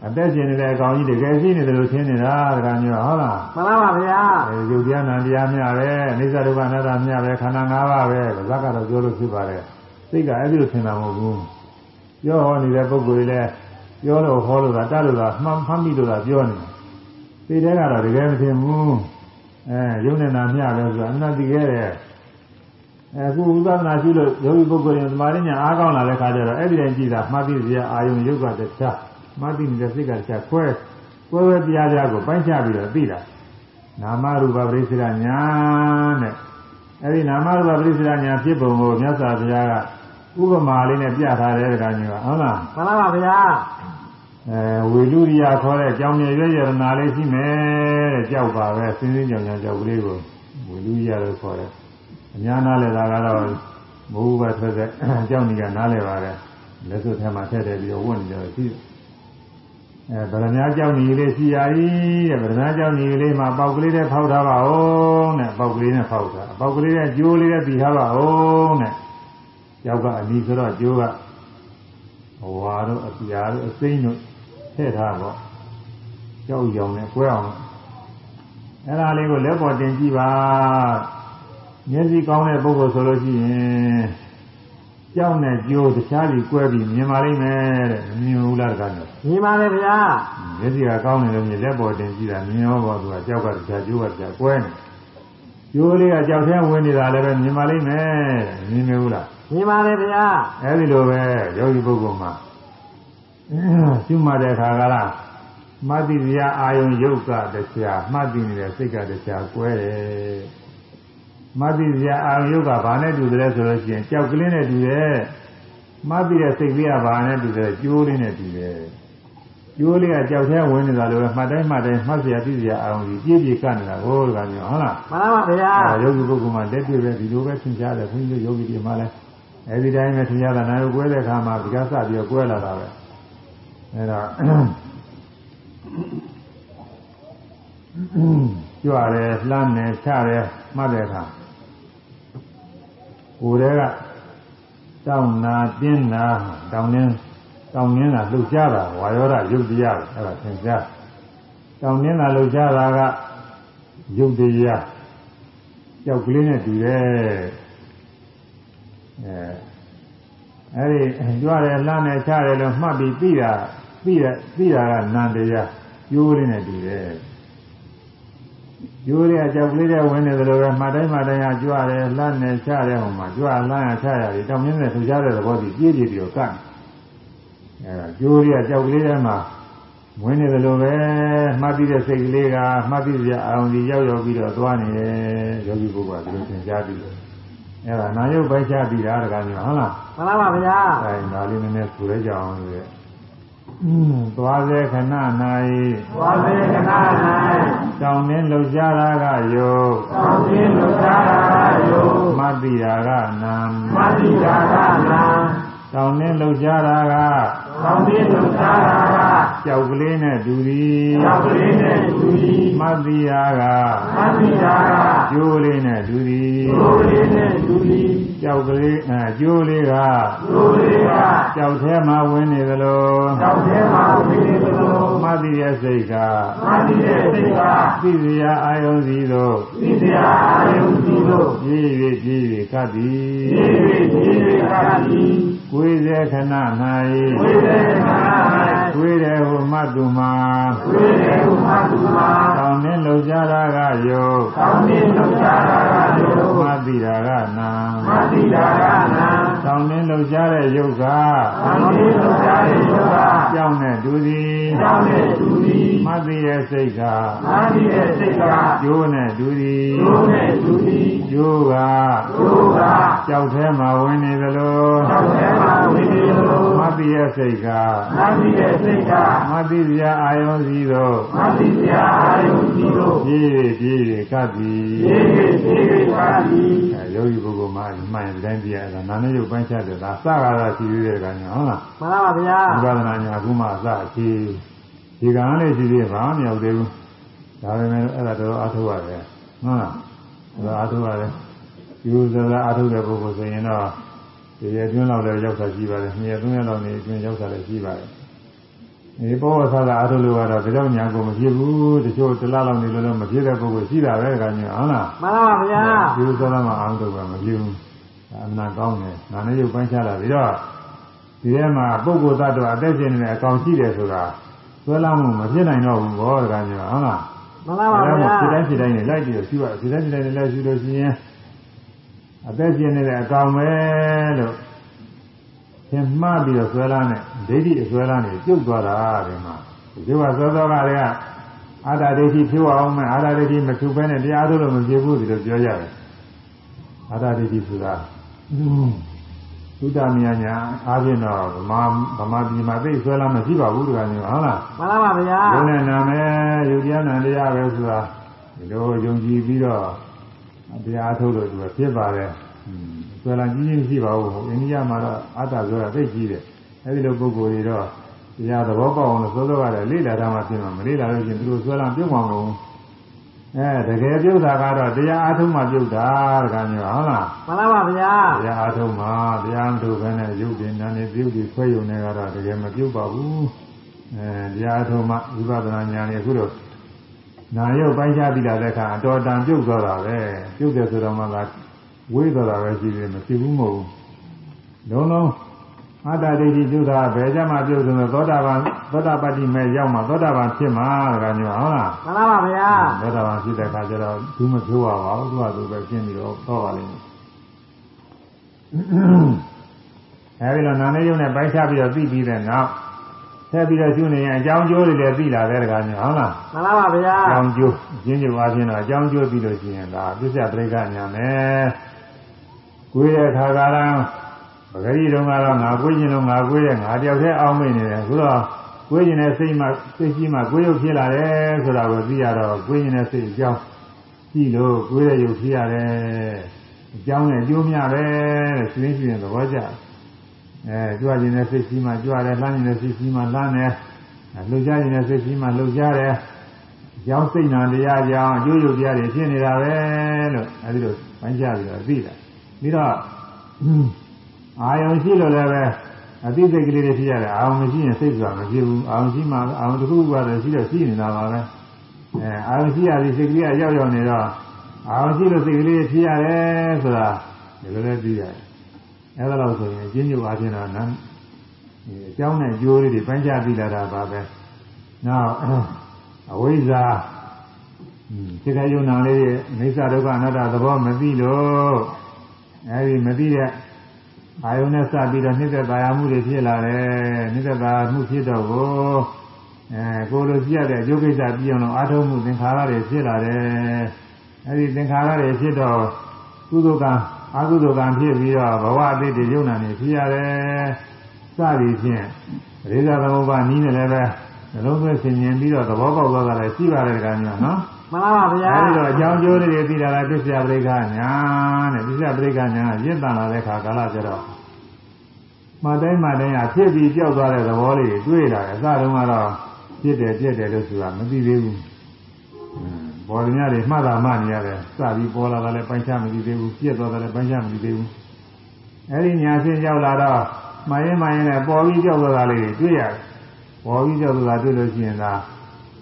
အသက်ရှင်နေတဲ့အကောင်ကြီးတကယ်ရှိနေတယ်လို့ထင်နေတာတကယ်မျိုးဟုတ်လားမှန်ပါဗျာအဲယုတ်တရားနာတရားမျှပဲအိစ္ဆဒုက္ခအနတ္တမျှပဲခန္ဓာ၅ပါးပဲဗဇက်ကတော့ပြောလို့ဖြစ်ပါတယ်စိတ်ကအဲ့ဒီလိုထင်တာမဟုတ်ဘူးပြောဟောနေတဲ့ပုဂ္ဂိုလ်တွေလည်းပြောလို့ဟောလို့တာတတ်လို့တာမှန်မှန်ပြီလို့တာပြောနေတယ်စိတ်ထဲကတော့တကယ်မထင်ဘူးအဲယုံနေတာမျှပဲဆိုတာအနတ္တိခဲ့တဲ့ အခုဥပဒနာရှိလို့ယောဂီပုဂ္ဂိုလ်တွေသမာဓိညာအားကောင်းလာတဲ့ခါကျတော့အဲ့ဒီတိုင်းကြည့်တာမှတ်သိစရာအာယုံယုတ်ကတခြားမှတ်သိနေတဲ့စိတ်ကတခြားခွဲကွဲဝဲပြားပြားကိုပိုင်းခြားပြီးတော့သိတာနာမရူပပရိစ္ဆေဒညာတဲ့အဲ့ဒီနာမရူပပရိစ္ဆေဒညာဖြစ်ပုံကိုမြတ်စွာဘုရားကဥပမာလေးနဲ့ပြထားတဲ့အခါကျတော့ဟုတ်လားမှန်ပါဗျာအဲဝေလူရိယခေါ်တဲ့ကြောင်မြေရွရရနာလေးရှိမယ်တဲ့ကြောက်ပါပဲစင်းစင်းကြောင်ကြောင်ကြောက်ကလေးကိုဝေလူရိယလို့ခေါ်တယ် အများနာလဲတာကတော့မဟုတ်ဘထွက်တဲ့ကြောင်ကြီးကနားလဲပါတယ်လက်စွပ်ထဲမှာထည့်တယ်ပြီးတော့ဝတ်နေကြတယ်ရှိအဲဗရမ ्या ကြောင်ကြီးလေးရှိရည်တဲ့ဗရမ ्या ကြောင်ကြီးလေးမှာပေါက်ကလေးနဲ့ဖောက်ထားပါဦးတဲ့ပေါက်ကလေးနဲ့ဖောက်တာပေါက်ကလေးနဲ့ကျိုးလေးနဲ့ပြီးထားပါဦးတဲ့ကြောက်ကအနီးဆိုတော့ကျိုးကဟဝါတို့အပြာတို့အစိမ့်တို့ထည့်ထားတော့ကြောက်ရောင်နဲ့ကွဲအောင်အဲ့ဒါလေးကိုလက်ပေါ်တင်ကြည့်ပါ မျက်စိကောင်းတဲ့ပုဂ္ဂိုလ်ဆိုလို့ရှိရင်ကြောက်နဲ့ကြိုးတခြားပြီးကွဲပြီးမြင်ပါလိမ့်မယ်တဲ့မမြင်ဘူးလားတကားတော့မြင်ပါလေဗျာမျက်စိကကောင်းတယ်လို့မြင်လက်ပေါ်တင်ကြည့်တာမြင်ရောပေါ်သူကကြောက်ကတခြားကြိုးကတခြားကွဲနေကြိုးလေးကကြောက်ထဲဝင်နေတာလည်းပဲမြင်ပါလိမ့်မယ်မြင်မဘူးလားမြင်ပါလေဗျာအဲဒီလိုပဲယောဂီပုဂ္ဂိုလ်မှာရှုမှတ်တဲ့အခါကလားမှတ်တိစရာအာယုံယုတ်ကတရားမှတ်တိနေတဲ့စိတ်ကတရားကွဲတယ် မှတ်တိစရာအာယုံယုတ်ကဘာနဲ့တူတယ်ဆိုလို့ရှိရင်ကြောက်ကလေးနဲ့တူတယ်မှတ်တိတဲ့စိတ်ကလေးကဘာနဲ့တူတယ်ကျိုးလေးနဲ့တူတယ်ကျိုးလေးကကြောက်ထဲဝင်နေတာလို့ပဲမှတ်တိုင်းမှတ်တိုင်းမှတ်စရာသိစရာအာယုံကြီးပြည့်ပြည့်ကနေတာဟိုတကယ်မျိုးဟုတ်လားမှန်ပါဗျာအဲယောဂီပုဂ္ဂိုလ်မှာလက်တွေ့ပဲဒီလိုပဲသင်ကြားတယ်ခွင့်ပြုယောဂီတွေမှာလည်းအဲဒီတိုင်းပဲသင်ကြားတာနာယုကွဲတဲ့အခါမှာဒီကစပြီးတော့ကွဲလာတာပဲအဲတော့ကြွရဲလှမ်းနေချရဲမှတ်တဲ့အခါ ကိုယ်တည်းကတောင်းနာတင်းနာတောင်းနေတောင်းနေတာလှုပ်ရှားတာဝါယောဓယုတ်တရားပဲအဲဒါသင်ကြားတောင်းနေတာလှုပ်ရှားတာကယုတ်တရားကြောက်ကလေးနဲ့တူတယ်အဲအဲဒီကြွရဲလှမ်းနေချရဲလို့မှတ်ပြီးပြီးတာပြီးရပြီးတာကနန္တရားကျိုးလေးနဲ့တူတယ် ကျိုးတွေကကြောက်ကလေးတွေဝင်နေတယ်လို့ပဲမှတ်တိုင်းမှတ်တိုင်းကကြွတယ်လှမ်းနေချတယ်ဟိုမှာကြွလှမ်းရချရတယ်တောင်းမြင်းနဲ့ထူကြတဲ့သဘောတည်းပြည့်ပြည့်ပြီးတော့ကန့်အဲဒါကျိုးတွေကကြောက်ကလေးထဲမှာဝင်နေတယ်လို့ပဲမှတ်ပြီးတဲ့စိတ်ကလေးကမှတ်ပြီးကြအောင်ဒီရောက်ရောက်ပြီးတော့သွားနေတယ်ယောဂီပုဂ္ဂိုလ်ကဒီလိုသင်ကြားပြီးတယ်အဲဒါနာယုတ်ပိုက်ချပြီးတာတကားမျိုးဟုတ်လားမှန်ပါပါဗျာအဲဒါလေးနည်းနည်းဆိုရကြအောင်လို့ရဲ့ သွားစေခဏ၌သွားစေခဏ၌တောင်းနှင်းလှုပ်ရှားတာကယောသောင်းခြင်းလူသားရာယောမတိရာကနံမတိရာကနာတောင်းနှင်းလှုပ်ရှားတာက သောင်းခြင်းလူသားရာကကြောက်ကလေးနဲ့တူသည်ရောက်ကလေးနဲ့သူသည်မတိရာကမတိရာကကျိုးလေးနဲ့တူသည်ဒုလေးနဲ့သူသည်ကြောက်ကလေးအဲကျိုးလေးကဒုလေးကကြောက်ထဲမှာဝင်နေသလိုတောက်ထဲမှာဝိနေသလိုမတိရဲ့စိတ်ကမတိရဲ့စိတ်ကသိစရာအာယုံစီသို့သိစရာအာယုစီတို့ပြည့်၍ပြည့်၍ကပ်သည်ဒီ၍ဒီ၍ကတိ ကိုယ်စေခဏဝိ၌သေသနာ၌ကိုယ်တယ်ဟူမှတ်သူမှာဝိသေဟုမတုမာတောင်းနှင်းလှုပ်ရှားတာကယောသောင်းခြင်းလူသားရာကယောမတိရာကနာမတိရာကနာ တောင်းနှင်းလှုပ်ရှားတဲ့ယုတ်ကသံဃာ့လူသားရဲ့ယောဂကြောင်းနဲ့တူသည်ကြောင့်နဲ့သူသည်မတိရဲ့စိတ်ကမာတိရဲ့စိတ်ကကျိုးနဲ့တူသည်ဒုနဲ့သူသည်ကျိုးကဒုကကြောက်ထဲမှာဝင်နေသလိုသောက်ထဲမှာဝိသေလိုမတိရဲ့စိတ်ကမာတိရဲ့စိတ်ကမတိစရာအာယုံစီသို့မာတိစရာအာယုစီတို့ပြည့်၍ပြည့်၍ကပ်သည်ရေရေရေရေပါတိအဲယောဂီပုဂ္ဂိုလ်မှမှန်ရင်တိုင်းပြရတာနာနဲ့ရုပ်ပိုင်းချတယ်ဒါစကားသာရှိသေးတယ်ကညာဟုတ်လားမှန်ပါပါဗျာဝိပဿနာညာအခုမှအစအခြေဒီကံလေးရှိသေးဘာမရောက်သေးဘူးဒါပေမဲ့အဲ့ဒါတော့အထုရတယ်ဟုတ်လားအဲ့ဒါအထုရတယ်ယူဇရာအထုတဲ့ပုဂ္ဂိုလ်ဆိုရင်တော့ဒီရကျွန်းလောက်လည်းရောက်တာရှိပါတယ်နှစ်ရက်သုံးရက်လောက်နေကျွန်းရောက်တာလည်းရှိပါတယ်ဒီဘောဝဆသာအထုလို့ကတော့ဒါကြောင့်ညာကိုမဖြစ်ဘူးတချို့တစ်လားလောက်နေလို့မဖြစ်တဲ့ပုဂ္ဂိုလ်ရှိတာပဲကညာဟုတ်လားမှန်ပါပါဗျာယူဇရာမှာအောင်တော့မဖြစ်ဘူးဒါ အမှန်ကောင်းတယ်နာနဲ့ရုပ်ပိုင်းချတာပြီးတော့ဒီထဲမှာပုဂ္ဂိုလ်သတ္တဝါအသက်ရှင်နေတဲ့အကောင်ရှိတယ်ဆိုတာသွဲလာမှုမဖြစ်နိုင်တော့ဘူးဘောတကားညာဟုတ်လားမှန်ပါပါဗျာခြေတိုင်းခြေတိုင်းနဲ့လိုက်ပြီးတော့ရှိရခြေတိုင်းခြေတိုင်းနဲ့လိုက်ရှိလို့ရှိရင်အသက်ရှင်နေတဲ့အကောင်ပဲလို့သင်မှားပြီးတော့ဆွဲလာနဲ့ဒိဋ္ဌိအဆွဲလာနဲ့ပြုတ်သွားတာဒီမှာဒီကသောသောကတွေကအာတာဒိဋ္ဌိဖြိုးအောင်မဲ့အာတာဒိဋ္ဌိမဖြိုးဘဲနဲ့တရားထုတ်လို့မဖြစ်ဘူးဒီလိုပြောရတယ်အာတာဒိဋ္ဌိဆိုတာ သုတမယညာအားဖြင့်တော့ဗမာဗမာပြည်မှာသိဆွဲလာမရှိပါဘူးတကယ်မျိုးဟုတ်လားမှန်ပါပါဗျာဘုန်းနဲ့နာမယ်ယုတ်တရားနာတရားပဲဆိုတာဒီလိုယုံကြည်ပြီးတော့တရားထုတ်လို့သူကဖြစ်ပါတယ်။ဆွဲလာကြီးကြီးရှိပါဘူး။အိန္ဒိယမှာတော့အတ္တဆိုတာသိကြီးတယ်။အဲဒီလိုပုဂ္ဂိုလ်တွေတော့တရားသဘောပေါက်အောင်လို့သိုးသောရတယ်လေ့လာတာမှဖြစ်မှာမလေ့လာလို့ရှိရင်သူတို့ဆွဲလာပြုတ်မှာမဟုတ်ဘူး။ အဲတကယ်ပြုတ်တာကတော့တရားအားထုတ်မှပြုတ်တာတကယ်မျိုးဟုတ်လားမှန်ပါပါဗျာ။တရားအားထုတ်မှတရားမထုတ်ဘဲနဲ့ယုတ်တင်နာနေပြုတ်ပြီးဆွဲယုံနေကတော့တကယ်မပြုတ်ပါဘူး။အဲတရားအားထုတ်မှဝိပဿနာဉာဏ်နဲ့အခုတော့နာရုပ်ပိုင်းခြားပြီးလာတဲ့အခါအတော်တန်ပြုတ်သွားတာပဲပြုတ်တယ်ဆိုတော့မှသာဝေးသွားတာပဲရှိတယ်မဖြစ်ဘူးမဟုတ်ဘူးလုံးလုံး အတ္တဒိဋ္ဌိပြုတ်တာဘယ်ကြမှာပြုတ်ဆိုတော့သောတာပန်သောတာပတ္တိမဲ့ရောက်မှာသောတာပန်ဖြစ်မှာတကယ်မျိုးဟုတ်လားမှန်ပါပါဗျာသောတာပန်ဖြစ်တဲ့အခါကျတော့သူမဖြိုးရပါဘူးသူကသူပဲရှင်းပြီးတော့တော့ပါလိမ့်မယ်အဲဒီလိုနာနေရုံနဲ့ပိုင်းခြားပြီးတော့သိပြီးတဲ့နောက်ဆက်ပြီးတော့ရှုနေရင်အကြောင်းကျိုးတွေလည်းသိလာတဲ့တကယ်မျိုးဟုတ်လားမှန်ပါပါဗျာအကြောင်းကျိုးရင်းကျိုးအချင်းတော့အကြောင်းကျိုးပြီးလို့ရှိရင်ဒါပြစ္ဆပရိက္ခညာမယ်ကိုယ်ရဲ့ခါကာလ ပဂရိတုံကတော့ငါကိုယ်ကျင်လို့ငါကိုယ်ရဲ့ငါတယောက်တည်းအောင်းမိနေတယ်အခုတော့ကိုယ်ကျင်တဲ့စိတ်မှစိတ်ကြီးမှကိုယ်ရုပ်ဖြစ်လာတယ်ဆိုတာကိုသိရတော့ကိုယ်ကျင်တဲ့စိတ်အကြောင်းကြည့်လို့ကိုယ်ရဲ့ရုပ်ဖြစ်ရတယ်အကြောင်းနဲ့အကျိုးများပဲတဲ့ဆွေးရှင်သဘောကျအဲကြွကျင်တဲ့စိတ်ကြီးမှကြွတယ်လှမ်းကျင်တဲ့စိတ်ကြီးမှလှမ်းတယ်လှုပ်ရှားကျင်တဲ့စိတ်ကြီးမှလှုပ်ရှားတယ်ကြောင်းစိတ်နာတရားကြောင့်အကျိုးယုတ်တရားတွေဖြစ်နေတာပဲလို့အဲဒီလိုပိုင်းခြားပြီးတော့သိတာပြီးတော့ အာယုံရှိလို့လည်းပဲအသိစိတ်ကလေးတွေဖြစ်ရတယ်အာယုံမရှိရင်စိတ်ဆိုတာမဖြစ်ဘူးအာယုံရှိမှအာယုံတစ်ခုခုကတော့ရှိတော့ရှိနေတာပါပဲအဲအာယုံရှိရသည်စိတ်ကလေးကရောက်ရောက်နေတော့အာယုံရှိလို့စိတ်ကလေးဖြစ်ရတယ်ဆိုတာဒီလိုလည်းသိရတယ်အဲဒါလို့ဆိုရင်ကျင်းညိုအားဖြင့်တော့နမ်းအကြောင်းနဲ့အကျိုးလေးတွေပိုင်းခြားပြီးလာတာပါပဲနောက်အဝိဇ္ဇာစိတ်ခိုင်းယုံနာလေးရဲ့အိစ္ဆဒုက္ခအနတ္တသဘောမသိလို့အဲဒီမသိတဲ့ အာယုန်နဲ့စပြီးတော့နှိမ့်သက်သာယာမှုတွေဖြစ်လာတယ်နှိမ့်သက်သာမှုဖြစ်တော့ကိုအဲကိုလိုကြည့်ရတဲ့အကျိုးကိစ္စပြီးအောင်လို့အာထုံးမှုသင်္ခါရတွေဖြစ်လာတယ်အဲဒီသင်္ခါရတွေဖြစ်တော့ကုသိုလ်ကံအကုသိုလ်ကံဖြစ်ပြီးတော့ဘဝအတိတ်တွေယုံနာနေဖြစ်ရတယ်စသည်ဖြင့်ရေဇာသမုပ္ပါနီးနေလည်းပဲနှလုံးသွင်းဆင်ញင်ပြီးတော့သဘောပေါက်သွားတာလည်းရှိပါတယ်ကညာနော် မှန်ပါဗျာအဲဒီတော့အကြောင်းကျိုးတွေသိတာလားပစ္စယပရိက္ခညာတဲ့ပစ္စယပရိက္ခညာရင့်တန်လာတဲ့ခါကာလကျတော့မတိုင်းမတိုင်းဟာဖြစ်ပြီးကြောက်သွားတဲ့သဘောလေးတွေတွေ့လာတယ်အစတုန်းကတော့ဖြစ်တယ်ပြက်တယ်လို့ဆိုတာမသိသေးဘူးပေါ်ရင်းတွေမှတ်တာမှနေရတယ်စပြီးပေါ်လာတာလည်းပိုင်းခြားမသိသေးဘူးပြက်သွားတာလည်းပိုင်းခြားမသိသေးဘူးအဲဒီညာရှင်းရောက်လာတော့မှရင်မှရင်နဲ့ပေါ်ပြီးကြောက်သွားတာလေးတွေတွေ့ရတယ်ပေါ်ပြီးကြောက်သွားတာတွေ့လို့ရှိရင်ဒါ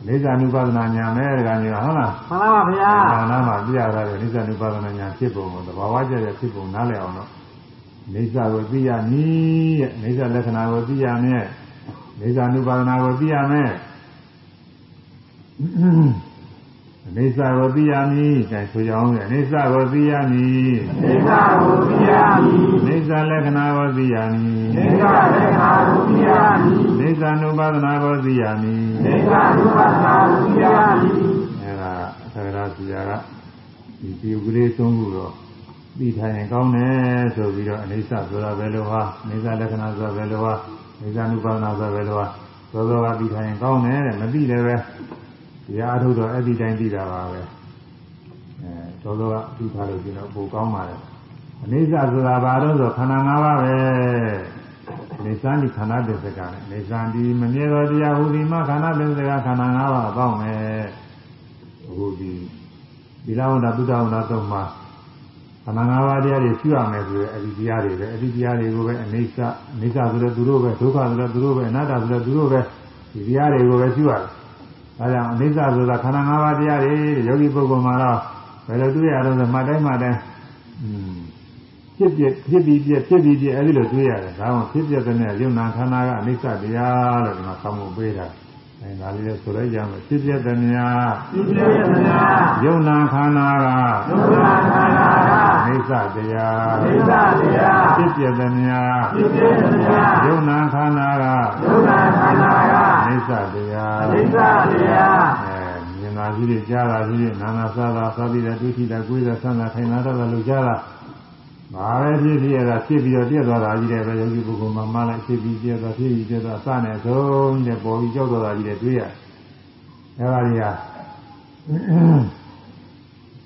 နေဇာနုပါဒနာညာမဲ့တကမျိုးဟုတ်လားမှန်ပါဗျာဒါနာမှာပြရတာလေနေဇာနုပါဒနာညာဖြစ်ပုံကိုသဘာဝကျတဲ့ဖြစ်ပုံနားလည်အောင်တော့နေဇာကိုသိရမည်တဲ့နေဇာလက္ခဏာကိုသိရမယ်နေဇာနုပါဒနာကိုသိရမယ် နေဇာကိုသိရမည်အဲဆိုကြအောင်လေနေဇာကိုသိရမည်နေသာကိုသိရမည်နေဇာလက္ခဏာကိုသိရမည်နေသာလက်ခါကိုသိရမည်နေဇာနုပါဒနာကိုသိရမည်နေသာဒုက္ခသာကိုသိရမည်အဲဒါသက္ကရာစီယာကဒီဒီကလေးသုံးခုတော့ပြီးထိုင်ရင်ကောင်းတယ်ဆိုပြီးတော့အိဋ္ဌဆိုတာပဲလို့ဟာအိဋ္ဌလက္ခဏာဆိုတာပဲလို့ဟာအိဋ္ဌနုပါဒနာဆိုတာပဲလို့ဟာသောသောကပြီးထိုင်ရင်ကောင်းတယ်တဲ့မပြီးလည်းပဲ တရားအထုတ်တော့အဲ့ဒီတိုင်းပြီးတာပါပဲအဲသောသောကပြီးထားလို့ကျတော့ပိုကောင်းပါလေအိဋ္ဌဆိုတာဘာလို့ဆိုခန္ဓာ၅ပါးပဲနေသံဒီခန္ဓာတစ္ဆကနဲ့နေသံဒီမမြဲသောတရားဟူဒီမှာခန္ဓာတစ္ဆကခန္ဓာ၅ပါးပေါင်းမယ်အခုဒီဒီလဝန္တာသုဒ္ဓဝန္တာသုံးမှာခန္ဓာ၅ပါးတရားတွေရှိရမယ်ဆိုရင်အဲ့ဒီတရားတွေပဲအဲ့ဒီတရားတွေကိုပဲအိဋ္ဌအိဋ္ဌဆိုတဲ့သူတို့ပဲဒုက္ခဆိုတဲ့သူတို့ပဲအနတ္တဆိုတဲ့သူတို့ပဲဒီတရားတွေကိုပဲရှိရတယ် ဒါကြောင့်အိဋ္ဌဆိုတာခန္ဓာ၅ပါးတရားတွေယောဂီပုဂ္ဂိုလ်မှာတော့ဘယ်လိုတွေ့ရတော့ဆိုမှတ်တိုင်းမှတ်တိုင်းอืมဖြစ်ပြဖြစ်ပြီးပြဖြစ်ပြီးပြအဲ့ဒီလိုတွေ့ရတယ်ဒါမှဖြစ်ပြတဲ့နဲ့ယုံနာခန္ဓာကအနိစ္စတရားလို့ဒီမှာဆောင်းဖို့ပေးတာအဲဒါလေးလည်းဆိုလိုက်ကြမယ်ဖြစ်ပြတဲ့များသိပြရမလားယုံနာခန္ဓာကဒုက္ခခန္ဓာအနိစ္စတရားကသိသာတရားဖြစ်ပြတဲ့များသိပြရမလားယုံနာခန္ဓာကဒုက္ခခန္ဓာကအနိ စ္စတရားသိသာတရားအဲမြင်တာကြီးတွေကြားတာကြီးတွေနာနာစားတာစားပြီးတဲ့တွေ့ထိတာကိုယ်တာဆန်းတာထိုင်တာတော့လို့ကြားတာဘာပဲဖြစ်ဖြစ်ရတာဖြစ်ပြီးတော့ပြည့်သွားတာကြီးတယ်ပဲယောဂီပုဂ္ဂိုလ်မှာမှလည်းဖြစ်ပြီးပြည့်သွားဖြစ်ပြီးပြည့်သွားစနဲ့ဆုံးတဲ့ပေါ်ပြီးကြောက်သွားတာကြီးတွေတွေ့ရအဲဒါကြီးဟာ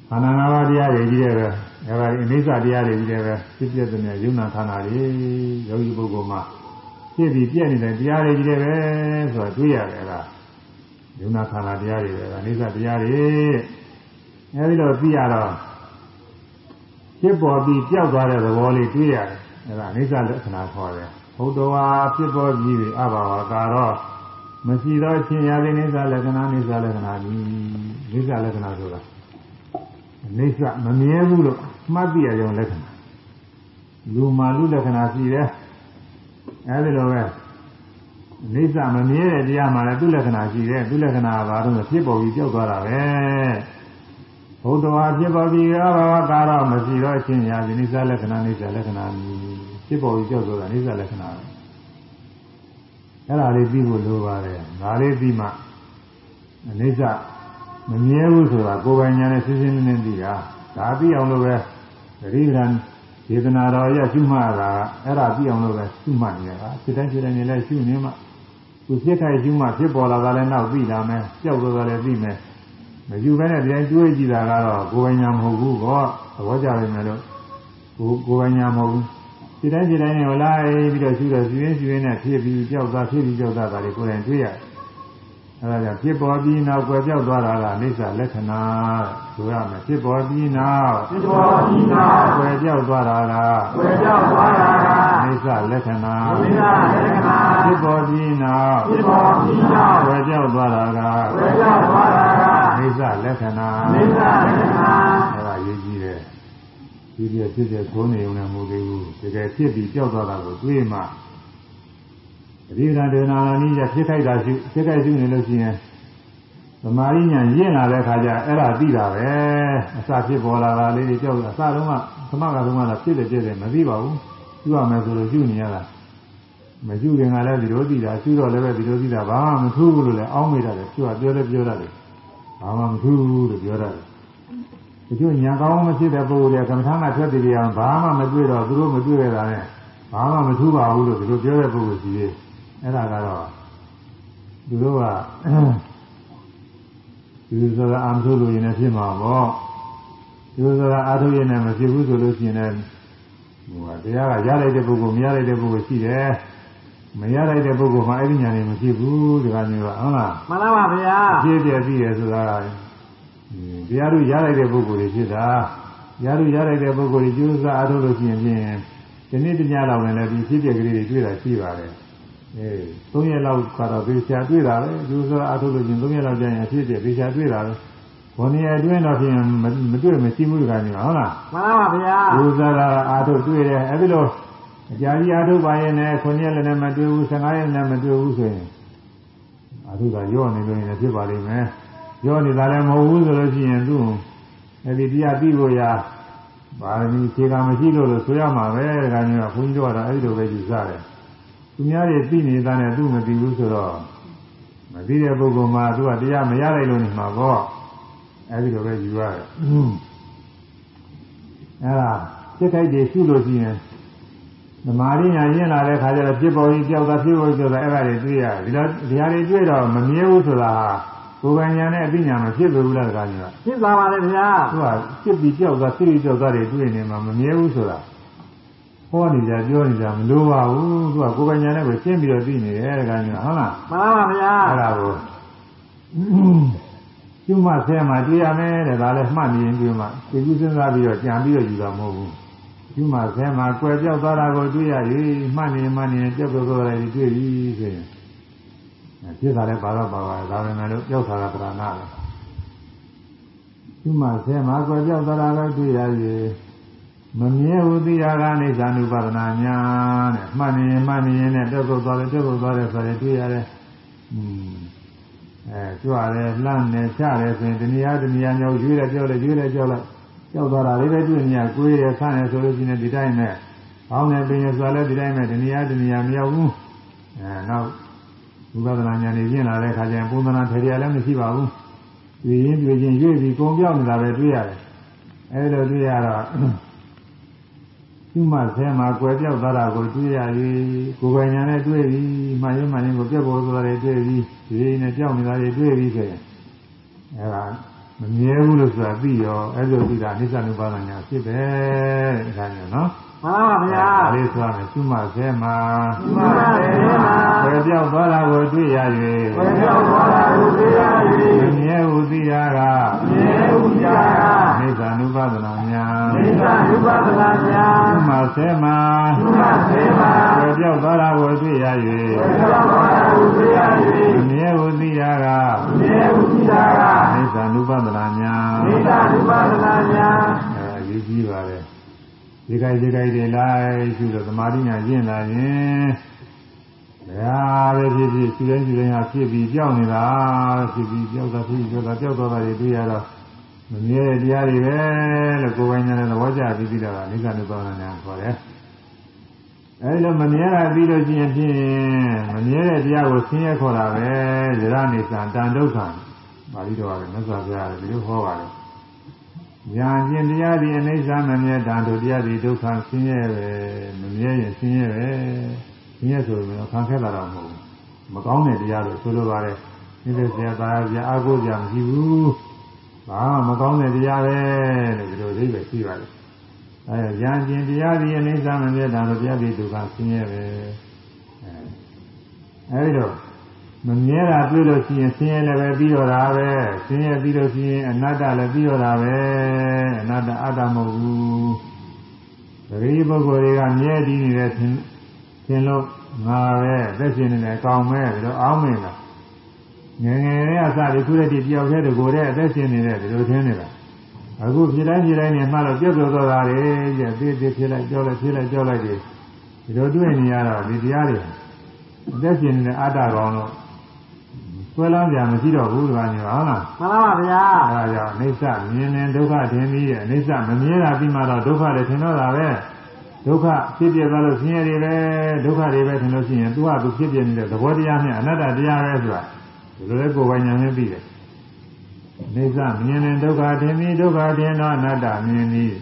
ခန္ဓာငါးပါးတရားတွေကြီးတယ်ပဲအဲဒါကြီးအနိစ္စတရားတွေကြီးတယ်ပဲဖြစ်ပြတဲ့မြယုံနာခန္ဓာတွေယောဂီပုဂ္ဂိုလ်မှာ ဖြစ်ပြီးပြည့်နေတဲ့တရားတွေကြီးတယ်ပဲဆိုတာတွေ့ရတယ်အဲဒါယုံနာခန္ဓာတရားတွေပဲအိဋ္ဌတရားတွေအဲဒီတော့သိရတော့ဖြစ်ပေါ်ပြီးကြောက်သွားတဲ့သဘောလေးတွေ့ရတယ်အဲဒါအိဋ္ဌလက္ခဏာခေါ်တယ်ဘုဒ္ဓဝါဖြစ်ပေါ်ပြီးပြီအဘာဝကာတော့မရှိတော့ချင်းရတဲ့အိဋ္ဌလက္ခဏာအိဋ္ဌလက္ခဏာကြီးအိဋ္ဌလက္ခဏာဆိုတာအိဋ္ဌမမြဲဘူးလို့မှတ်သိရကြောင်းလက္ခဏာလူမာလူလက္ခဏာရှိတယ် အဲဒီလိုပဲအိဋ္ဌမမြဲတဲ့တရားမှလည်းသူ့လက္ခဏာရှိတယ်သူ့လက္ခဏာကဘာလို့လဲဖြစ်ပေါ်ပြီးကြောက်သွားတာပဲဘုဒ္ဓဝါဖြစ်ပေါ်ပြီးရောဘာဝကာရောမရှိတော့အချင်းရာဒီနိစ္စလက္ခဏာနိစ္စလက္ခဏာဖြစ်ပေါ်ပြီးကြောက်သွားတာနိစ္စလက္ခဏာအဲ့ဒါလေးပြီးဖို့လိုပါတယ်ဒါလေးပြီးမှနိစ္စမမြဲဘူးဆိုတာကိုယ်ပိုင်ညာနဲ့ရှင်းရှင်းလင်းလင်းသိတာဒါပြီးအောင်လို့ပဲသတိပ္ပံ ဒေသနာတော်ရရှုမှတ်တာအဲ့ဒါပြီးအောင်လို့ပဲရှုမှတ်နေရတာစိတ်တိုင်းစိတ်တိုင်းနဲ့လည်းရှုနေမှသူဖြစ်ခိုက်ရှုမှဖြစ်ပေါ်လာတာလည်းနောက်သိလာမယ်ကြောက်သွားတာလည်းသိမယ်မယူဘဲနဲ့ပြန်တွေးကြည့်တာကတော့ကိုယ်ပညာမဟုတ်ဘူးကောသဘောကျတယ်မယ်လို့ကိုကိုယ်ပညာမဟုတ်ဘူးဒီတိုင်းဒီတိုင်းနဲ့ဟလာပြီးတော့ရှုတော့ရှုရင်းရှုရင်းနဲ့ဖြစ်ပြီးကြောက်သွားဖြစ်ပြီးကြောက်သွားတာတွေကိုယ်တိုင်တွေးရတယ် အဲဒါကြောင့်ဖြစ်ပေါ်ပြီးနောက်ကွယ်ပြောက်သွားတာကအိဋ္ဌလက္ခဏာဆိုရမယ်ဖြစ်ပေါ်ပြီးနောက်သိတော်ဤနာကွယ်ပြောက်သွားတာကဝေကြောက်သွားတာကအိဋ္ဌလက္ခဏာသိသာလက္ခဏာဖြစ်ပေါ်ပြီးနောက်သိတော်ဤနာကွယ်ပြောက်သွားတာကဝေကြောက်သွားတာကအိဋ္ဌလက္ခဏာသိသာလက္ခဏာအဲ့ဒါရေးကြည့်တယ်ဒီပြဖြစ်တဲ့သုံးနေုံနဲ့မဟုတ်သေးဘူးတကယ်ဖြစ်ပြီးကြောက်သွားတာကိုတွေးမှ တတိယဒေနာလာနည်းရဖြစ်ခိုက်တာရှိဖြစ်ခိုက်ရှိနေလို့ရှိရင်သမာဓိညာရင့်လာတဲ့ခါကျအဲ့ဒါသိတာပဲအစဖြစ်ပေါ်လာတာလေးတွေကြောက်တာအစတုန်းကသမကတုန်းကတော့ဖြစ်တယ်ဖြစ်တယ်မသိပါဘူးကျူရမယ်ဆိုလို့ကျူနေရတာမကျူခင်ကလည်းဒီလိုသိတာကျူတော့လည်းပဲဒီလိုသိတာဘာမှမထူးဘူးလို့လည်းအောင်းမိတာလေကျူကပြောတယ်ပြောတယ်ဘာမှမထူးဘူးလို့ပြောတယ်တချို့ညာကောင်းမဖြစ်တဲ့ပုဂ္ဂိုလ်တွေကကမ္မထာကထွက်တည်ရအောင်ဘာမှမတွေ့တော့သူတို့မတွေ့ရတာနဲ့ဘာမှမထူးပါဘူးလို့ဒီလိုပြောတဲ့ပုဂ္ဂိုလ်ကြီးရဲ့ အဲ့ဒါကတော့သူတို့ကဒီလိုဆိုတာအာမထုလို့ရင်လည်းဖြစ်မှာပေါ့ဒီလိုဆိုတာအာထုရင်လည်းမဖြစ်ဘူးဆိုလို့ရှိရင်လည်းဟိုကတရားကရလိုက်တဲ့ပုဂ္ဂိုလ်မရလိုက်တဲ့ပုဂ္ဂိုလ်ရှိတယ်မရလိုက်တဲ့ပုဂ္ဂိုလ်မှာအဲ့ဒီညာနေမဖြစ်ဘူးဒီကမျိုးကဟုတ်လားမှန်ပါပါဗျာဖြစ်ပြပြီးရဆိုတာတရားတို့ရလိုက်တဲ့ပုဂ္ဂိုလ်တွေဖြစ်တာတရားတို့ရလိုက်တဲ့ပုဂ္ဂိုလ်တွေကျိုးစားအားထုတ်လို့ရှိရင်ဖြင့်ဒီနေ့တညလောက်လည်းဒီဖြစ်ပြကလေးတွေတွေ့တာရှိပါတယ် အေး၃ရက်လောက်ကတော့သေချာတွေ့တာပဲကျိုးစားအားထုတ်လို့ရှိရင်၃ရက်လောက်ကျရင်အဖြစ်ပြသေချာတွေ့တာပဲဘုံနေအတွင်းတော့ဖြင့်မတွေ့မရှိဘူးဒီကနေ့ဟုတ်လားမှန်ပါပါဗျာကျိုးစားတာအားထုတ်တွေ့တယ်အဲဒီလိုအကြာကြီးအားထုတ်ပါရင်လည်း9ရက်လည်းမတွေ့ဘူး15ရက်လည်းမတွေ့ဘူးဆိုရင်အားထုတ်တာရော့နေလို့ရင်ဖြစ်ပါလိမ့်မယ်ရောနေတာလည်းမဟုတ်ဘူးဆိုလို့ရှိရင်သူ့အဲဒီတရားပြီးလို့ရပါရမီခြေကမရှိလို့လို့ဆိုရမှာပဲဒါကမျိုးကဘုန်းကြီးတို့ကတော့အဲဒီလိုပဲယူဆတယ် သူများတွေသိနေတာနဲ့သူ့မသိဘူးဆိုတော့မသိတဲ့ပုဂ္ဂိုလ်မှာသူကတရားမရလိုက်လို့နေမှာပေါ့အဲဒီလိုပဲယူရတယ်အဲဒါစိတ်ထိုက်တွေရှုလို့ရှိရင်ဓမ္မရင်းညာရင်းလာတဲ့ခါကျတော့ပြစ်ပေါ်ကြီးကြောက်တာပြစ်ပေါ်ကြီးကြောက်တာအဲ့ဒါတွေတွေ့ရတယ်ဒီတော့ဒီဟာတွေတွေ့တော့မမြဲဘူးဆိုတာဟာကိုယ်ပိုင်ညာနဲ့အသိညာမဖြစ်ဘူးလားတကားကြီးကဖြစ်သွားပါလေဗျာသူကပြစ်ပြီးကြောက်တာစိတ်ကြောက်တာတွေတွေ့နေမှာမမြဲဘူးဆိုတာ ဟောနေကြပြောနေကြမလို့ပါဘူးသူကကိုယ်ပိုင်ညာနဲ့ပဲရှင်းပြီးတော့သိနေတယ်တကားကြီးကဟုတ်လားမှန်ပါပါဗျာအဲ့ဒါကိုကျွမဆဲမှာတွေ့ရမယ်တဲ့ဒါလည်းမှတ်နေရင်ကျွမသိကူးစဉ်းစားပြီးတော့ကြံပြီးတော့ယူတာမဟုတ်ဘူးကျွမဆဲမှာကွယ်ပြောက်သွားတာကိုတွေ့ရပြီမှတ်နေမှတ်နေကြောက်ကြောက်သွားတယ်တွေ့ပြီဆိုရင်ဖြစ်တာလည်းပါတော့ပါပါဒါပဲမဲ့လို့ကြောက်တာကပရဏပဲကျွမဆဲမှာကွယ်ပြောက်သွားတာကိုတွေ့ရပြီ မမြဲဘူးသိတာကအိသ ानु ပါဒနာညာတဲ့မှတ်နေမှတ်နေနဲ့ကြောက်ကြောက်သွားတယ်ကြောက်ကြောက်သွားတယ်ဆိုရင်တွေ့ရတယ်อืมအဲကြွရတယ်လှမ်းတယ်ချတယ်ဆိုရင်တဏှာတဏှာညောရွေးတယ်ကြောက်တယ်ရွေးတယ်ကြောက်လိုက်ကြောက်သွားတာလေးပဲတွေ့နေရကိုယ်ရဆန်းရဆိုလို့ရှိရင်ဒီတိုင်းနဲ့အောင်းနေပင်ရဆိုလည်းဒီတိုင်းနဲ့တဏှာတဏှာမရောက်ဘူးအဲနောက်ဘုရားသနာညာနေကျင့်လာတဲ့ခါကျရင်ပုံသဏ္ဍာန်ထေရလည်းမရှိပါဘူးတွေ့ရင်တွေ့ချင်းရွေးပြီးကုံပြောက်နေတာပဲတွေ့ရတယ်အဲလိုတွေ့ရတော့ ကျွမဆဲမှာကွယ်ပြောက်သွားတာကိုတွေ့ရပြီကိုယ်ပိုင်ညာနဲ့တွေ့ပြီမှန်ရင်မှန်ရင်ကိုပြက်ပေါ်သွားတယ်တွေ့ပြီဒီနဲ့ကြောက်နေတာတွေတွေ့ပြီဆိုရင်အဲဒါမမြဲဘူးလို့ဆိုတာသိရောအဲ့လိုသိတာအနိစ္စနုပါဒညာဖြစ်ပဲတဲ့ဒါမျိုးနော်မှန်ပါပါဗျာဒါလေးဆိုရမယ်ကျွမဆဲမှာမှန်ပါပါကွယ်ပြောက်သွားတာကိုတွေ့ရ၍ဝေရောက်သွားတာကိုသိရမ၍မြဲဘူးသိတာကမြေဥစ္စာအနိစ္စနုပါဒနာ ညာမိစ္ဆာဥပဒနာညာကျွမဆဲမှာသုမသေမာကွယ်ပြောက်သွားတာကိုတွေ့ရဝေရောက်သွားတာကိုသိရ၍မမြဲဘူးသိတာက၍မြေဥစ္စာအနိစ္စနုပါဒနာညာမိစ္ဆာဥပဒနာညာအဲအရေးကြီးပါလေဒီကိဒီကိတွေလိုက်ရှိလို့သမာဓိညာကျင့်လာရင်ဘယ်ဟာပဲဖြစ်ဖြစ်ရှိတိုင်းရှိတိုင်းဟာဖြစ်ပြီးကြောက်နေတာဖြစ်ပြီးကြောက်တာဖြစ်ပြီးကြောက်တာကြောက်တော့တာတွေတွေ့ရတော့ မမြဲတဲ့တရားတွေပဲလို့ကိုယ်ပိုင်ညာနဲ့သဘောကျပြီးပြီးတော့အနိစ္စနုပါဒနာညာခေါ်တယ်အဲဒီလိုမမြဲတာပြီးလို့ရှိရင်ဖြင့်မမြဲတဲ့တရားကိုဆင်းရဲခေါ်တာပဲဇရနေသံတန်ဒုက္ခပါဠိတော်ကလည်းမြတ်စွာဘုရားကဒီလိုဟောပါတယ်ညာကျင်တရားဒီအနိစ္စမမြဲတန်တို့တရားဒီဒုက္ခဆင်းရဲပဲမမြဲရင်ဆင်းရဲပဲဆင်းရဲဆိုရင်ခံခဲ့တာတော့မဟုတ်ဘူးမကောင်းတဲ့တရားလို့ဆိုလိုပါတယ်ဒီလိုဆရာသားဆရာအာကိုဆရာမရှိဘူး ဘာမှမကောင်းတဲ့တရားပဲလို့ဒီလိုအိဗယ်ရှိပါတယ်အဲညာကျင်တရားဒီအနိစ္စမမြဲတန်တို့တရားဒီဒုက္ခဆင်းရဲပဲအဲအဲဒီတော့မမြဲတာတွေ့လို့ရှိရင်ဆင်းရဲလည်းပဲပြီးတော့တာပဲဆင်းရဲပြီးလို့ရှိရင်အနတ္တလည်းပြီးတော့တာပဲအနတ္တအတ္တမဟုတ်ဘူးပဂရိပုဂ္ဂိုလ်တွေကမြဲတည်နေတဲ့သင်သင်လို့ငါပဲသက်ရှင်နေတယ်ကောင်းမဲ့ပြီးတော့အောင်းမင်းလား ငယ်ငယ်လေးအစဒီခုတည်းဒီပြောက်တဲ့တကိုယ်တည်းအသက်ရှင်နေတဲ့ဒီလိုထင်းနေတာအခုဖြစ်တိုင်းဖြစ်တိုင်းနဲ့မှတော့ပြုတ်ပြုတ်သွားတာလေကျသေးသေးဖြစ်လိုက်ကြောက်လိုက်ဖြစ်လိုက်ကြောက်လိုက်ဒီလိုတွေ့နေရတော့ဒီတရားတွေအသက်ရှင်နေတဲ့အတ္တကောင်တော့ဆဆွဲလန်းကြမရှိတော့ဘူးဒီကနေ့ဟုတ်လားမှန်ပါဗျာအဲဒါကြောင့်အိဋ္ဌမြင်ရင်ဒုက္ခထင်ပြီးရဲ့အိဋ္ဌမမြင်တာပြီးမှတော့ဒုက္ခလည်းထင်တော့တာပဲဒုက္ခဖြစ်ပြသွားလို့ဆင်းရဲတွေပဲဒုက္ခတွေပဲထင်လို့ရှိရင်သူကသူဖြစ်ပြနေတဲ့သဘောတရားနဲ့အနတ္တတရားပဲဆိုတာ ဒီလိုလဲကိုယ်ပိုင်ဉာဏ်နဲ့ပြီးတယ်အိဋ္ဌမြင်ရင်ဒုက္ခထင်ပြီးဒုက္ခထင်တော့အနတ္တမြင်ပြီး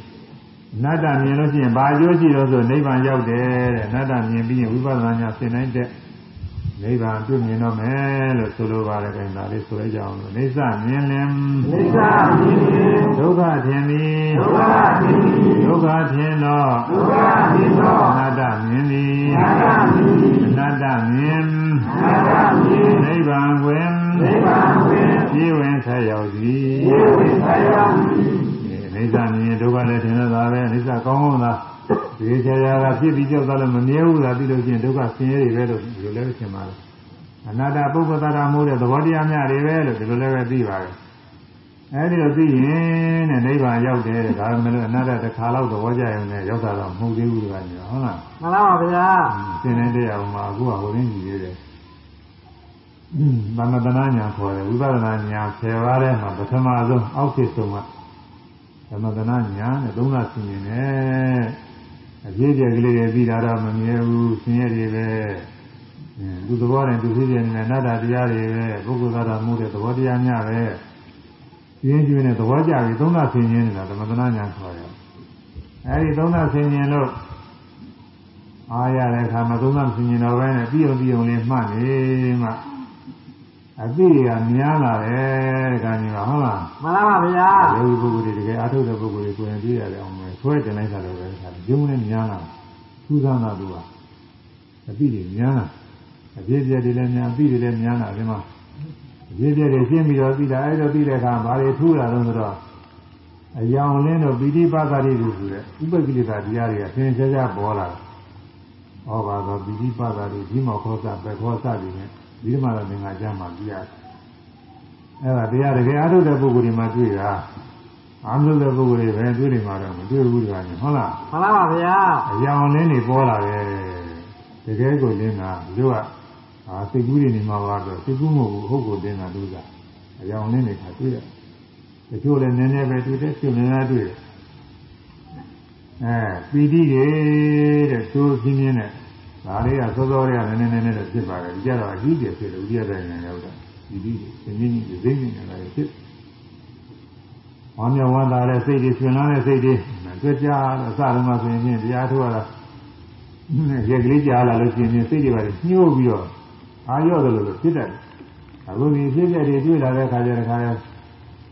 အနတ္တမြင်လို့ရှိရင်ဘာအကျိုးရှိလို့ဆိုနိဗ္ဗာန်ရောက်တယ်တဲ့အနတ္တမြင်ပြီးရင်ဝိပဿနာဉာဏ်သင်နိုင်တဲ့နိဗ္ဗာန်တွေ့မြင်တော့မယ်လို့ဆိုလိုပါတယ်ခင်ဗျာလေးဆိုလိုက်ကြအောင်လို့အိဋ္ဌမြင်လင်နိစ္စမြင်ရင်ဒုက္ခထင်သည်ဒုက္ခမြင်ရင်ဒုက္ခထင်သောဒုက္ခမြင်သောအနတ္တမြင်သည်အနတ္တမြင်သည်အနတ္တမြင်အ နတ္တမြင်နိဗ္ဗာန်တွင်နိဗ္ဗာန်တွင်ပြည့်ဝင်ဆက်ရောက်သည်ယေဝိသယောမိအိဋ္ဌမြင်ဒုက္ခလည်းထင်တာပဲအိဋ္ဌကောင်းကောင်းလားဒီချာချာကဖြစ်ပြီးကြောက်တာလည်းမမြဲဘူးလားပြီးလို့ရှိရင်ဒုက္ခဆင်းရဲတွေပဲလို့ဒီလိုလည်းထင်ပါလားအနာတ္တပုဂ္ဂတတာမိုးတဲ့သဘောတရားများတွေပဲလို့ဒီလိုလည်းပဲသိပါတယ်အဲဒီလိုသိရင်တဲ့နိဗ္ဗာန်ရောက်တယ်တဲ့ဒါမှမဟုတ်အနာတ္တတစ်ခါလောက်သဘောကျရင်လည်းရောက်တာတော့မဟုတ်သေးဘူးကညဟုတ်လားမှန်ပါဗျာသင်တဲ့တရားမှာအခုကဟိုရင်းကြည့်သေးတယ် သမတနာညာခေါ်တယ်ဝိပဿနာညာဆယ်ပါးထဲမှာပထမဆုံးအောက်ဖြစ်ဆုံးကသမတနာညာနဲ့သုံးသဆင်ရင်လည်းအပြည့်အကျက်ကလေးတွေပြီးတာတော့မမြဲဘူးဆင်းရဲတွေပဲသူသဘောနဲ့သူဖြစ်ဖြစ်နေတဲ့နတ္တတရားတွေပဲပုဂ္ဂိုလ်သားတော်မှုတဲ့သဘောတရားများပဲပြင်းပြင်းနဲ့သဘောကြပြီးသုံးသဆင်ရင်နေတာသမတနာညာခေါ်တယ်အဲဒီသုံးသဆင်ရင်လို့အားရတဲ့အခါမှာသုံးသဆင်ရင်တော့ပဲနဲ့ပြီးအောင်ပြီးအောင်လေးမှတ်နေမှ အသိတွေကများလာတယ်တခါကြီးကဟုတ်လားမှန်ပါဗျာယောဂီပုဂ္ဂိုလ်တွေတကယ်အထုတ်တဲ့ပုဂ္ဂိုလ်တွေကိုယ်ရင်ပြရတယ်အောင်မယ်ဆွဲတင်လိုက်တာလည်းပဲတခါကျုံနဲ့များလာထူးဆန်းတာသူကအသိတွေများလာအပြည့်ပြည့်တွေလည်းများအသိတွေလည်းများလာဒီမှာအပြည့်ပြည့်တွေရှင်းပြီးတော့သိတာအဲ့တော့သိတဲ့အခါဘာတွေထူးလာတော့ဆိုတော့အယောင်လင်းတို့ပိဋိပါဒတိလို့ဆိုတဲ့ဥပ္ပကိလေသာတရားတွေကသင်္ချာချာပေါ်လာတယ်။ဩဘာသောပိဋိပါဒတိဒီမောခောစပဲခောစတွေနဲ့ ဒီမှာတော့သင်္ဃာကျမ်းမှာပြရတယ်။အဲ့ဒါတရားတကယ်အထုတ်တဲ့ပုဂ္ဂိုလ်တွေမှာတွေ့တာအာမလို့တဲ့ပုဂ္ဂိုလ်တွေပဲတွေ့နေမှာတော့မတွေ့ဘူးတခါကျဟုတ်လားမှန်ပါဗျာအယောင်လင်းတွေပေါ်လာတယ်တကယ်ကိုလင်းတာတို့ကအာစိတ်ကူးတွေနေမှာပါတော့စိတ်ကူးမဟုတ်ဘူးဟုတ်ကိုလင်းတာတို့ကအယောင်လင်းတွေခါတွေ့တယ်တချို့လည်းနည်းနည်းပဲတွေ့တယ်ကျုပ်နည်းနည်းတွေ့တယ်အဲပီတိတွေတဲ့သူပြင်းပြင်းနဲ့ ဒါလေးကစောစောလေးကနည်းနည်းနည်းနည်းတော့ဖြစ်ပါတယ်ဒီကြတော့အကြီးကျယ်ဖြစ်လို့ဥရတဲ့ဉာဏ်ရောက်တာပီတိတွေပြင်းပြင်းတွေသိနေတယ်ဖြစ်ဝမ်းမြောက်ဝမ်းသာတဲ့စိတ်တွေရှင်လာတဲ့စိတ်တွေတွေ့ကြတော့အစတုန်းကဆိုရင်တရားထုတ်ရတာရက်ကလေးကြားလာလို့ရှိရင်စိတ်တွေပါညှို့ပြီးတော့အာရော့တယ်လို့ဖြစ်တတ်တယ်အခုဒီဖြစ်တဲ့တွေတွေ့လာတဲ့ခါကျတဲ့ခါကျ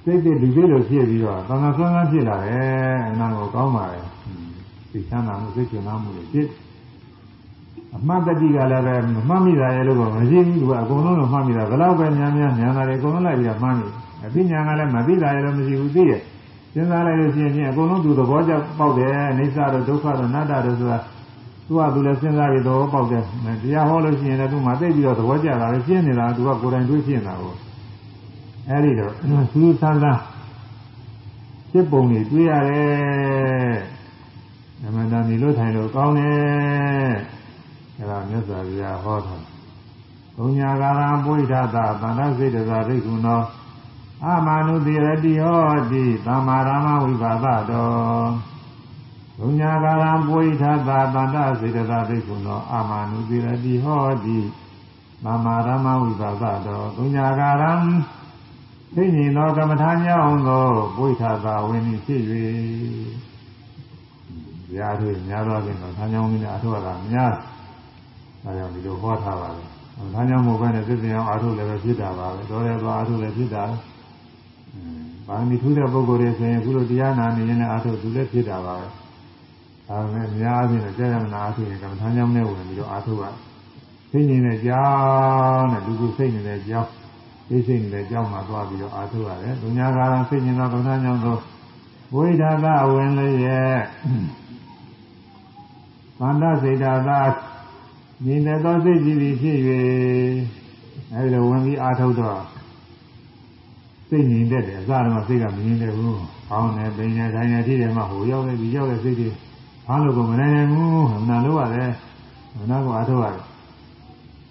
စိတ်တွေဒီလိုလိုဖြစ်ပြီးတော့သံဃာဆွမ်းကန်းဖြစ်လာတယ်အနာကိုကောင်းပါလေသိချမ်းသာမှုစိတ်ချမ်းသာမှုတွေဖြစ် အမှတ်တတိကလည်းပဲမမှတ်မိတာရဲ့လို့ကမရှိဘူးသူကအကုန်လုံးတော့မှတ်မိတာဘယ်တော့ပဲများများညာတာတွေအကုန်လုံးလိုက်ပြီးတော့မှတ်မိအသိဉာဏ်ကလည်းမသိတာရဲ့လို့မရှိဘူးသိရဲ့စဉ်းစားလိုက်လို့ရှိရင်အကုန်လုံးသူသဘောကျပေါက်တယ်အိဋ္ဌတို့ဒုက္ခတို့နတ္တတို့ဆိုတာသူကသူလည်းစဉ်းစားပြီးသဘောပေါက်တယ်တရားဟောလို့ရှိရင်လည်းသူမှသိပြီးတော့သဘောကျတာပဲရှင်းနေတာသူကကိုယ်တိုင်တွေးရှင်းတာကိုအဲဒီတော့သူဆန်းဆန်းစစ်ပုံတွေတွေးရတယ်အမှန်တန်ဒီလိုထိုင်လို့ကောင်းတယ် အဲဒါမြတ်စွာဘုရားဟောတာဘုညာကာရံပုရိသတာသန္တစိတ်တသာဒိက္ခုနောအာမနုတိရတိဟောတိသမ္မာရမဝိပါဒတော်ဘုညာကာရံပုရိသတာသန္တစိတ်တသာဒိက္ခုနောအာမနုတိရတိဟောတိသမ္မာရမဝိပါဒတော်ဘုညာကာရံသိဉ္ဇင်သောကမ္မထာမြောင်းသောပုရိသတာဝိနည်းဖြစ်၍ရာထုများသောဖြင့်တော့ဆန်းချောင်းမင်းအထောက်အကူများ ဒါကြောင့်ဒီလိုဟောထားပါတယ်။ဆန်းချောင်းမို့ပဲနဲ့သိစင်အောင်အထုလည်းပဲဖြစ်တာပါပဲ။တော်တယ်သွားအထုလည်းဖြစ်တာ။ဘာမီထူးတဲ့ပုဂ္ဂိုလ်တွေဆိုရင်အခုလိုတရားနာနေရင်လည်းအထုသူလည်းဖြစ်တာပါပဲ။ဒါပေမဲ့အများအားဖြင့်ကြာရမနာအထုရင်ကမ္မထာညောင်းနဲ့ဝင်ပြီးတော့အထုကသိဉ္ဇင်တဲ့ကြောင်းနဲ့လူကိုစိတ်နေတဲ့ကြောင်းသိစိတ်နေတဲ့ကြောင်းမှာသွားပြီးတော့အထုရတယ်။ဒုညာကာရစိတ်ဉ္ဇင်သောကမ္မထာညောင်းသောဝိဒါသအဝင်လည်းရဲ့ဗန္ဒစေတာသာ မြင်တဲ့သောစိတ်ကြည်ပြီးဖြစ်၍အဲဒီလိုဝင်ပြီးအာထုတ်တော့စိတ်ငြိမ်တတ်တယ်အစတော့စိတ်ကမငြိမ်တဲ့ဘူး။ကောင်းတယ်၊ပင်တယ်၊ထိုင်တယ်ထိတယ်မှဟိုရောက်တယ်ဒီရောက်တယ်စိတ်တွေဘာလို့ကိုမနိုင်နိုင်ဘူး။မနာလို့ရတယ်။မနာကိုအာထုတ်ရတယ်။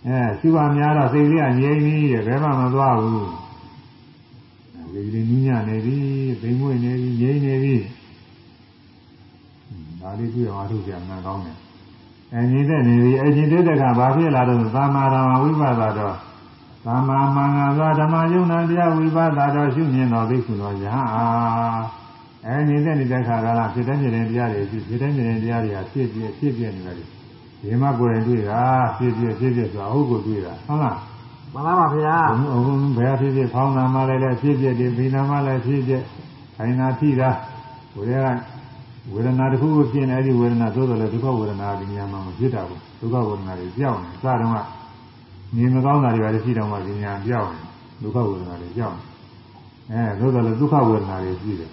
အဲရှုပါများတော့စိတ်လေးကငြိမ်ပြီးတဲ့ဘယ်မှမသွားဘူးဒီဒီနည်းညနေပြီဘိမ်မွေ့နေပြီငြိမ်နေပြီဒါလေးကြည့်အောင်အထုပြန်မှန်ကောင်းတယ် အဲငြိမ်တဲ့နေပြီအရှင်တဲ့ကဘာဖြစ်လာတော့သာမာဓမ္မဝိပဿနာတော့သမ္မာမင်္ဂလာဓမ္မယုံနာတရားဝိပဿနာတော်ရှုမြင်တော်သိခုတော်ယဟအားအဲနေတဲ့နေတဲ့ခါကလာဖြစ်တဲ့ဖြစ်တဲ့တရားတွေဖြစ်ဖြစ်တဲ့ဖြစ်တဲ့တရားတွေဟာဖြစ်ပြဖြစ်ပြနေတယ်ဒီမှာကိုယ်ရင်တွေ့တာဖြစ်ပြဖြစ်ပြဆိုတာဟုတ်ကိုတွေ့တာဟုတ်လားမှန်ပါပါဗျာဘုံဘုံဘယ်ဖြစ်ဖြစ်ဖောင်းနာမှလည်းဖြစ်ပြတယ်ဘိနာမှလည်းဖြစ်ပြခိုင်နာထိတာဘုရားက ဝေဒနာတစ်ခုကိုပြင်နေအဲ့ဒီဝေဒနာသို့တော်လည်းဒုက္ခဝေဒနာဒီညာမှာမဖြစ်တာဘူးဒုက္ခဝေဒနာတွေကြောက်နေစတော့ကမြင်မကောင်းတာတွေပါလေရှိတော့မှဒီညာကြောက်နေဒုက္ခဝေဒနာတွေကြောက်နေအဲသို့တော်လည်းဒုက္ခဝေဒနာတွေရှိတယ်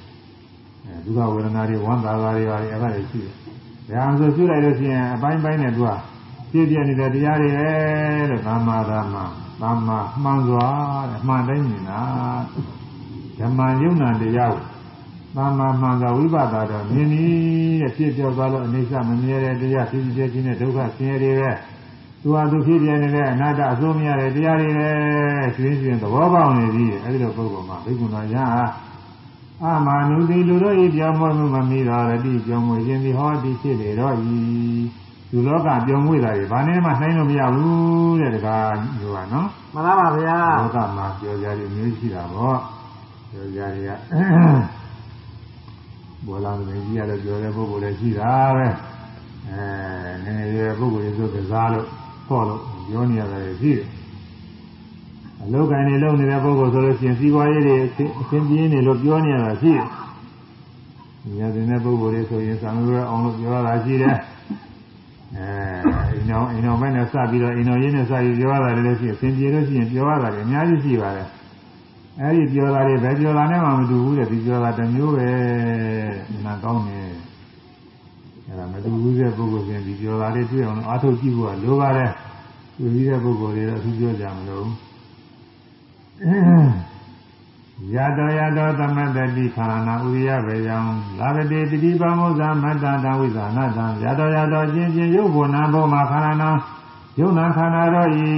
အဲဒုက္ခဝေဒနာတွေဝမ်းသာတာတွေပါလေအဲ့ဒါတွေရှိတယ်ဒါမှဆိုပြုလိုက်လို့ရှိရင်အပိုင်းပိုင်းနဲ့သူကပြည့်ပြည့်နေတဲ့တရားတွေပဲလို့သာမာဓမ္မသာမာမှန်စွာတဲ့အမှန်တိုင်းမြင်တာဓမ္မယုံနာတရားကို သာမာမှန်စွာဝိပဿနာတော့မြင်ပြီးတဲ့ဖြစ်ပြောသွားလို့အနိစ္စမမြဲတဲ့တရားဖြစ်ဖြစ်ချင်းနဲ့ဒုက္ခဆင်းရဲတွေပဲသူဟာသူဖြစ်ပြနေတဲ့အနာတ္တအစိုးမရတဲ့တရားတွေပဲရှင်ရှင်သဘောပေါက်နေပြီအဲဒီလိုပုဂ္ဂိုလ်မှာဘိက္ခုတော်ရဟအာမနုတိလူတို့ဤပြောင်းမမှုမမီတော်ရတိပြောင်းမခြင်းဒီဟောဒီဖြစ်လေတော့ဤလူလောကပြောင်းမွေတာတွေဘာနဲ့မှနှိုင်းလို့မရဘူးတဲ့တကားပြောတာနော်မှန်ပါပါဗျာလောကမှာပြောကြရည်မျိုးရှိတာပေါ့ပြောကြရည်က ဘောလာမင်းကြီးရလည်းပြောတဲ့ပုဂ္ဂိုလ်လည်းရှိတာပဲအဲငယ်ငယ်ပုဂ္ဂိုလ်တွေဆိုကစားလို့ခေါ်လို့ပြောနေရတယ်ရှိတယ်အလုပ်ကိုင်းနေလုပ်နေတဲ့ပုဂ္ဂိုလ်ဆိုလို့ရှိရင်စီးပွားရေးတွေအဆင်ပြေနေလို့ပြောနေရတာရှိတယ်ညတဲ့ပုဂ္ဂိုလ်တွေဆိုရင်သံဃာအောင်လို့ပြောတာရှိတယ်အဲအိမ်တော်အိမ်တော်မဲ့နဲ့စပြီးတော့အိမ်တော်ရင်းနဲ့စပြီးပြောရတာလည်းရှိအစဉ်ပြေလို့ရှိရင်ပြောရတာလည်းအများကြီးရှိပါတယ် အဲဒီပြောတာတွေပဲပြောတာနဲ့မှမတူဘူးတဲ့ဒီပြောတာတစ်မျိုးပဲနာကောင်းတယ်အဲဒါမတူဘူးတဲ့ပုဂ္ဂိုလ်ချင်းဒီပြောတာတွေတွေ့အောင်အားထုတ်ကြည့်ဖို့ကလိုပါတယ်သူကြီးတဲ့ပုဂ္ဂိုလ်တွေတော့သူပြောကြမလို့ယတောယတောသမတ္တိခန္ဓာဥရိယဘေယံလာဗတိတိပမောဇာမတ္တတဝိဇာနာတံယတောယတောချင်းချင်းရုပ်ဘုံနာဘောမှာခန္ဓာနာယုံနာခန္ဓာတော်ဤ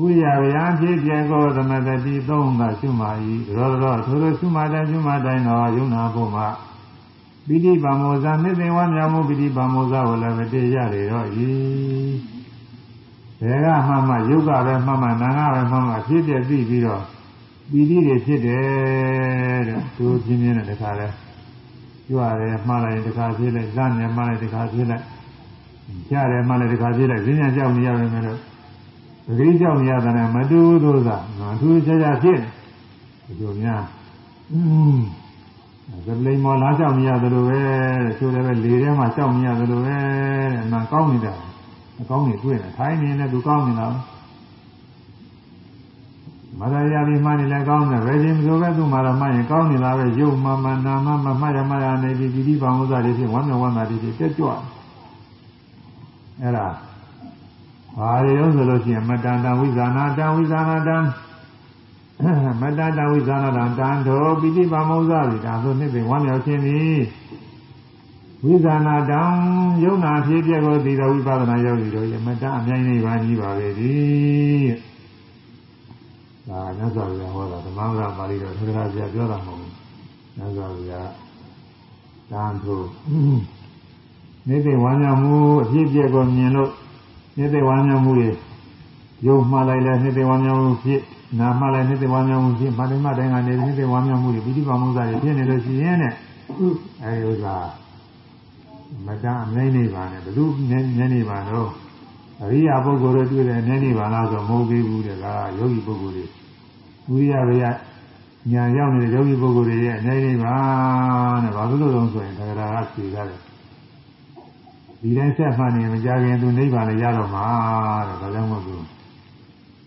ဥရိယဘေယံဖြစ်ပြကောသမတ္တိသုံးကရှုမာဤရောရောထိုလိုရှုမာတဲ့ရှုမာတိုင်းတော်ယုံနာဘောမှာပိဋိပမောဇာမြစ်သိဝါမြောက်မှုပိဋိပမောဇာဝလည်းမတည်ရလေတော့ဤဘယ်ကမှမှယုတ်ကပဲမှမှနာငါပဲမှမှဖြစ်ပြသိပြီးတော့ပီတိတွေဖြစ်တယ်တဲ့သူပြင်းပြင်းနဲ့တခါလဲကြွရတယ်မှားလိုက်တခါဖြစ်လိုက်လမ်းနေမှားလိုက်တခါဖြစ်လိုက်ကြားတယ်မှားလိုက်တခါဖြစ်လိုက်ဈဉ္ညာကြောက်နေရတယ်မယ်လို့ ပဂရိကြောက်နေရတယ်နဲ့မတူဘူးသောသာမထူးခြားခြားဖြစ်ဒီလိုများอืมသလိမ်မော်လားကြောက်နေရတယ်လို့ပဲဆိုတယ်ပဲလေထဲမှာကြောက်နေရတယ်လို့ပဲတဲ့အမှန်ကောင်းနေတာအကောင်းနေတွေ့တယ်ထိုင်းနေတယ်သူကောင်းနေတာမရယာပြီးမှနေလည်းကောင်းတယ်ဘယ်ချင်းမဆိုပဲသူ့မှာတော့မှရင်ကောင်းနေတာပဲရုပ်မမနာမမမှရမရနေပြီးဒီဒီပါဥစ္စာတွေဖြင့်ဝမ်းမြောက်ဝမ်းသာတွေဖြင့်တက်ကြွအဲ့ဒါ ဘာတွေရောဆိုလို့ရှိရင်မတန်တဝိဇာနာတံဝိဇာနာတံမတန်တဝိဇာနာတံတန်တော်ပိဋိပါမဥစ္စာတွေဒါဆိုနှစ်ပင်ဝမ်းမြောက်ခြင်းသည်ဝိဇာနာတံယုံနာဖြစ်ပြကိုသိတော်ဝိပဿနာယောဂီတို့ယမတအမြိုင်းနေပါကြီးပါပဲဒီဒါမြတ်စွာဘုရားဟောတာဓမ္မဂရပါဠိတော်သက္ကရာပြပြောတာမဟုတ်ဘူးမြတ်စွာဘုရားတန်ထိုနေသိဝါညာမှုအဖြစ်ပြကိုမြင်လို့ နေသိဝါညာမှုရဲ့ယုံမှားလိုက်လဲနေသိဝါညာမှုဖြစ်နာမှားလိုက်နေသိဝါညာမှုဖြစ်မာတိမတိုင်းကနေနေသိဝါညာမှုတွေပိဋိပါမုဇ္ဇာတွေဖြစ်နေလို့ရှိရင်တဲ့အဲဒီဥစ္စာမတန်းအမြဲနေပါနဲ့ဘယ်သူနည်းနေပါတော့အရိယာပုဂ္ဂိုလ်တွေတွေ့တယ်နည်းနေပါလားဆိုမဟုတ်သေးဘူးတဲ့ကယောဂီပုဂ္ဂိုလ်တွေဝိရိယတွေကညာရောက်နေတဲ့ယောဂီပုဂ္ဂိုလ်တွေရဲ့အနေနေပါတဲ့ဘာလို့လို့လဲဆိုရင်ဒါကကဖြေရတယ် ဒီတိုင်းဆက်မှနေမကြခင်သူနိဗ္ဗာန်လည်းရတော့မှာတဲ့ဒါကြောင့်မို့လို့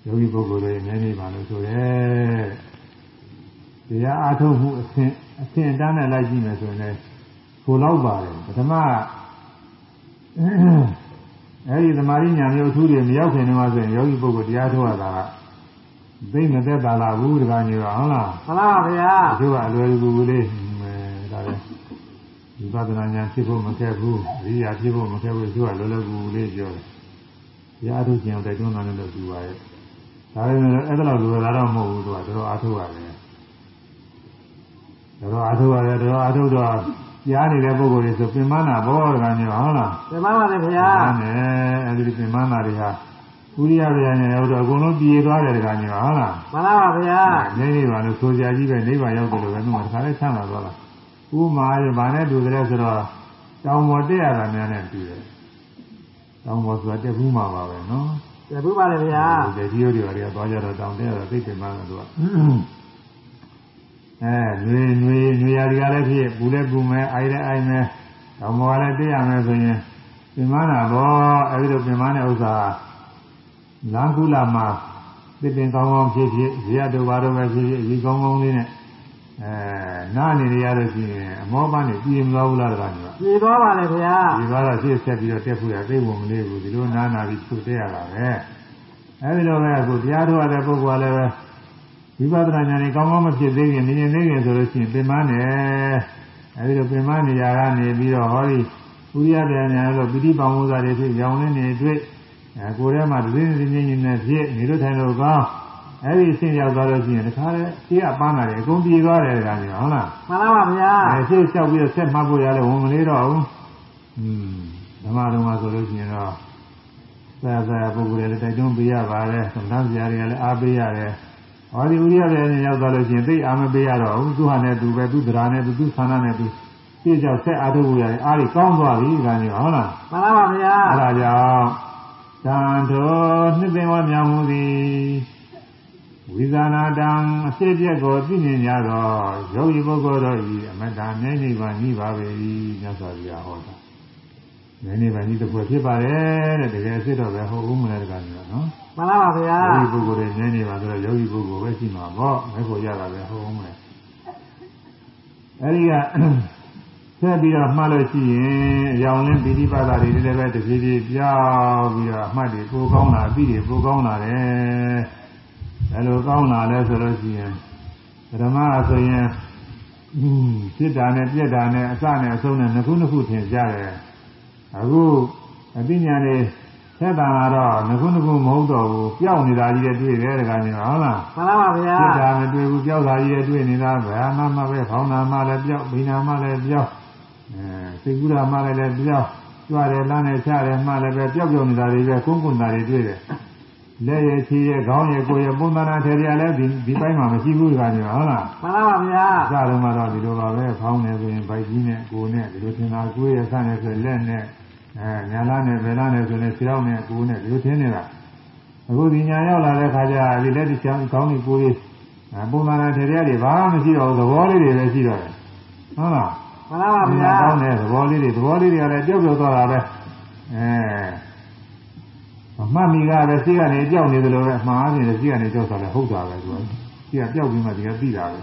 ယောဂီပုဂ္ဂိုလ်တွေအနေနေပါလို့ဆိုရဲတရားအားထုတ်မှုအဆင့်အဆင့်အတန်းနဲ့လိုက်ကြည့်မယ်ဆိုရင်လည်းကိုလောက်ပါတယ်ပထမအဲဒီသမာဓိညာမျိုးအထူးတွေမရောက်ခင်တော့ဆိုရင်ယောဂီပုဂ္ဂိုလ်တရားထုတ်ရတာကသိမသက်သာလာဘူးတခါညတော့ဟုတ်လားမှန်ပါဗျာဒီကအလွယ်ကူကူလေးအဲဒါလည်း ဒီပဒနာညာဖြစ်ဖို့မခက်ဘူးအရိယာဖြစ်ဖို့မခက်ဘူးသူကလောလောကူကူလေးပြောတယ်တရားထုတ်ခြင်းတိုက်တွန်းတာလည်းလို့ပြောပါရဲ့ဒါပေမဲ့အဲ့ဒါတော့လူလာတော့မဟုတ်ဘူးသူကတော်အားထုတ်ရတယ်တော်အားထုတ်ရတယ်တော်အားထုတ်တော့ကြားနေတဲ့ပုဂ္ဂိုလ်တွေဆိုပင်မနာဘောကမျိုးဟုတ်လားပြမပါလေဗျာဟုတ်တယ်အဲ့ဒီပင်မနာတွေဟာဥရိယဗျာညာရောက်တော့အကုန်လုံးပြေသွားတယ်တခါမျိုးဟုတ်လားမှန်ပါပါဗျာနေနေပါလို့ဆိုကြကြီးပဲနိဗ္ဗာန်ရောက်တယ်လို့ပဲသူကတခါလေးချမ်းသာသွားတာ ဥမာရဘာနဲ့တူတယ်ဆိုတော့တောင်ပေါ်တက်ရတာများနဲ့တူတယ်။တောင်ပေါ်ဆိုတာတက်ဘူးမှာပါပဲနော်။တက်ဘူးပါလေဗျာ။ဒီဒီရိုးတွေပါလေသွားကြတော့တောင်တက်ရတော့သိတယ်မှန်းတော့အဲညွေညွေညွေရတွေကလည်းဖြစ်ဘူးလည်းဘူးမယ်အိုင်လည်းအိုင်မယ်တောင်ပေါ်ကလည်းတက်ရမယ်ဆိုရင်ပြန်မလာတော့အဲဒီလိုပြန်မတဲ့ဥစ္စာလမ်းကူလာမှာသစ်ပင်ကောင်းကောင်းဖြစ်ဖြစ်ဇေယျတို့ဘာတို့ပဲဖြစ်ဖြစ်ရေကောင်းကောင်းလေးနဲ့ အဲနားနေရရလို့ရှိရင်အမောပန်းနေပြည်မသွားဘူးလားတကားညီပါပြေသွားပါလေဗျာဒီကားတော့ရှေ့ဆက်ပြီးတော့တက်ဖို့ရသိဖို့မလေးဘူးဒီလိုနားနာပြီးသူ့တက်ရတာပဲအဲဒီလိုပဲအခုတရားထုတ်ရတဲ့ပုဂ္ဂိုလ်ကလည်းပဲဝိပဿနာဉာဏ်ကြီးကောင်းကောင်းမဖြစ်သေးခင်မြင်နေသေးခင်ဆိုလို့ရှိရင်ပင်မနဲ့အဲဒီလိုပင်မနေရာကနေပြီးတော့ဟောဒီဥရိယပြန်ညာလို့ပိဋိပံဝဇ္ဇာတွေဖြစ်ရောင်လင်းနေတွေ့အဲကိုယ်ထဲမှာဒိဋ္ဌိဉာဏ်ကြီးနဲ့ဖြစ်နေလို့ထိုင်လို့ကောင်း အဲဒီအဆင့်ရောက်သွားလို့ရှိရင်တခါလေရှေ့ကပန်းလာတယ်အကုန်ပြေသွားတယ်ကလည်းဟုတ်လားမှန်ပါပါဗျာအဲရှေ့လျှောက်ပြီးတော့ဆက်မှတ်ဖို့ရလဲဝင်မလေးတော့ဘူးอืมဓမ္မတော်မှာဆိုလို့ရှိရင်တော့သာသာပုဂ္ဂိုလ်တွေတိုက်တွန်းပေးရပါတယ်သံဃာဆရာတွေကလည်းအားပေးရတယ်ဟောဒီဥရိယတွေနဲ့ရောက်သွားလို့ရှိရင်သိအားမပေးရတော့ဘူးသူဟာနဲ့သူပဲသူသရာနဲ့သူသူဆန္ဒနဲ့သူပြည့်ကြောက်ဆက်အားထုတ်ဖို့ရတယ်အားကြီးကောင်းသွားပြီဒါမျိုးဟုတ်လားမှန်ပါပါဗျာအဲဒါကြောင့်တန်တော်နှစ်သိမ့်ဝမြောင်မှုသည် ဝိဇာနာတံအဖြစ်အပျက်ကိုသိမြင်ကြတော့ယောဂီပုဂ္ဂိုလ်တို့ဤအမတ္တမြဲနိဗ္ဗာန်ကြီးပါပဲမြတ်စွာဘုရားဟောတာမြဲနိဗ္ဗာန်ကြီးတစ်ခုဖြစ်ပါတယ်တဲ့တကယ်ဖြစ်တော့ပဲဟုတ်ဦးမလဲတကယ်မျိုးနော်မှန်ပါပါဗျာယောဂီပုဂ္ဂိုလ်တွေမြဲနိဗ္ဗာန်ဆိုတော့ယောဂီပုဂ္ဂိုလ်ပဲရှိမှာပေါ့မဲဖို့ရတာပဲဟုတ်ဦးမလဲအဲဒီကဆက်ပြီးတော့မှတ်လို့ရှိရင်အရောင်လင်းပိဋိပတ်တာတွေလည်းပဲတဖြည်းဖြည်းပြောင်းပြီးတော့အမှတ်တွေပိုကောင်းလာအပြီးတွေပိုကောင်းလာတယ်။ အဲလိုကောင်းလာလဲဆိုလို့ရှိရင်ဓမ္မဆိုရင်อืมစိတ်ဓာတ်နဲ့ပြက်ဓာတ်နဲ့အစနဲ့အဆုံးနဲ့နှစ်ခုနှစ်ခုထင်ကြတယ်။အခုအပညာတွေသက်တာလာတော့နှစ်ခုနှစ်ခုမဟုတ်တော့ဘူးပျောက်နေတာကြီးတွေတွေ့တယ်တခါကျတော့ဟုတ်လားမှန်ပါပါဗျာပြစ်တာမတွေ့ဘူးကြောက်တာကြီးတွေတွေ့နေတာဗာမမပဲခေါင်းနာမလည်းပြောက်ဘိနာမလည်းပြောက်အဲစိတ်ကူးတာမလည်းလည်းပြောက်ကြွတယ်လမ်းနဲ့ချတယ်မှလည်းပဲပြောက်ပြောက်နေတာတွေပဲကုန်းကုန်းတာတွေတွေ့တယ် လက်ရချီရခေါင်းရကိုယ်ရပုံသဏ္ဍာန်ထေရလည်းဒီဒီပိုင်းမှာမရှိဘူးကနေဟုတ်လားမှန်ပါပါဗျာအစတုန်းကတော့ဒီလိုပါပဲခေါင်းနဲ့ဆိုရင်ဗိုက်ကြီးနဲ့ကိုယ်နဲ့ဒီလိုထင်တာကိုယ်ရဆန့်နေဆိုလက်နဲ့အဲညာလားနဲ့ဘယ်လားနဲ့ဆိုရင်ခြေောက်နဲ့ကိုယ်နဲ့ဒီလိုထင်နေတာအခုဒီညာရောက်လာတဲ့ခါကျဒီလက်ဒီချောင်းခေါင်းကြီးကိုယ်ကြီးအဲပုံမှန်တဲ့တရားတွေဘာမှမရှိတော့ဘူးသဘောလေးတွေပဲရှိတော့တယ်ဟုတ်လားမှန်ပါပါဗျာကောင်းတဲ့သဘောလေးတွေသဘောလေးတွေကလည်းကြောက်ကြောက်သွားတာပဲအဲ အမှတ်မိကပဲစိတ်ကနေကြောက်နေသလိုပဲအမှားအပြင်စိတ်ကနေကြောက်တာလည်းဟုတ်တာပဲသူကစိတ်ကကြောက်ပြီးမှဒီကသိတာပဲ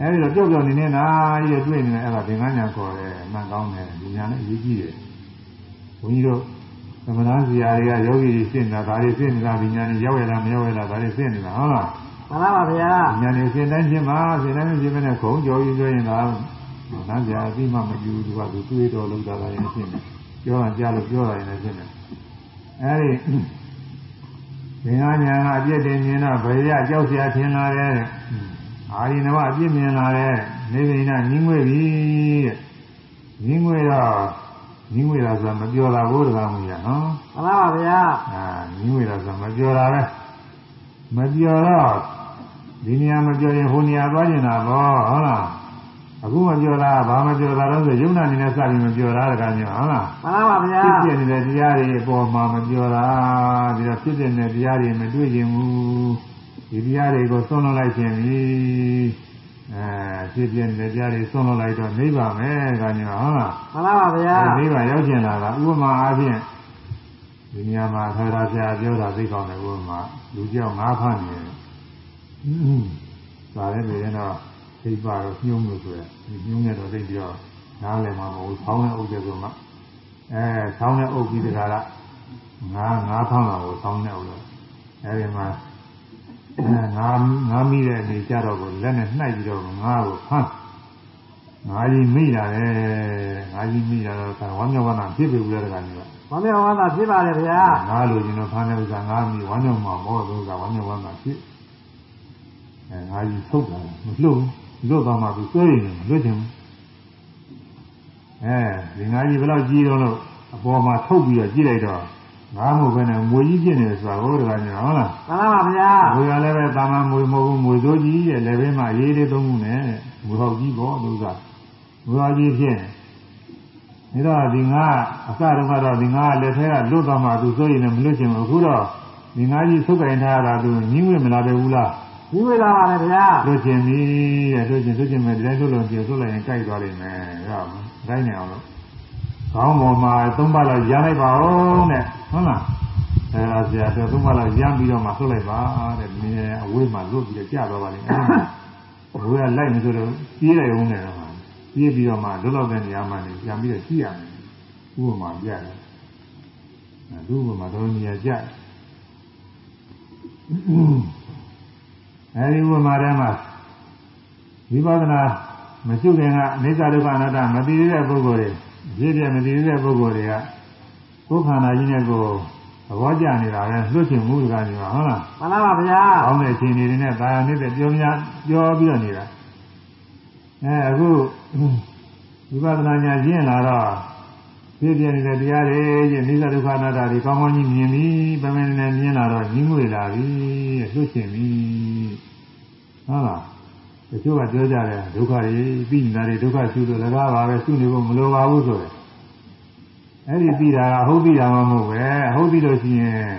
အဲဒီတော့ကြောက်ကြောက်နေနေတာကြီးတွေတွေ့နေတယ်အဲ့ဒါသင်္ကန်းညာခေါ်တယ်အမှန်ကောင်းတယ်ဒီညာလည်းအရေးကြီးတယ်ဘုန်းကြီးတို့သမဏဇီယာတွေကယောဂီတွေရှင်းနေတာဒါတွေရှင်းနေတာဒီညာနေရောက်ရလားမရောက်ရလားဒါတွေရှင်းနေတာဟုတ်လားမှန်ပါပါဗျာညာနေစဉ်တိုင်းချင်းမှာစဉ်တိုင်းချင်းမနဲ့ခုံကြော်ပြီးပြောရင်တော့နားကြအပြီးမှမယူသူကသူတွေးတော်လောက်တာလည်းရှင်းတယ်ပြောတာကြားလို့ပြောတာလည်းရှင်းတယ် အဲဒီသင်္ဃာညာကအပြည့်တင်မြင်တော့ဘယ်ရကြောက်စရာထင်လာတယ်အာရိနဝအပြည့်မြင်လာတယ်နေဗိနာညင်းငွေပြီတဲ့ညင်းငွေတော့ညင်းငွေတာဆိုတာမပြောတာဘူးတကားမူရနော်မှန်ပါဗျာအာညင်းငွေတာဆိုတာမပြောတာပဲမပြောတော့ဒီနေရာမပြောရင်ဟိုနေရာသွားနေတာပေါ့ဟုတ်လား အခုမပြောတာဘာမပြောတာတော့ဆိုယုံနာနေနဲ့စပြီးမပြောတာတကားမျိုးဟုတ်လားမှန်ပါပါဗျာဖြစ်ပြနေတဲ့တရားတွေအပေါ်မှာမပြောတာပြီးတော့ဖြစ်ပြနေတဲ့တရားတွေမတွေ့ခြင်းဘူးဒီတရားတွေကိုဆုံးလွတ်လိုက်ခြင်းပြီအဲဖြစ်ပြနေတဲ့တရားတွေဆုံးလွတ်လိုက်တော့နိဗ္ဗာန်ပဲကညောဟုတ်လားမှန်ပါပါဗျာနိဗ္ဗာန်ရောက်ကျင်လာတာဥပမာအားဖြင့်ဒီနေရာမှာခန္ဓာဆရာပြောတာသိကောင်းတယ်ဥပမာလူကြောက်ငါးဖမ်းနေတယ်ဒါလည်းပြရင်တော့ သိပါတော့ညှိုးလို့ဆိုရဒီညှိုးနေတော့သိပြီးတော့နားလည်မှာမဟုတ်ဘူးဆောင်းတဲ့ဥစ္စာဆိုမှအဲဆောင်းတဲ့အုပ်ပြီးတခါကငါးငါးဖမ်းတာကိုဆောင်းတဲ့အုပ်လို့အဲဒီမှာငါးငါးမိတဲ့အနေကြတော့ကိုလက်နဲ့နှိုက်ပြီးတော့ငါးကိုဖမ်းငါကြီးမိတာလေငါကြီးမိတာတော့ခါဝမ်းမြောက်ဝမ်းသာဖြစ်ပြီဦးရတဲ့ကနေတော့ဝမ်းမြောက်ဝမ်းသာဖြစ်ပါလေဗျာငါလိုချင်တော့ဖမ်းတဲ့ဥစ္စာငါမိဝမ်းမြောက်မှာမောတဲ့ဥစ္စာဝမ်းမြောက်ဝမ်းသာဖြစ်အဲငါကြီးထုတ်တာမလှုပ်ဘူး လွတ်သွားမှသူစွဲရင်မလွတ်ချင်ဘူးအဲဒီငါကြီးဘယ်တော့ကြီးတော့လို့အပေါ်မှာထုတ်ပြီးတော့ကြည့်လိုက်တော့ငါမဟုတ်ဘဲနဲ့ငွေကြီးဖြစ်နေတယ်ဆိုတာဟောတကားညဟုတ်လားမှန်ပါဗျာငွေကလည်းပဲတာမန်ငွေမဟုတ်ဘူးငွေစိုးကြီးရဲ့လည်းပဲမှရေးလေးသုံးခုနဲ့ငွေဟောက်ကြီးပေါ့လို့ကငွေဟောက်ကြီးဖြစ်နေဒါတော့ဒီငါအစတုန်းကတော့ဒီငါလက်ထဲကလွတ်သွားမှသူစိုးရင်လည်းမလွတ်ချင်ဘူးအခုတော့ဒီငါကြီးသုတ်ကင်ထားတာသူညင်းဝင်မလာပဲဘူးလား ဒီဝေလာပါလေဗျာလွတ်ချင်ပြီတဲ့လွတ်ချင်လွတ်ချင်မယ်ဒီတိုင်းလွတ်လို့ပြလွတ်လိုက်ရင်ကြိုက်သွားလိမ့်မယ်ဟုတ်မတိုင်းနေအောင်လို့ခေါင်းပေါ်မှာသုံးပါးလောက်ရလိုက်ပါဦးတဲ့ဟုတ်လားအဲဒါဆရာတို့သုံးပါးလောက်ရမ်းပြီးတော့မှလွတ်လိုက်ပါတဲ့မင်းအဝေးမှာလွတ်ပြီးတော့ကြာသွားပါလိမ့်မယ်အဝေးကလိုက်နေဆိုတော့ပြေးလိုက်အောင်နဲ့တော့ပြေးပြီးတော့မှလွတ်လောက်တဲ့နေရာမှာနေပြန်ပြီးတော့ကြည့်ရမယ်ဥပမာပြရတယ်အဲဥပမာတော့နေရာကြ အဲဒီဥပမာထဲမှာဝိပဿနာမရှိခင်ကအနိစ္စဒုက္ခအနတ္တမသိသေးတဲ့ပုဂ္ဂိုလ်တွေပြည့်ပြည့်မသိသေးတဲ့ပုဂ္ဂိုလ်တွေကကိုယ်ခန္ဓာကြီးနဲ့ကိုယ်သဘောကျနေတာပဲလွတ်ချင်မှုကနေမှာဟုတ်လားမှန်ပါဗျာ။အောင်းတဲ့အခြေအနေတွေနဲ့ဒါရနေတဲ့ပြောများပြောပြီးတော့နေတာ။အဲအခုဝိပဿနာဉာဏ်ကျင့်လာတော့ ပြည့်ပြည့်နေတဲ့တရားတွေရဲ့နိစ္စဒုက္ခအနတ္တတွေကောင်းကောင်းကြီးမြင်ပြီးပမင်းနဲ့မြင်လာတော့ညီးငွေလာပြီလွတ်ချင်ပြီ။ဟုတ်လား။တချို့ကပြောကြတယ်ဒုက္ခတွေပြီးနေတာတွေဒုက္ခရှုလို့လည်းကားပါပဲရှုနေဖို့မလိုပါဘူးဆိုတယ်။အဲ့ဒီပြီးတာကဟုတ်ပြီးတာမှမဟုတ်ပဲဟုတ်ပြီးလို့ရှိရင်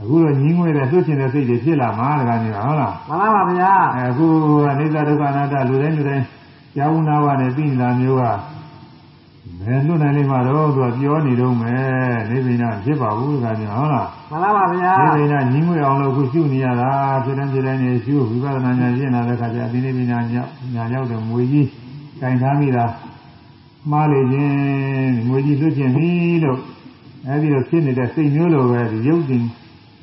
အခုတော့ညီးငွေတဲ့လွတ်ချင်တဲ့စိတ်တွေဖြစ်လာမှာတကားနေတာဟုတ်လားမှန်ပါဗျာအဲအခုအနိစ္စဒုက္ခအနတ္တလူတိုင်းလူတိုင်းကြောင်းနာဝနဲ့သိနေတာမျိုးက ဘယ်လွတ်နိုင်လိမ့်မှာတော့သူကပြောနေတော့မယ်နေဗိနာဖြစ်ပါဘူးတကားနေတာဟုတ်လားမှန်ပါဗျာနေဗိနာညီးငွေအောင်လို့အခုရှုနေရတာဖြစ်တဲ့ဖြစ်တဲ့နေရှုဝိပဿနာဉာဏ်ရှင်းလာတဲ့ခါကျအသိနေဗိနာညညာရောက်တဲ့မွေကြီးခြင်ထားမိတာမှားလေခြင်းငွေကြီးလွတ်ခြင်းပြီလို့အဲဒီလိုဖြစ်နေတဲ့စိတ်မျိုးလိုပဲဒီရုပ်တင်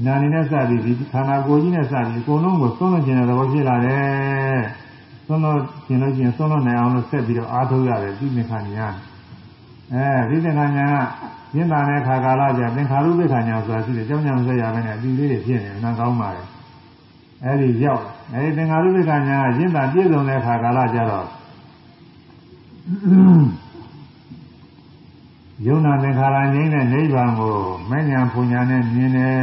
နာနေနဲ့စသည်ဒီခန္ဓာကိုယ်ကြီးနဲ့စသည်အကုန်လုံးကိုသုံးလို့ခြင်းတဲ့သဘောဖြစ်လာတယ်။သုံးလို့ခြင်းလို့ခြင်းသုံးလို့နိုင်အောင်လို့ဆက်ပြီးတော့အားထုတ်ရတယ်ဒီသင်္ခါညာ။ အဲဒီသင်္ခါညာကရင်းတာတဲ့ခါကာလကျသင်္ခါရုပ္ပခါညာဆိုတာရှိတယ်။ကြောင်းကြောင်းဆက်ရမယ်နဲ့အတူလေးတွေဖြစ်နေတယ်။နာကောင်းပါလေ။အဲဒီရောက်အဲဒီသင်္ခါရုပ္ပခါညာကရင်းတာပြည့်စုံတဲ့ခါကာလကျတော့ယုံနာသင်္ခါရငြိမ်းတဲ့နိဗ္ဗာန်ကိုမဲ့ညာပူညာနဲ့မြင်တယ်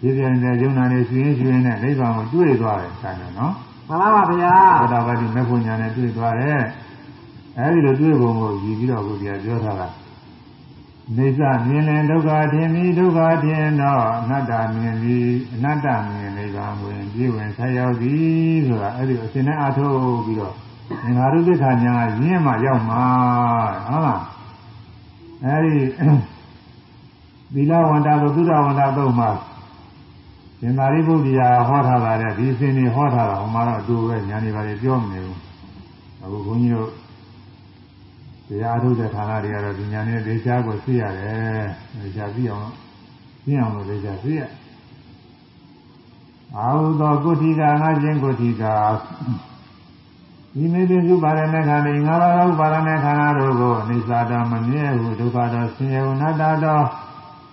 ဒီပြန်တဲ့ယုံနာနဲ့ရှင်ရှင်နဲ့နိဗ္ဗာန်ကိုတွေ့သွားတယ်ဆံတယ်နော်မှန်ပါဗျာသောတာပတိမဲ့ပူညာနဲ့တွေ့သွားတယ် အဲဒီလိုတွေ့ပုံကိုရည်ပြီးတော့ကိုပြပြောထားတာနေစမြင်ရင်ဒုက္ခထင်ပြီးဒုက္ခထင်တော့အနတ္တမြင်ပြီးအနတ္တမြင်နိဗ္ဗာန်ကိုပြည့်ဝင်ဆက်ရောက်သည်ဆိုတာအဲဒီအစဉ်နဲ့အထုတ်ပြီးတော့သင်္ခါရုပ္ပခာညာရင်းမှရောက်မှာဟုတ်လားအဲဒီသီလဝန္တာသုဒ္ဓဝန္တာသုံးမှာရှင်သာရိပုတ္တရာဟောထားတာတဲ့ဒီစင်တွေဟောထားတာဟိုမှာတော့အတူပဲညာနေပါလေပြောမနေဘူးအခုဘုန်းကြီးတို့ တရားထုတ်တဲ့ဌာနတွေကတော့ဒီညာနဲ့ဒေချာကိုသိရတယ်ဒေချာသိအောင်သိအောင်လို့ဒေချာသိရအာဟုသောကုဋ္ဌိကငါချင်းကုဋ္ဌိကဒီမေတ္တစုပါရဏခန္ဓာငါးပါးသောပါရဏခန္ဓာတို့ကိုအိစ္ဆာတော်မမြဲဟုဒုက္ခတော်ဆင်းရဲဟုနတ္တတော်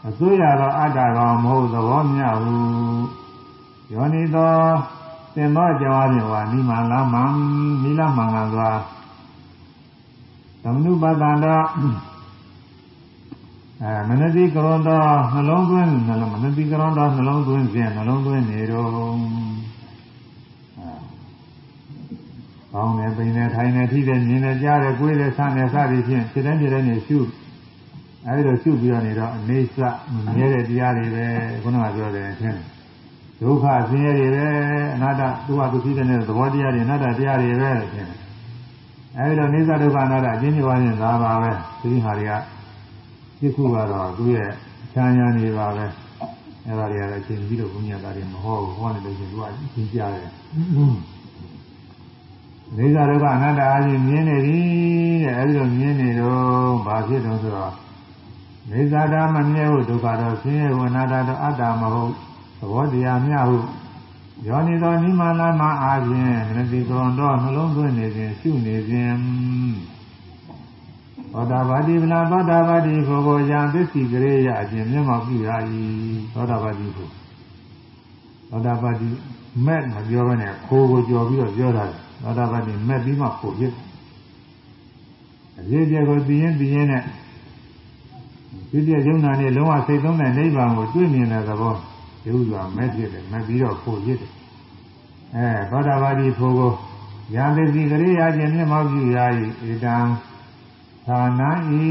အစိုးရသောအတ္တကောင်မဟုတ်သဘောမျှဟုယောနိသောသင်သောကြောင့်အပြင်ဝါနိမလာမံနိလမံကစွာ သမနုပတန္တောအဲမနတိကရွန်တော်နှလုံးသွင်းနှလုံးမနတိကရွန်တော်နှလုံးသွင်းခြင်းနှလုံးသွင်းနေတော့ကောင်းတယ်ပိန်တယ်ထိုင်တယ်ထိတယ်မြင်တယ်ကြားတယ်ကိုယ်တယ်ဆန်းတယ်စသည်ဖြင့်စိတ်တိုင်းစိတ်တိုင်းနေရှုအဲဒီလိုရှုပြီးတော့နေတော့အနေစမမြဲတဲ့တရားတွေပဲခုနကပြောတယ်ထင်တယ်ဒုက္ခဆင်းရဲတွေပဲအနာတ္တသူ့ဟာသူဖြစ်တဲ့သဘောတရားတွေအနာတ္တတရားတွေပဲထင်တယ် အဲဒီလိုနေသဒုက္ခအနာတ္တအချင်းချင်းပါရင်သာပါပဲဒီဟာတွေကဒီခုကတော့သူ့ရဲ့ချမ်းသာနေပါပဲအဲဒါတွေကတော့အချင်းပြီးတော့ဘုညာသားတွေမဟုတ်ဘူးဟောနေလို့ချင်းသူကအချင်းကြားတယ်နေသဒုက္ခအနတ္တအချင်းမြင်နေပြီတဲ့အဲဒီလိုမြင်နေတော့ဘာဖြစ်တော့ဆိုတော့နေသတာမမြဲဘူးဒုက္ခတော့ဆင်းရဲဝနာတာတော့အတ္တမဟုတ်သဘောတရားမျှဟု ယောနိသောနိမလမအားဖြင့်မနတိကွန်တော့နှလုံးသွင်းနေခြင်းရှုနေခြင်းသောတာပတိဗလာသောတာပတိကိုကိုယံသစ္စီကရေယအခြင်းမျက်မှောက်ပြုရ၏သောတာပတိကိုသောတာပတိမက်မပြောဘဲနဲ့ခိုးကိုကြော်ပြီးတော့ပြောတာသောတာပတိမက်ပြီးမှခိုးဖြစ်အရေးကြီးကိုသိရင်သိရင်နဲ့ဒီပြယုံနာနဲ့လုံးဝစိတ်သုံးတဲ့နိဗ္ဗာန်ကိုတွေ့မြင်တဲ့သဘော ဒီဥစွာမဲ့ဖြစ်တယ်မဲ့ပြီးတော့ခိုးဖြစ်တယ်အဲသောတာပတိဖို့ကိုယံသစ္စီကရေယအခြင်းမျက်မှောက်ပြုရ၏ဧတံဌာနဤ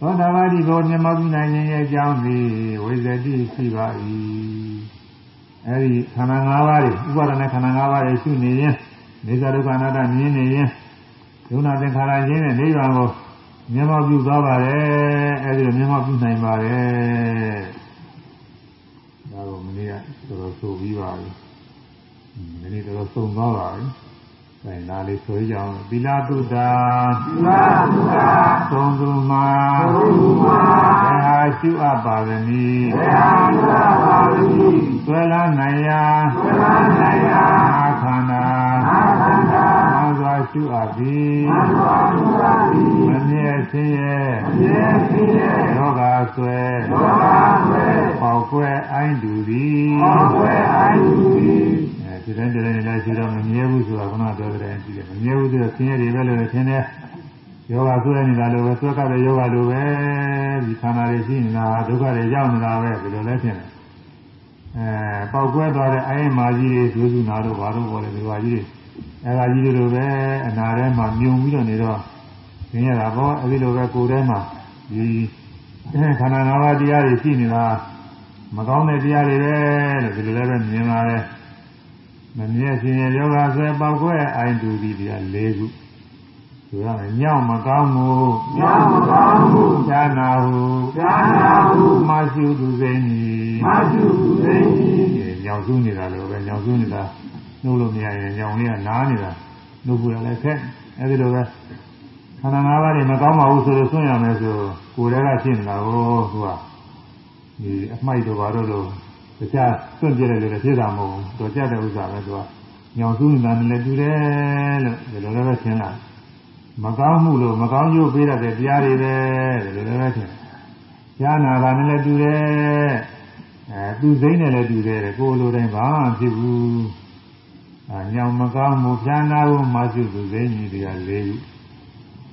သောတာပတိကိုမျက်မှောက်ပြုနိုင်ခြင်းရဲ့အကြောင်းသည်ဝိဇ္ဇတိရှိပါ၏အဲဒီခန္ဓာ၅ပါးတွေဥပါဒณะခန္ဓာ၅ပါးတွေရှိနေရင်နေသဒုက္ခအနတ္တမြင်နေရင်ဒုနာသင်္ခါရခြင်းနဲ့နိဗ္ဗာန်ကိုမျက်မှောက်ပြုသွားပါတယ်အဲဒီလိုမျက်မှောက်ပြုနိုင်ပါတယ် ဒါကိုမနေ့ကတော်တော်ဆိုပြီးပါပြီမနေ့တော်တော်ဆုံးသွားပါပြီအဲဒါလေးဆိုကြအောင်သီလတုဒ္ဒါသီလတုဒ္ဒါသုံးသူမှာသုံးသူမှာဘယ်ဟာရှုအပ်ပါသနည်းဘယ်ဟာရှုအပ်ပါသနည်းသွဲလာနိုင်ရာသွဲလာနိုင်ရာအခန္ဓာအခန္ဓာမှန်စွာ ရှုအပ်သည်မှန်စွာရှုအပ်သည်မမြဲခြင်းရဲ့မမြဲခြင်းရဲ့ယောဂဆွဲယောဂဆွဲပေါက်ကွဲအိုင်းတူသည်ပေါက်ကွဲအိုင်းတူသည်ဒီတိုင်းဒီတိုင်းလည်းရှိတော့မမြဲဘူးဆိုတာကပြောတဲ့တိုင်းရှိတယ်မမြဲဘူးဆိုတော့ဆင်းရဲတွေပဲလို့ထင်တယ်ယောဂဆွဲနေတာလို့ပဲဆွဲကတဲ့ယောဂလိုပဲဒီခန္ဓာတွေရှိနေတာဒုက္ခတွေရောက်နေတာပဲဒီလိုလည်းထင်တယ်အဲပေါက်ကွဲသွားတဲ့အိုင်းမာကြီးတွေဒုစုနာတို့ဘာလို့ပေါ်လဲဒီဟာကြီးတွေ အဲဒါကြီးတွေလိုပဲအနာထဲမှာမြုံပြီးတော့နေတော့ဆင်းရဲတာပေါ့အဲဒီလိုပဲကိုယ်ထဲမှာဒီခန္ဓာ၅ပါးတရားတွေရှိနေတာမကောင်းတဲ့တရားတွေပဲလို့ဒီလိုလည်းပဲမြင်ပါတယ်မမြဲခြင်းရဲ့ယောဂဆွဲပေါက်ခွဲအိုင်တူဒီတရား၄ခုဆိုရမယ်ညောင်းမကောင်းမှုညောင်းမကောင်းမှုဈာနာဟုဈာနာဟုမရှိသူစိမ့်ကြီးမရှိသူစိမ့်ကြီးညောင်စုနေတာလို့ပဲညောင်စုနေတာ နှုတ်လို့မရရင်ညောင်လေးကနားနေတာနှုတ်ဖို့လည်းခက်အဲဒီလိုပဲခန္ဓာ၅ပါးတွေမကောင်းပါဘူးဆိုလို့ဆွံ့ရမယ်ဆိုကိုယ်တည်းကဖြစ်နေတာကိုသူကဒီအမိုက်တို့ဘာတို့လို့တခြားစွန့်ပြတယ်လို့ဖြစ်တာမဟုတ်ဘူးတော့ကြတဲ့ဥစ္စာပဲသူကညောင်စုနေတာနဲ့လည်းတူတယ်လို့ဒီလိုလည်းပဲရှင်းလာမကောင်းမှုလို့မကောင်းကျိုးပေးရတဲ့တရားတွေပဲဒီလိုလည်းပဲရှင်းညာနာတာနဲ့လည်းတူတယ်အဲသူစိမ့်နဲ့လည်းတူတယ်ကိုယ်လိုတိုင်းဘာမှဖြစ်ဘူး အဲညောင်မကောင်းမှုဖြာနာဖို့မရှိသူစိမ့်ကြီးတရားလေးခု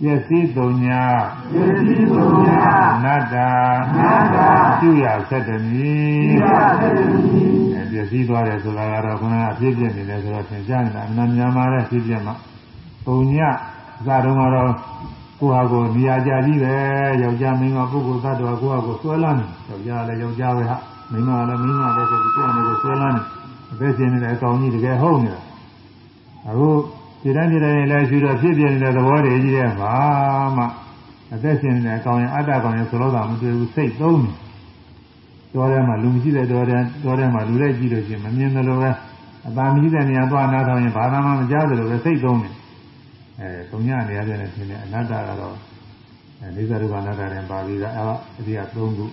ပစ္စည်းသုံးညာပစ္စည်းသုံးညာနတ္တာနတ္တာပြုရဆက်တမီပြုရဆက်တမီအဲပစ္စည်းသွားတယ်ဆိုတာကတော့ခဏအဖြစ်ပြနေတယ်ဆိုတော့သင်ကြားနေတာအမှန်များမှာလည်းဖြစ်ပြမှာသုံးညာအစတုန်းကတော့ကိုဟာကိုနေရာကြကြီးပဲယောက်ျားမင်းကပုဂ္ဂိုလ်သတ္တဝါကိုဟာကိုဆွဲလန်းနေယောက်ျားလည်းယောက်ျားပဲဟာမင်းကလည်းမင်းကပဲဆိုပြီးကိုယ်အနေနဲ့ဆွဲလန်းနေအသက်ရှင်နေတဲ့အကောင်ကြီးတကယ်ဟုတ်နေတာ အခုဒီတိုင်းဒီတိုင်းလည်းရှိတော့ဖြစ်ပြနေတဲ့သဘောတွေကြီးတဲ့မှာမှအသက်ရှင်နေတဲ့အကောင်ရင်အတ္တကောင်ရင်ဆိုတော့တာမတွေ့ဘူးစိတ်သုံးတယ်တော်ထဲမှာလူမရှိတဲ့တော်ထဲတော်ထဲမှာလူလိုက်ကြည့်လို့ရှိရင်မမြင်တယ်လို့ပဲအပါမရှိတဲ့နေရာသွားနားထောင်ရင်ဘာသာမှမကြားတယ်လို့ပဲစိတ်သုံးတယ်အဲသုံးညနေရတယ်နဲ့ထင်တယ်အနတ္တကတော့အဲဒီသရုပ်ကအနတ္တနဲ့ပါပြီးသားအဒီက၃ခု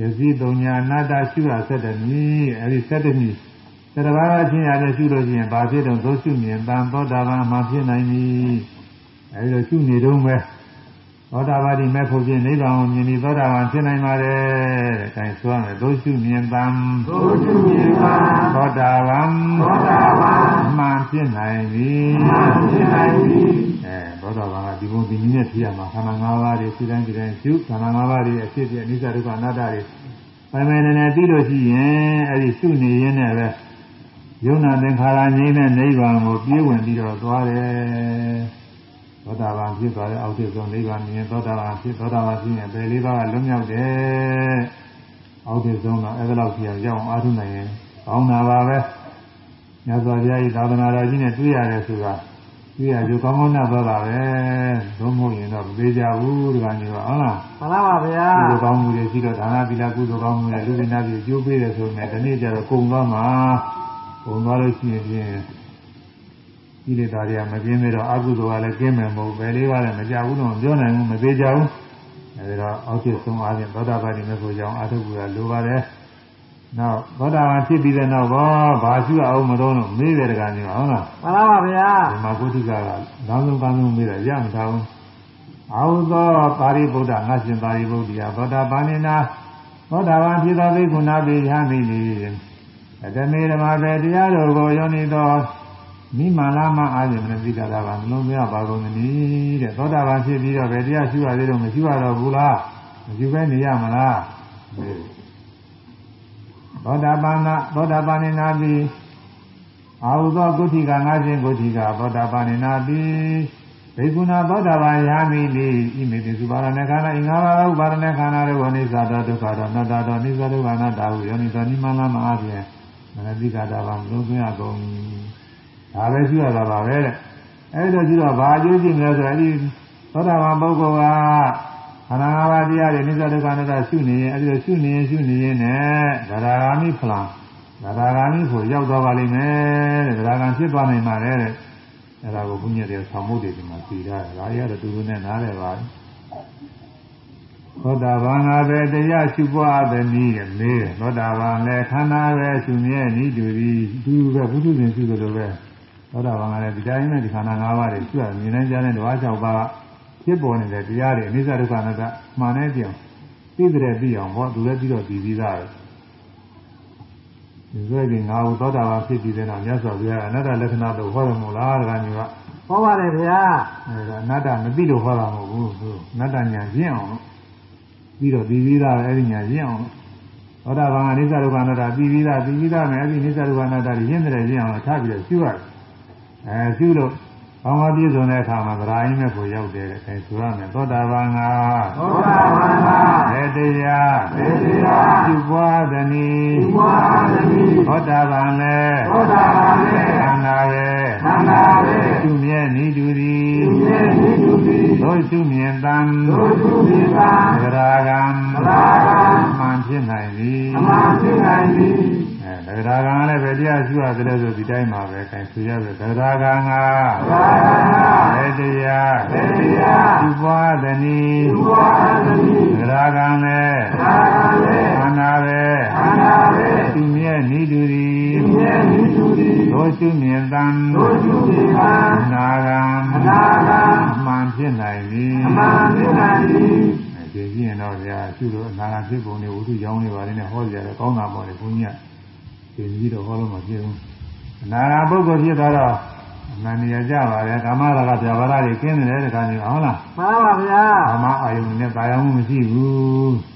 ယစီသုံးညာအနတ္တရှိတာဆက်တယ်မြည်အဲဒီဆက်တယ်မြည် သတ္တဘာအချင်းရတယ်ရှုလို့ရှိရင်ဘာဖြစ်တော့သို့ရှုမြင်တန်သောတာပန်မှာဖြစ်နိုင်ပြီအဲဒီလိုရှုနေတော့ပဲသောတာပတိမဲ့ဖို့ဖြင့်နိဗ္ဗာန်ကိုမြင်ပြီးသောတာပန်ဖြစ်နိုင်ပါတယ်တဲ့အဲဆိုရမယ်သို့ရှုမြင်တန်သို့ရှုမြင်တန်သောတာပန်သောတာပန်မှန်ဖြစ်နိုင်ပြီမှန်ဖြစ်နိုင်ပြီအဲသောတာပန်ကဒီဘုံဒီနည်းနဲ့ဖြစ်ရမှာခန္ဓာ၅ပါးတွေစိတ္တန်းစိတ္တန်းရှုခန္ဓာ၅ပါးတွေအဖြစ်ပြအနိစ္စဒုက္ခအနတ္တတွေပိုင်ပိုင်နေနေသိလို့ရှိရင်အဲဒီရှုနေရင်းနဲ့ပဲ ယုံနာသင်္ခါရငြိမ်းတဲ့နိဗ္ဗာန်ကိုပြေးဝင်ပြီးတော့သွားတယ်။သောတာပန်ဖြစ်သွားတဲ့အောက်ထစ်ဆုံးနိဗ္ဗာန်မြင်သောတာပန်ဖြစ်သောတာပန်ဖြစ်ရင်ဘယ်လေးပါးကလွတ်မြောက်တယ်။အောက်ထစ်ဆုံးတော့အဲ့ဒါလောက်ကြည့်အောင်အားထုတ်နိုင်ရင်ကောင်းတာပါပဲ။မြတ်စွာဘုရား၏သာသနာတော်ကြီးနဲ့တွေ့ရတယ်ဆိုတာတွေ့ရကြကောင်းကောင်းနဲ့သွားတာပဲ။သို့မဟုတ်ရင်တော့မသေးကြဘူးဒီကနေ့ကဟုတ်လား။မှန်ပါပါဗျာ။ကုသိုလ်ကောင်းမှုတွေရှိတော့ဒါနသီလကုသိုလ်ကောင်းမှုတွေလူပင်သားတွေကျိုးပေးတယ်ဆိုရင်ဒီနေ့ကျတော့ကုံသွားမှာ။ ပုံသွားလို့ရှိရင်ဖြင့်ဒီလေသားတွေကမပြင်းသေးတော့အကုသိုလ်ကလည်းကျင်းမယ်မဟုတ်ဘယ်လေးပါလဲမကြဘူးတော့ပြောနိုင်ဘူးမသေးကြဘူးအဲဒီတော့အောက်ကျဆုံးအားဖြင့်သောတာပတိမေဖို့ကြောင့်အာထုပ်ကလိုပါတယ်နောက်သောတာပန်ဖြစ်ပြီးတဲ့နောက်ဘောဘာရှုအောင်မတော့လို့မေးတယ်တကယ်ကြီးဟုတ်လားမှန်ပါပါဗျာဒီမှာကုဋ္ဌိကကလောင်းဆုံးကောင်းဆုံးမေးတယ်ရမထားဘူးအာဟုသောပါရိဗုဒ္ဓငါရှင်ပါရိဗုဒ္ဓရာသောတာပန်နေနာသောတာပန်ဖြစ်သောဘိက္ခုနာပိယံမိလေ အတမေဓမ္မပဲတရားတော်ကိုယောနိသောမိမာလာမအာဇမနတိကတာပါမလုံးမရပါကုန်သနည်းတဲ့သောတာပန်ဖြစ်ပြီးတော့ဘယ်တရားရှုရသေးတော့မရှိရတော့ဘူးလားမရှုဘဲနေရမလားသောတာပန်နာသောတာပန်နေနာပြီးအာဟုသောကုဋ္ဌိကငါရှင်ကုဋ္ဌိကသောတာပန်နေနာပြီးဘေကုဏသောတာပန်ယာမိလိဣမေတိသုပါရဏခန္ဓာအင်္ဂါဘာဥပါရဏခန္ဓာတို့ဝိနိစ္စတောဒုက္ခတောနတ္တတောနိစ္စဒုက္ခနာတာဟုယောနိသောနိမလမအားဖြင့် မနတိကတာပါမလို့သွင်းရကုန်ဒါပဲရှိရတာပါပဲတဲ့အဲ့ဒါကြည့်တော့ဘာအကျိုးရှိမလဲဆိုတော့ဒီသောတာပန်ပုဂ္ဂိုလ်ကခန္ဓာ၅ပါးတရားတွေနိစ္စဒုက္ခနာတာရှုနေရင်အဲ့ဒီရှုနေရင်ရှုနေရင်နဲ့ဒါရာဂာမိဖလံဒါရာဂာမိကိုရောက်သွားပါလိမ့်မယ်တဲ့ဒါရာဂံဖြစ်သွားနိုင်ပါလေတဲ့အဲ့ဒါကိုဘုညက်တွေဆောင်းမှုတွေဒီမှာသိတာဒါရရတူတူနဲ့နားလည်ပါ သောတာပန်ကပဲတရားရှုပွားသည်နည်းတဲ့မေးတယ်သောတာပန်လည်းခန္ဓာပဲရှုမြဲနည်းတူပြီးသူပဲဘုသူရှင်ရှုတယ်လို့ပဲသောတာပန်ကလည်းဒီတိုင်းနဲ့ဒီခန္ဓာ၅ပါးတွေရှုရမြင်နိုင်ကြတဲ့ဓဝါ၆ပါးဖြစ်ပေါ်နေတဲ့တရားတွေအနိစ္စဒုက္ခအနတ္တမှန်တဲ့ပြောင်သိတဲ့သိအောင်ဟောသူလည်းပြီးတော့ပြီးပြီးသားပဲဒီဆိုရင်ငါ့ကိုသောတာပန်ဖြစ်ပြီးတဲ့နောက်မြတ်စွာဘုရားအနတ္တလက္ခဏာလို့ဟောတယ်မို့လားတခါမျိုးကဟောပါတယ်ဗျာအဲဒါအနတ္တမသိလို့ဟောတာမဟုတ်ဘူးသူအနတ္တညာရင့်အောင်လို့ ပြီးတော့ပြီးပြီးသားပဲအဲ့ဒီညာရင့်အောင်လို့သောတာပန်အနိစ္စဒုက္ခအနတ္တပြီးပြီးသားပြီးပြီးသားမယ်အဲ့ဒီအနိစ္စဒုက္ခအနတ္တရင့်တယ်ရင့်အောင်လို့ထားပြီးတော့ရှုရတယ်အဲရှုလို့ဘောင်းမပြည့်စုံတဲ့အခါမှာဗရာယင်းမဲ့ကိုရောက်တယ်တဲ့အဲဆိုရမယ်သောတာပန်ကသောတာပန်ကဘေတရားဘေတရားပြုပွားသည်နိဘွားသမီးသောတာပန်လည်းသောတာပန်လည်းခန္ဓာပဲခန္ဓာပဲသူမြဲနိတူသည် သူရဲ့နိတုတိသောသူမြင်တံသောသူပိသံသဂရာဂံသဂရာဂံမှန်ဖြစ်နိုင်သည်အမှန်ဖြစ်နိုင်သည်အဲသဂရာဂံလည်းပဲတရားရှိရတယ်ဆိုဒီတိုင်းမှာပဲခိုင်ဆွေရပဲသဂရာဂံကသာသနာဘေတရားဘေတရားပြုပွားသည်နိဘွားသမီးသဂရာဂံလည်းသာသနာခန္ဓာပဲခန္ဓာပဲသူမြဲနိတူသည် သူရဲ့နိတုတိသောသူမြင်တံသောသူပိသံနာဂံအနာဂံမှန်ဖြစ်နိုင်သည်အမှန်ဖြစ်နိုင်သည်ဒီကြည့်ရင်တော့ဗျာသူ့လိုအနာဂတ်ဖြစ်ပုံတွေဝိသုကြောင်းတွေပါလေနဲ့ဟောကြတယ်ကောင်းတာပေါ့လေဘုန်းကြီးကဒီကြီးတော့ဟောလို့မဖြစ်ဘူးအနာဂတ်ပုဂ္ဂိုလ်ဖြစ်သွားတော့အမှန်တရားကြပါလေကာမရာဂဗျာပါဒတွေကင်းနေတယ်တခါမျိုးဟုတ်လားမှန်ပါဗျာကာမအာယုန်နဲ့တာယာမှုမရှိဘူး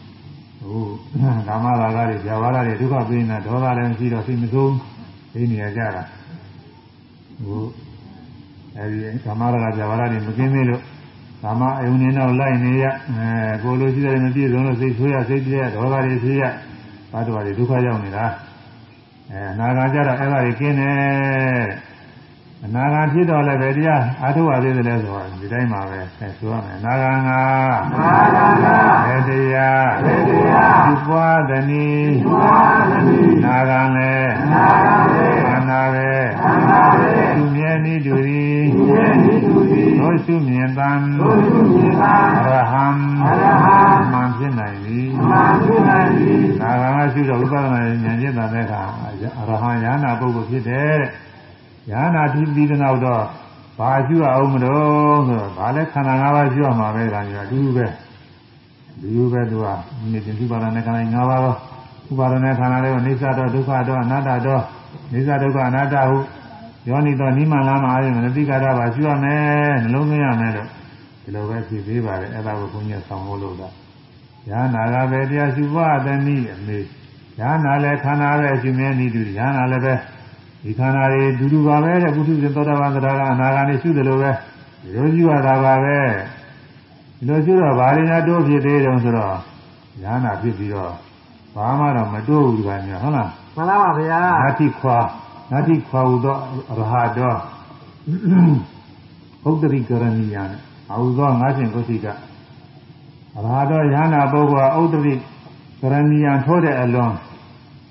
ဟုတ်ကာမရာဂတွေဗျာပါဒတွေဒုက္ခပေးနေတာဒေါသလည်းမရှိတော့စိတ်မဆိုးသိနေရကြတာဟုတ်အဲဒီကာမရာဂဗျာပါဒတွေမကင်းသေးလို့ကာမအယုန်နဲ့တော့လိုက်နေရအဲကိုလိုရှိတယ်မပြည့်စုံလို့စိတ်ဆိုးရစိတ်ပြည့်ရဒေါသတွေဖြစ်ရဘာတော်တွေဒုက္ခရောက်နေတာအဲအနာဂတ်ကြတော့အဲ့ဒါတွေကင်းတယ် အနာဂတ်ဖြစ်တော့လည်းပဲတရားအာထုဝသေးတယ်လဲဆိုတော့ဒီတိုင်းမှာပဲအဲဆိုရမယ်အနာဂတ်ကသာသနာဘေတရားဘေတရားဒီပွားသည်နိဘွားသမီးနာဂံလည်းနာဂံပဲခန္ဓာပဲခန္ဓာပဲသူမြဲနိတူသည်သူရဲ့နိတုတိသောရှုမြင်တံသောသူပိသံအရဟံအရဟံမှန်ဖြစ်နိုင်သည်အမှန်ဖြစ်နိုင်သည်နာဂံကရှုတော့ဥပဒနာဉာဏ်ကျင့်တဲ့အခါအရဟံယာနာပုဂ္ဂိုလ်ဖြစ်တ ယ်တဲ့ယာနာတိပြီးတဲ့နောက်တော့ဘာရှုရအောင်မလို့ဆိုတော့ဘာလဲခန္ဓာ၅ပါးရှုရမှာပဲဒါကြီးကအတူတူပဲဒီလိုပဲသူကမြေတင်စုပါဒနဲ့ခန္ဓာ၅ပါးတော့ဥပါဒနဲ့ခန္ဓာလေးကိုအိစ္ဆတော့ဒုက္ခတော့အနတ္တတော့အိစ္ဆဒုက္ခအနတ္တဟုယောနိတော်နိမလာမှာအဲ့မနတိကာရပါရှုရမယ်နှလုံးသွင်းရမယ်လို့ဒီလိုပဲဖြစ်သေးပါတယ်အဲ့ဒါကိုဘုန်းကြီးဆောင်လို့လို့တာယာနာကပဲတရားရှုပါသနည်းအမေယာနာလည်းခန္ဓာပဲရှင်မြဲနေတူယာနာလည်းပဲ ဒီခန္ဓာတွေဒူဒူပါပဲတဲ့ပုထုဇဉ်သောတာပန်သဒ္ဒါကအနာဂါနေရှုတယ်လို့ပဲဒီလိုကြည့်ရတာပါပဲဒီလိုရှုတော့ဘာတွေများတိုးဖြစ်သေးတယ်ဆိုတော့ယာနာဖြစ်ပြီးတော့ဘာမှတော့မတိုးဘူးကညာဟုတ်လားမှန်ပါပါဗျာနာတိခွာနာတိခွာဟူသောရဟတော်ဥဒ္ဒရိကရဏီယနဲ့အဟူသောငါးရှင်ကုသိကရဟတော်ယန္နာပုဂ္ဂိုလ်ဥဒ္ဒရိကရဏီယထိုးတဲ့အလွန်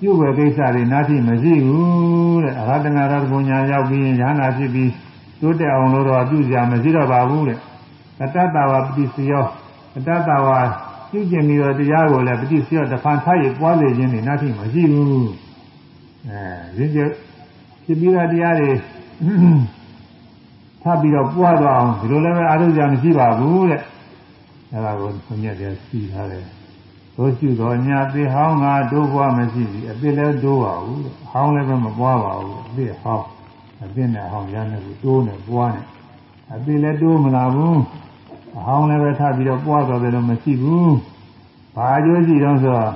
ပြုဝယ်ကိစ္စတွေနာတိမရှိဘူးတဲ့အရဟတနာရတ္တညာရောက်ပြီးယန္နာဖြစ်ပြီးတိုးတက်အောင်လို့တော့ပြုကြမရှိတော့ပါဘူးတဲ့တတ္တဝပတိစယောတတ္တဝပြုကျင်ပြီးတော့တရားကိုလည်းပฏิစေတဖန်ထားရပွားစေခြင်းနဲ့နာတိမရှိဘူးအဲရင်းကျဖြစ်ပြီးသားတရားတွေထပ်ပြီးတော့ပွားသွားအောင်ဒီလိုလည်းပဲအားထုတ်ကြမရှိပါဘူးတဲ့အဲဒါကိုဘုရားတရားစီထားတယ် တို့ရှိတော်ညာသေဟောင်းကတိုးပွားမရှိဘူးအပြစ်လည်းတိုးပါဘူးတဲ့ဟောင်းလည်းပဲမပွားပါဘူးအပြစ်ဟောင်းအပြစ်နဲ့ဟောင်းရမ်းတယ်ကိုတိုးနေပွားနေအပြစ်လည်းတိုးမလာဘူးအဟောင်းလည်းပဲထပ်ပြီးတော့ပွားသွားတယ်လို့မရှိဘူးဘာအကျိုးရှိတော့ဆိုတော့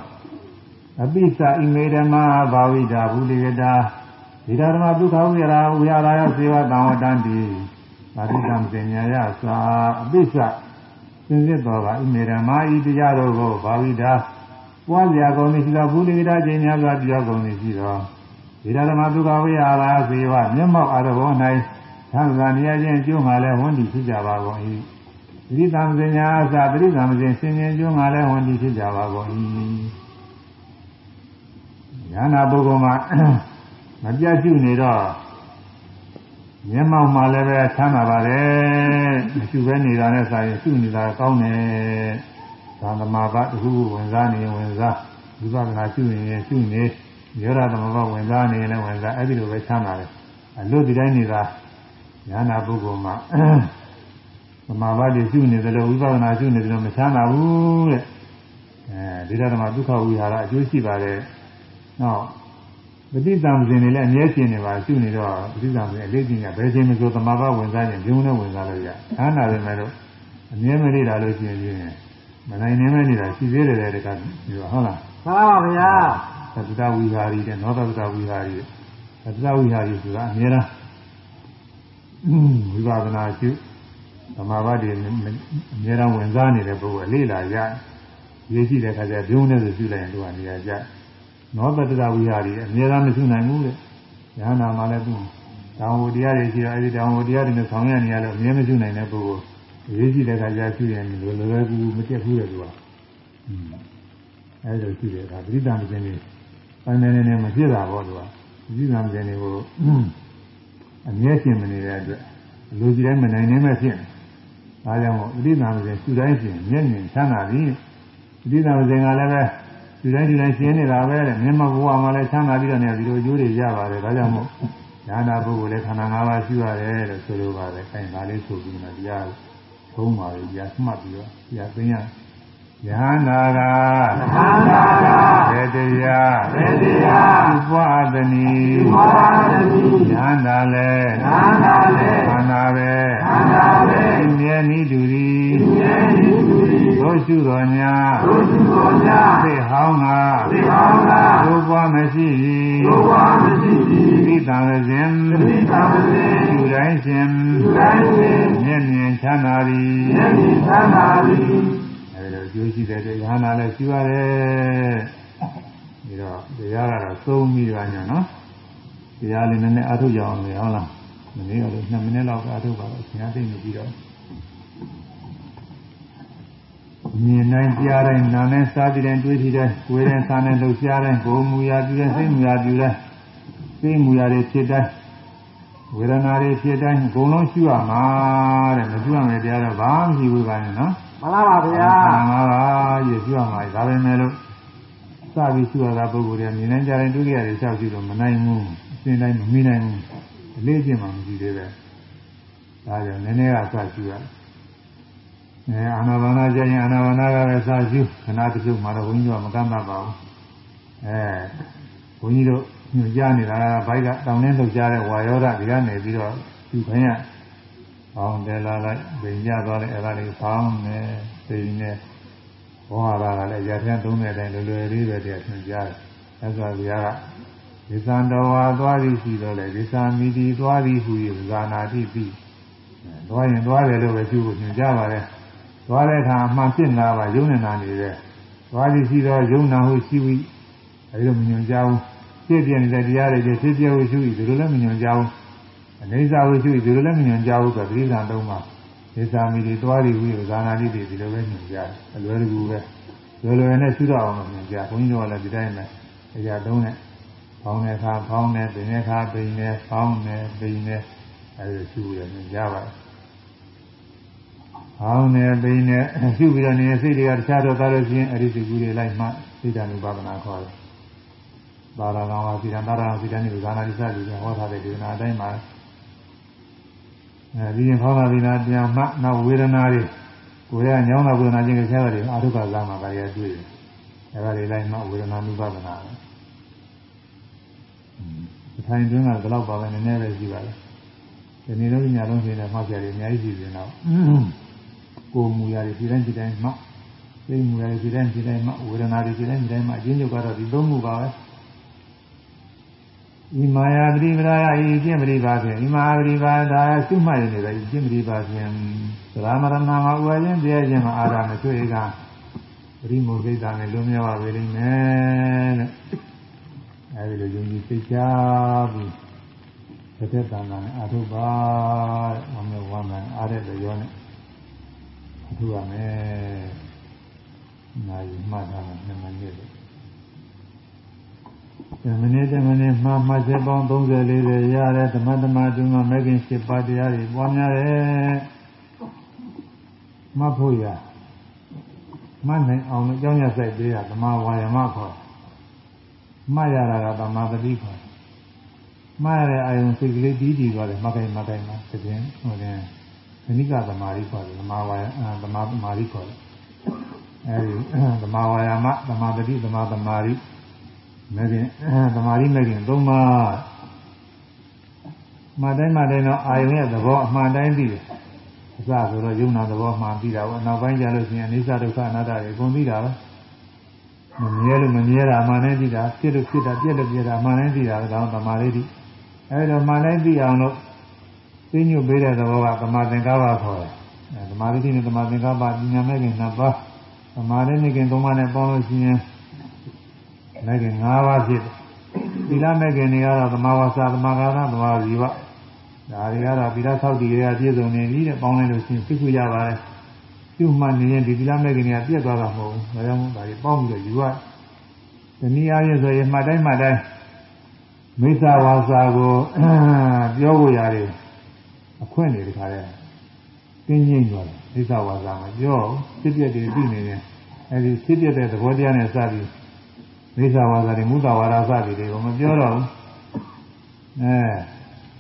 အပိစ္ဆဣမေဓမ္မဘာဝိတာဘူလိကတာဒီဓမ္မဒုက္ခဝိရာဝိရာယစေဝတံဝတ္တံတိပါဠိကံပညာယသာအပိစ္ဆစ င်စစ်တော်ကဣမေဓမ္မဤတရားတော်ကိုဘာဝိတာပွားစရာကောင်းနေရှိသောဘူလိကတာခြင်းများစွာပြောကောင်းနေရှိသောဒီဓမ္မဒုက္ခဝိရာစေဝမျက်မှောက်အရဘော၌သံဃာနေရာချင်းအကျိုးမှလည်းဝန်တည်ဖြစ်ကြပါကုန်၏သတိသမစညာအစသတိသမစင်ဆင်ញင်ကျိုးမှလည်းဝန်တည်ဖြစ်ကြပါကုန်၏ညာနာပုဂ္ဂိုလ်မှာမပြတ်ရှိနေတော့ မျက်မှောက်မှာလည်းပဲချမ်းသာပါတယ်မရှိဘဲနေတာနဲ့စာရင်ရှိနေတာကောင်းတယ်သာသမာဘတခုဝင်စားနေဝင်စားဝိပဿနာရှိနေရင်ရှိနေရောရသမဘဝင်စားနေရင်လည်းဝင်စားအဲ့ဒီလိုပဲချမ်းသာတယ်အလို့ဒီတိုင်းနေတာညာနာပုဂ္ဂိုလ်မှာသမာဘတိရှိနေတယ်လို့ဝိပဿနာရှိနေတယ်လို့မချမ်းသာဘူးတဲ့အဲဒီတော့မှဒုက္ခဝိဟာရအကျိုးရှိပါတယ်နောက် ပဋိသင်္ဇင်တွေလည်းအမြဲရှင်နေပါရှုနေတော့ပဋိသင်္ဇင်အလေးချင်းကဘယ်ချိန်မှဆိုသမာဘဝင်စားရင်ဂျုံနဲ့ဝင်စားလို့ရ။အားနာတယ်မဲ့လို့အမြဲမနေတာလို့ရှိရင်မနိုင်နေမဲ့နေတာရှိသေးတယ်တဲ့ကဒီတော့ဟုတ်လားမှန်ပါဗျာ။သတ္တဝိဟာရီတဲ့နောသတ္တဝိဟာရီသတ္တဝိဟာရီဆိုတာအမြဲတမ်းဝိပဿနာရှုသမာဘတွေအမြဲတမ်းဝင်စားနေတဲ့ပုဂ္ဂိုလ်အလေးလာရ။ရေးရှိတဲ့အခါကျဂျုံနဲ့ဆိုရှုလိုက်ရင်သူကနေရာကျ။ နောတတ္တဝိဟာရီအမြဲတမ်းမရှိနိုင်ဘူးတဲ့။ဉာဏ်နာမှလည်းသူတောင်ဝတရားတွေရှိတော့အဲဒီတောင်ဝတရားတွေနဲ့ဆောင်ရနေရလို့အမြဲမရှိနိုင်တဲ့ပုဂ္ဂိုလ်အရေးကြီးတဲ့ခါကျရှိရင်လိုလိုပဲကူမတက်ဘူးတဲ့သူက။อืมအဲလိုရှိတယ်ဒါပရိသတ်မင်းတွေပိုင်းနေနေမဖြစ်တာပေါ့သူကပရိသတ်မင်းတွေကိုအမြဲရှင်မနေတဲ့အတွက်လူကြီးတိုင်းမနိုင်နေမဲ့ဖြစ်နေ။ဒါကြောင့်မို့ပရိသတ်မင်းရှုတိုင်းရှင်မျက်မြင်ချမ်းသာပြီ။ပရိသတ်မင်းကလည်းပဲ ဒီတိုင်းဒီတိုင်းရှင်းနေတာပဲတဲ့မြတ်မဘုရားမှာလည်းချမ်းသာပြီးတော့နေဒီလိုကျိုးတွေရပါတယ်ဒါကြောင့်မို့ညာနာပုဂ္ဂိုလ်လည်းခန္ဓာ၅ပါးရှိရတယ်လို့ဆိုလိုပါတယ်အဲဒါလေးဆိုပြီးမှတရားသုံးပါလေတရားမှတ်ပြီးတော့တရားသိရညာနာကညာနာကဘေတရားဘေတရားဥပဒနီဥပဒနီညာနာလည်းညာနာလည်းခန္ဓာပဲခန္ဓာပဲမြဲနိတူရီဉာဏ်ဤ သူသည်တို့ရှုတော်ညာတို့သူတော်များသိဟောင်းကသိအောင်သာဒုပွားမရှိ၏ဘုရားမရှိသည်သီတံစဉ်သတိသာမစေသူတိုင်းရှင်သူတိုင်းတွင်မျက်မြင်ချမ်းသာသည်ဉာဏ်ဤသံသာသည်အဲဒီလိုကျိုးရှိတဲ့ရဟနာလည်းရှိပါတယ်ဒီတော့တရားကတော့သုံးပြီးပါညာနော်တရားလေးနည်းနည်းအထုကြအောင်လေဟုတ်လားမနေ့ကလည်း2မိနစ်လောက်အထုပါတော့ဆရာသိနေပြီးတော့ မြင်တိုင်းကြားတိုင်းနားနဲ့စားပြီးတိုင်းတွေးထီတိုင်းကိုယ်တိုင်းစားနဲ့လှုပ်ရှားတိုင်းကိုယ်မူရာပြုတိုင်းစိတ်မူရာပြုတိုင်းစိတ်မူရာတွေဖြစ်တိုင်းဝေဒနာတွေဖြစ်တိုင်းအကုန်လုံးရှုရမှာတဲ့မရှုရမယ်တရားတော့ဘာမှမရှိဘူးပါနဲ့နော်မှန်ပါဗျာငါပါရရှုရမှာဒါပဲမဲ့လို့စပြီးရှုရတာပုဂ္ဂိုလ်တွေမြင်နိုင်ကြတိုင်းဒုက္ခတွေလျှောက်ကြည့်တော့မနိုင်ဘူးအစဉ်တိုင်းမမိနိုင်ဘူးအလေးကျင့်မှမရှိသေးပဲဒါကြောင့်နည်းနည်းကစရှုရတယ် အဲအာနာပါနာကျရင်အာနာပါနာကပဲစရှုခဏတစ်ခုမှတော့ဘုန်းကြီးကမကမ်းပါပါဘူးအဲဘုန်းကြီးတို့ညွှန်ကြားနေတာကဘိုက်ကတောင်းနှင်းလှုပ်ရှားတဲ့ဝါယောဓဒီကနေပြီးတော့ရှုခိုင်းရပေါင်းတယ်လာလိုက်ဗိညာသွားလိုက်အဲ့ဒါလေးပေါင်းနေသိနေဘောဟာရကလည်းရထန်းသုံးတဲ့အတိုင်းလွယ်လွယ်လေးပဲတည်းညွှန်ကြားတယ်အဲဆိုဘုရားကဒီသံတော်ဝါသွားသည်ရှိတော့လေဒီသာမိတိသွားသည်ဟူ၍ဇာနာတိပြီသွားရင်သွားတယ်လို့ပဲရှုဖို့ညွှန်ကြားပါတယ် သွားတဲ့အခါအမှန်ဖြစ်လာပါယုံနေတာနေတဲ့သွားသည်ရှိတော့ယုံနာဟုရှိဝိအဲဒီလိုမညွှန်ကြားဘူးဖြစ်ပြနေတဲ့တရားတွေဖြစ်ဖြစ်ဝိရှုဤဒီလိုလည်းမညွှန်ကြားဘူးအနေစာဝိရှုဤဒီလိုလည်းမညွှန်ကြားဘူးဆိုတိရစ္ဆာန်သုံးပါဒီသာမိတိသွားသည်ဟူ၍ဇာနာတိပြီဒီလိုပဲညွှန်ကြားတယ်အလွယ်တကူပဲလွယ်လွယ်နဲ့ရှုတော့အောင်ညွှန်ကြားဘုန်းကြီးတို့ကလည်းဒီတိုင်းပဲအရာသုံးနဲ့ဖောင်းတဲ့အခါဖောင်းတယ်၊ပင်တဲ့အခါပင်တယ်၊ဖောင်းတယ်၊ပင်တယ်အဲဒီလိုရှုရတယ်ညင်ကြပါလား။ဟ ဟောင်းနေပိနေရှုပြီးတော့နေတဲ့စိတ်တွေကတခြားတော့သွားလို့ရှိရင်အဲ့ဒီစိတ်ကူးတွေလိုက်မှစိတ်ဓာတ်ဥပဒနာခေါ်တယ်။ဘာသာကောင်ကစိတ္တသာရစိတ္တနိဗ္ဗာန်ဒီစသည်ကဟောထားတဲ့ဒေသနာအတိုင်းမှာအဲဒီရင်ဟောတာဒီနာပြန်မှနောက်ဝေဒနာတွေကိုယ်ကညောင်းတာဝေဒနာချင်းကြတဲ့တွေအာထုကဇာမှာပါရတွေ့တယ်။အဲဒါတွေလိုက်မှဝေဒနာဥပဒနာပဲ။အထိုင်တွင်းကဘယ်တော့ပါပဲနည်းနည်းပဲရှိပါလေ။ဒီနေ့တော့ညလုံးချင်းနဲ့မှတ်ကြတယ်အများကြီးရှိတယ်တော့ ကိုယ်မူရာတွေဒီတိုင်းဒီတိုင်းမှစိတ်မူရာတွေဒီတိုင်းဒီတိုင်းမှဝေဒနာတွေဒီတိုင်းဒီတိုင်းမှအချင်းချုပ်ကတော့ဒီသုံးမှုပါပဲ။ဤမာယာပရိပရာယဤကျင့်ပရိပါဖြင့်ဤမာပရိပါဒါရှုမှတ်ရနေတဲ့ဤကျင့်ပရိပါဖြင့်သရမရဏမှာဥပါခြင်းတရားခြင်းမှာအာရမချွေကပရိမောကိတာနဲ့လွန်မြောက်ပါလိမ့်မယ်တဲ့အဲဒီလိုယုံကြည်စိတ်ချပြီးတစ်သက်တန်တာနဲ့အာထုပါတဲ့။အမေဝမ်းမှန်အားတဲ့ရောနဲ့ အာထုရမယ်။နိုင်မှတ်တာနဲ့မှန်နေတယ်။မနေ့တမနေ့မှာမှတ်ချက်ပေါင်း30 40ရတဲ့ဓမ္မဓမ္မတုမှာမဂ္ဂင်7ပါးတရားတွေပွားများတယ်။မှတ်ဖို့ရမှတ်နိုင်အောင်အကြောင်းရဆိုင်ပေးရဓမ္မဝါယမခေါ်မှတ်ရတာကဓမ္မပတိခေါ်မှားရတဲ့အာယုံစိတ်ကလေးတီးတီးသွားတယ်မကိုင်မကိုင်မှာတကယ်ဟိုတယ် ခဏိကသမာဓိခေါ်တယ်သမာဝါယသမာသမာဓိခေါ်တယ်အဲဒီသမာဝါယမသမာပတိသမာသမာဓိမဂ္ဂင်သမာဓိမဂ္ဂင်သုံးပါးမှတိုင်းမှတိုင်းတော့အာယုံရဲ့သဘောအမှန်တိုင်းသိတယ်အစဆိုတော့ယုံနာသဘောမှန်သိတာပေါ့နောက်ပိုင်းကျလို့ရှိရင်အနိစ္စဒုက္ခအနတ္တတွေအကုန်သိတာပဲမမြဲလို့မမြဲတာအမှန်တိုင်းသိတာဖြစ်လို့ဖြစ်တာပြက်လို့ပြက်တာအမှန်တိုင်းသိတာကတော့သမာဓိတိအဲဒီတော့မှန်တိုင်းသိအောင်လို့ သိညွတ်ပေးတဲ့သဘောကသမာသင်္ကပ္ပခေါ်တယ်အဲသမာဓိတိနဲ့သမာသင်္ကပ္ပပညာမဲ့ခင်နှစ်ပါးသမာဓိနဲ့ခင်သုံးပါးနဲ့ပေါင်းလို့ရှိရင်မဲ့ခင်၅ပါးဖြစ်တယ်သီလမဲ့ခင်တွေကတော့သမာဝါစာသမာဂါရသမာဇီဝဒါတွေကတော့သီလဆောက်တည်ရပြည့်စုံနေပြီတဲ့ပေါင်းလိုက်လို့ရှိရင်သိခွရပါတယ်ပြုမှနေရင်ဒီသီလမဲ့ခင်တွေကပြည့်သွားတာမဟုတ်ဘူးဒါကြောင့်မို့ဒါတွေပေါင်းပြီးတော့ယူရတနည်းအားဖြင့်ဆိုရင်မှတ်တိုင်းမှတ်တိုင်းမိစ္ဆာဝါစာကိုပြောဖို့ရတယ် အခွင့်တွေတခါတည်းကင်းကျင်းသွားတယ်မိစ္ဆာဝါစာမှာပြောဖြစ်ပြတယ်ပြီးနေတယ်အဲဒီဖြစ်ပြတဲ့သဘောတရားနဲ့စပြီးမိစ္ဆာဝါစာတွေမူတာဝါဒစသည်တွေကိုမပြောတော့ဘူးအဲ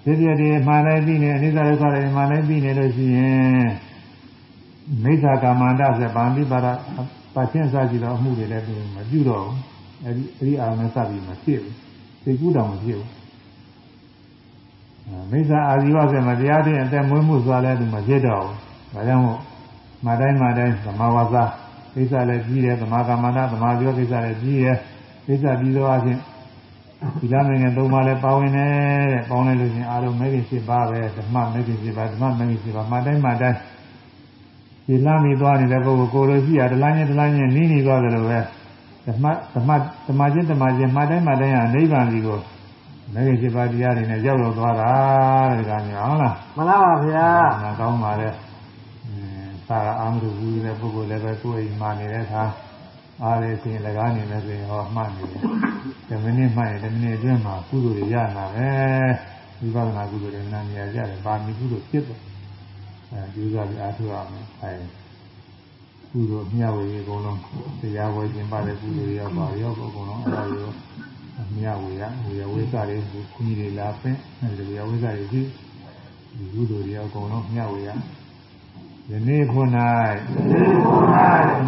ဖြစ်ပြတယ်မှန်လည်းပြီးနေအနိစ္စဒုက္ခတွေမှန်လည်းပြီးနေလို့ရှိရင်မိစ္ဆာကာမန္တဆိုဗာမိပါဒပါချင်းစားကြည့်တော့အမှုတွေလည်းမပြုတော့ဘူးအဲဒီအဲဒီအာရုံနဲ့စပြီးမဖြစ်ဘူးသိကူးတောင်မဖြစ်ဘူး မိစ္ဆာအာဇီဝဆိုမှတရားဖြင့်အသက်မွေးမှုစွာလဲသူမဖြစ်တော့ဘူးဒါကြောင့်မို့မတိုင်းမတိုင်းသမာဝါစာကိစ္စလည်းကြီးတယ်သမာကမ္မန္တသမာဇီဝကိစ္စလည်းကြီးတယ်ကိစ္စပြီးတော့အချင်းဒီလားမင်းငယ်သုံးပါးလဲပါဝင်တယ်တဲ့ပေါင်းလိုက်လို့ချင်းအားလုံးမဲခင်7ပါးပဲဓမ္မမဲခင်7ပါးဓမ္မမဲခင်7ပါးမတိုင်းမတိုင်းဒီလားမီသွားနေတဲ့ပုဂ္ဂိုလ်ကိုယ်လိုရှိရတလားချင်းတလားချင်းနီးနေသွားတယ်လို့ပဲဓမ္မဓမ္မဓမ္မချင်းဓမ္မချင်းမှတိုင်းမှတိုင်းဟာနိဗ္ဗာန်ကြီးကို မဂ္ဂင်7ပါးတရားတွေနဲ့ရောက်တော့သွားတာတဲ့ကောင်ကြီးဟုတ်လားမှန်ပါပါဗျာနာကောင်းပါလေအင်းသာရအာမရုဘူးတဲ့ပုဂ္ဂိုလ်လည်းပဲကိုယ်အိမ်မှာနေတဲ့အခါအားရခြင်းလကားနေမယ်ဆိုရင်ဟောမှတ်နေတယ်10မိနစ်မှရင်10မိနစ်အတွင်းမှာကုသိုလ်တွေရလာပဲဝိပဿနာကုသိုလ်တွေနာနေရကြတယ်ပါမီကုသိုလ်ဖြစ်တယ်အဲဒီကလည်းအားထုတ်ရမယ်အဲကုသိုလ်မျှဝေအကုန်လုံးတရားဝေခြင်းပါတဲ့ကုသိုလ်တွေရောက်ပါရောက်အကုန်လုံးအဲဒါရော မျှဝေရဝေရဝိသတွေခွန်ကြီးတွေလာပင့်အဲဒီဝေရဝိသတွေရှိဒီကုသိုလ်တွေအကုန်လုံးမျှဝေရယနေ့ခု၌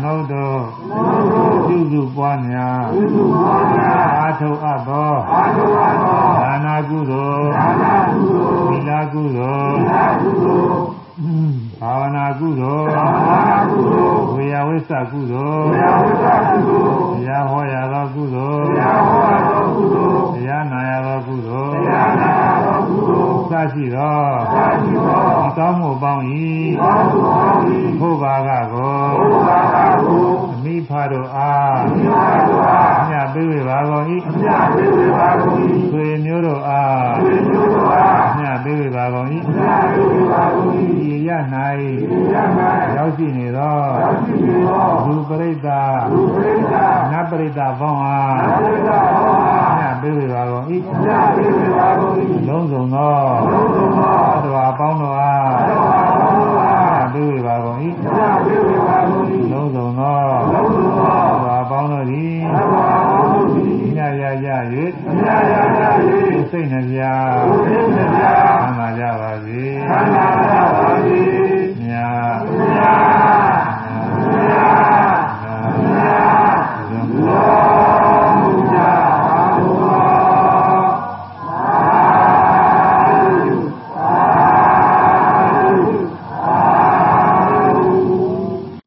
နှုတ်တော်ပြုစုပွားများအာထုအပ်သောဒါနာကုသိုလ်သီလကုသိုလ် ဘာဝနာကုသိုလ်ဝေယဝိသကုသိုလ်တရားဟောရသောကုသိုလ်တရားနာရသောကုသိုလ်စရှိသောဒီကောင်းမှုပေါင်း၏ဘုရားကကိုအ မိဖတို့အားမြတ်ပေးဝေပါကုန်၏ဆွေမျိုးတို့အားမြတ်ပေးဝေပါကုန်၏ဒီရ၌ရောက်ရှိနေသောလူပရိသတ်နတ်ပရိသတ်ပေါင်းအားမြတ်ပေးဝေပါကုန်၏လုံးစုံသောသတ္တဝါပေါင်းတို့အားမြတ်ပေးဝေပါကုန်၏ပြ ဟုတ်ဆုံးသောသာပေါင်းတို့သည်မြတ်ရရ၍မြတ်ရရ၍စိတ်နှပြစိတ်နှပြဆန္ဒကြပါစေဆန္ဒကြပါစေ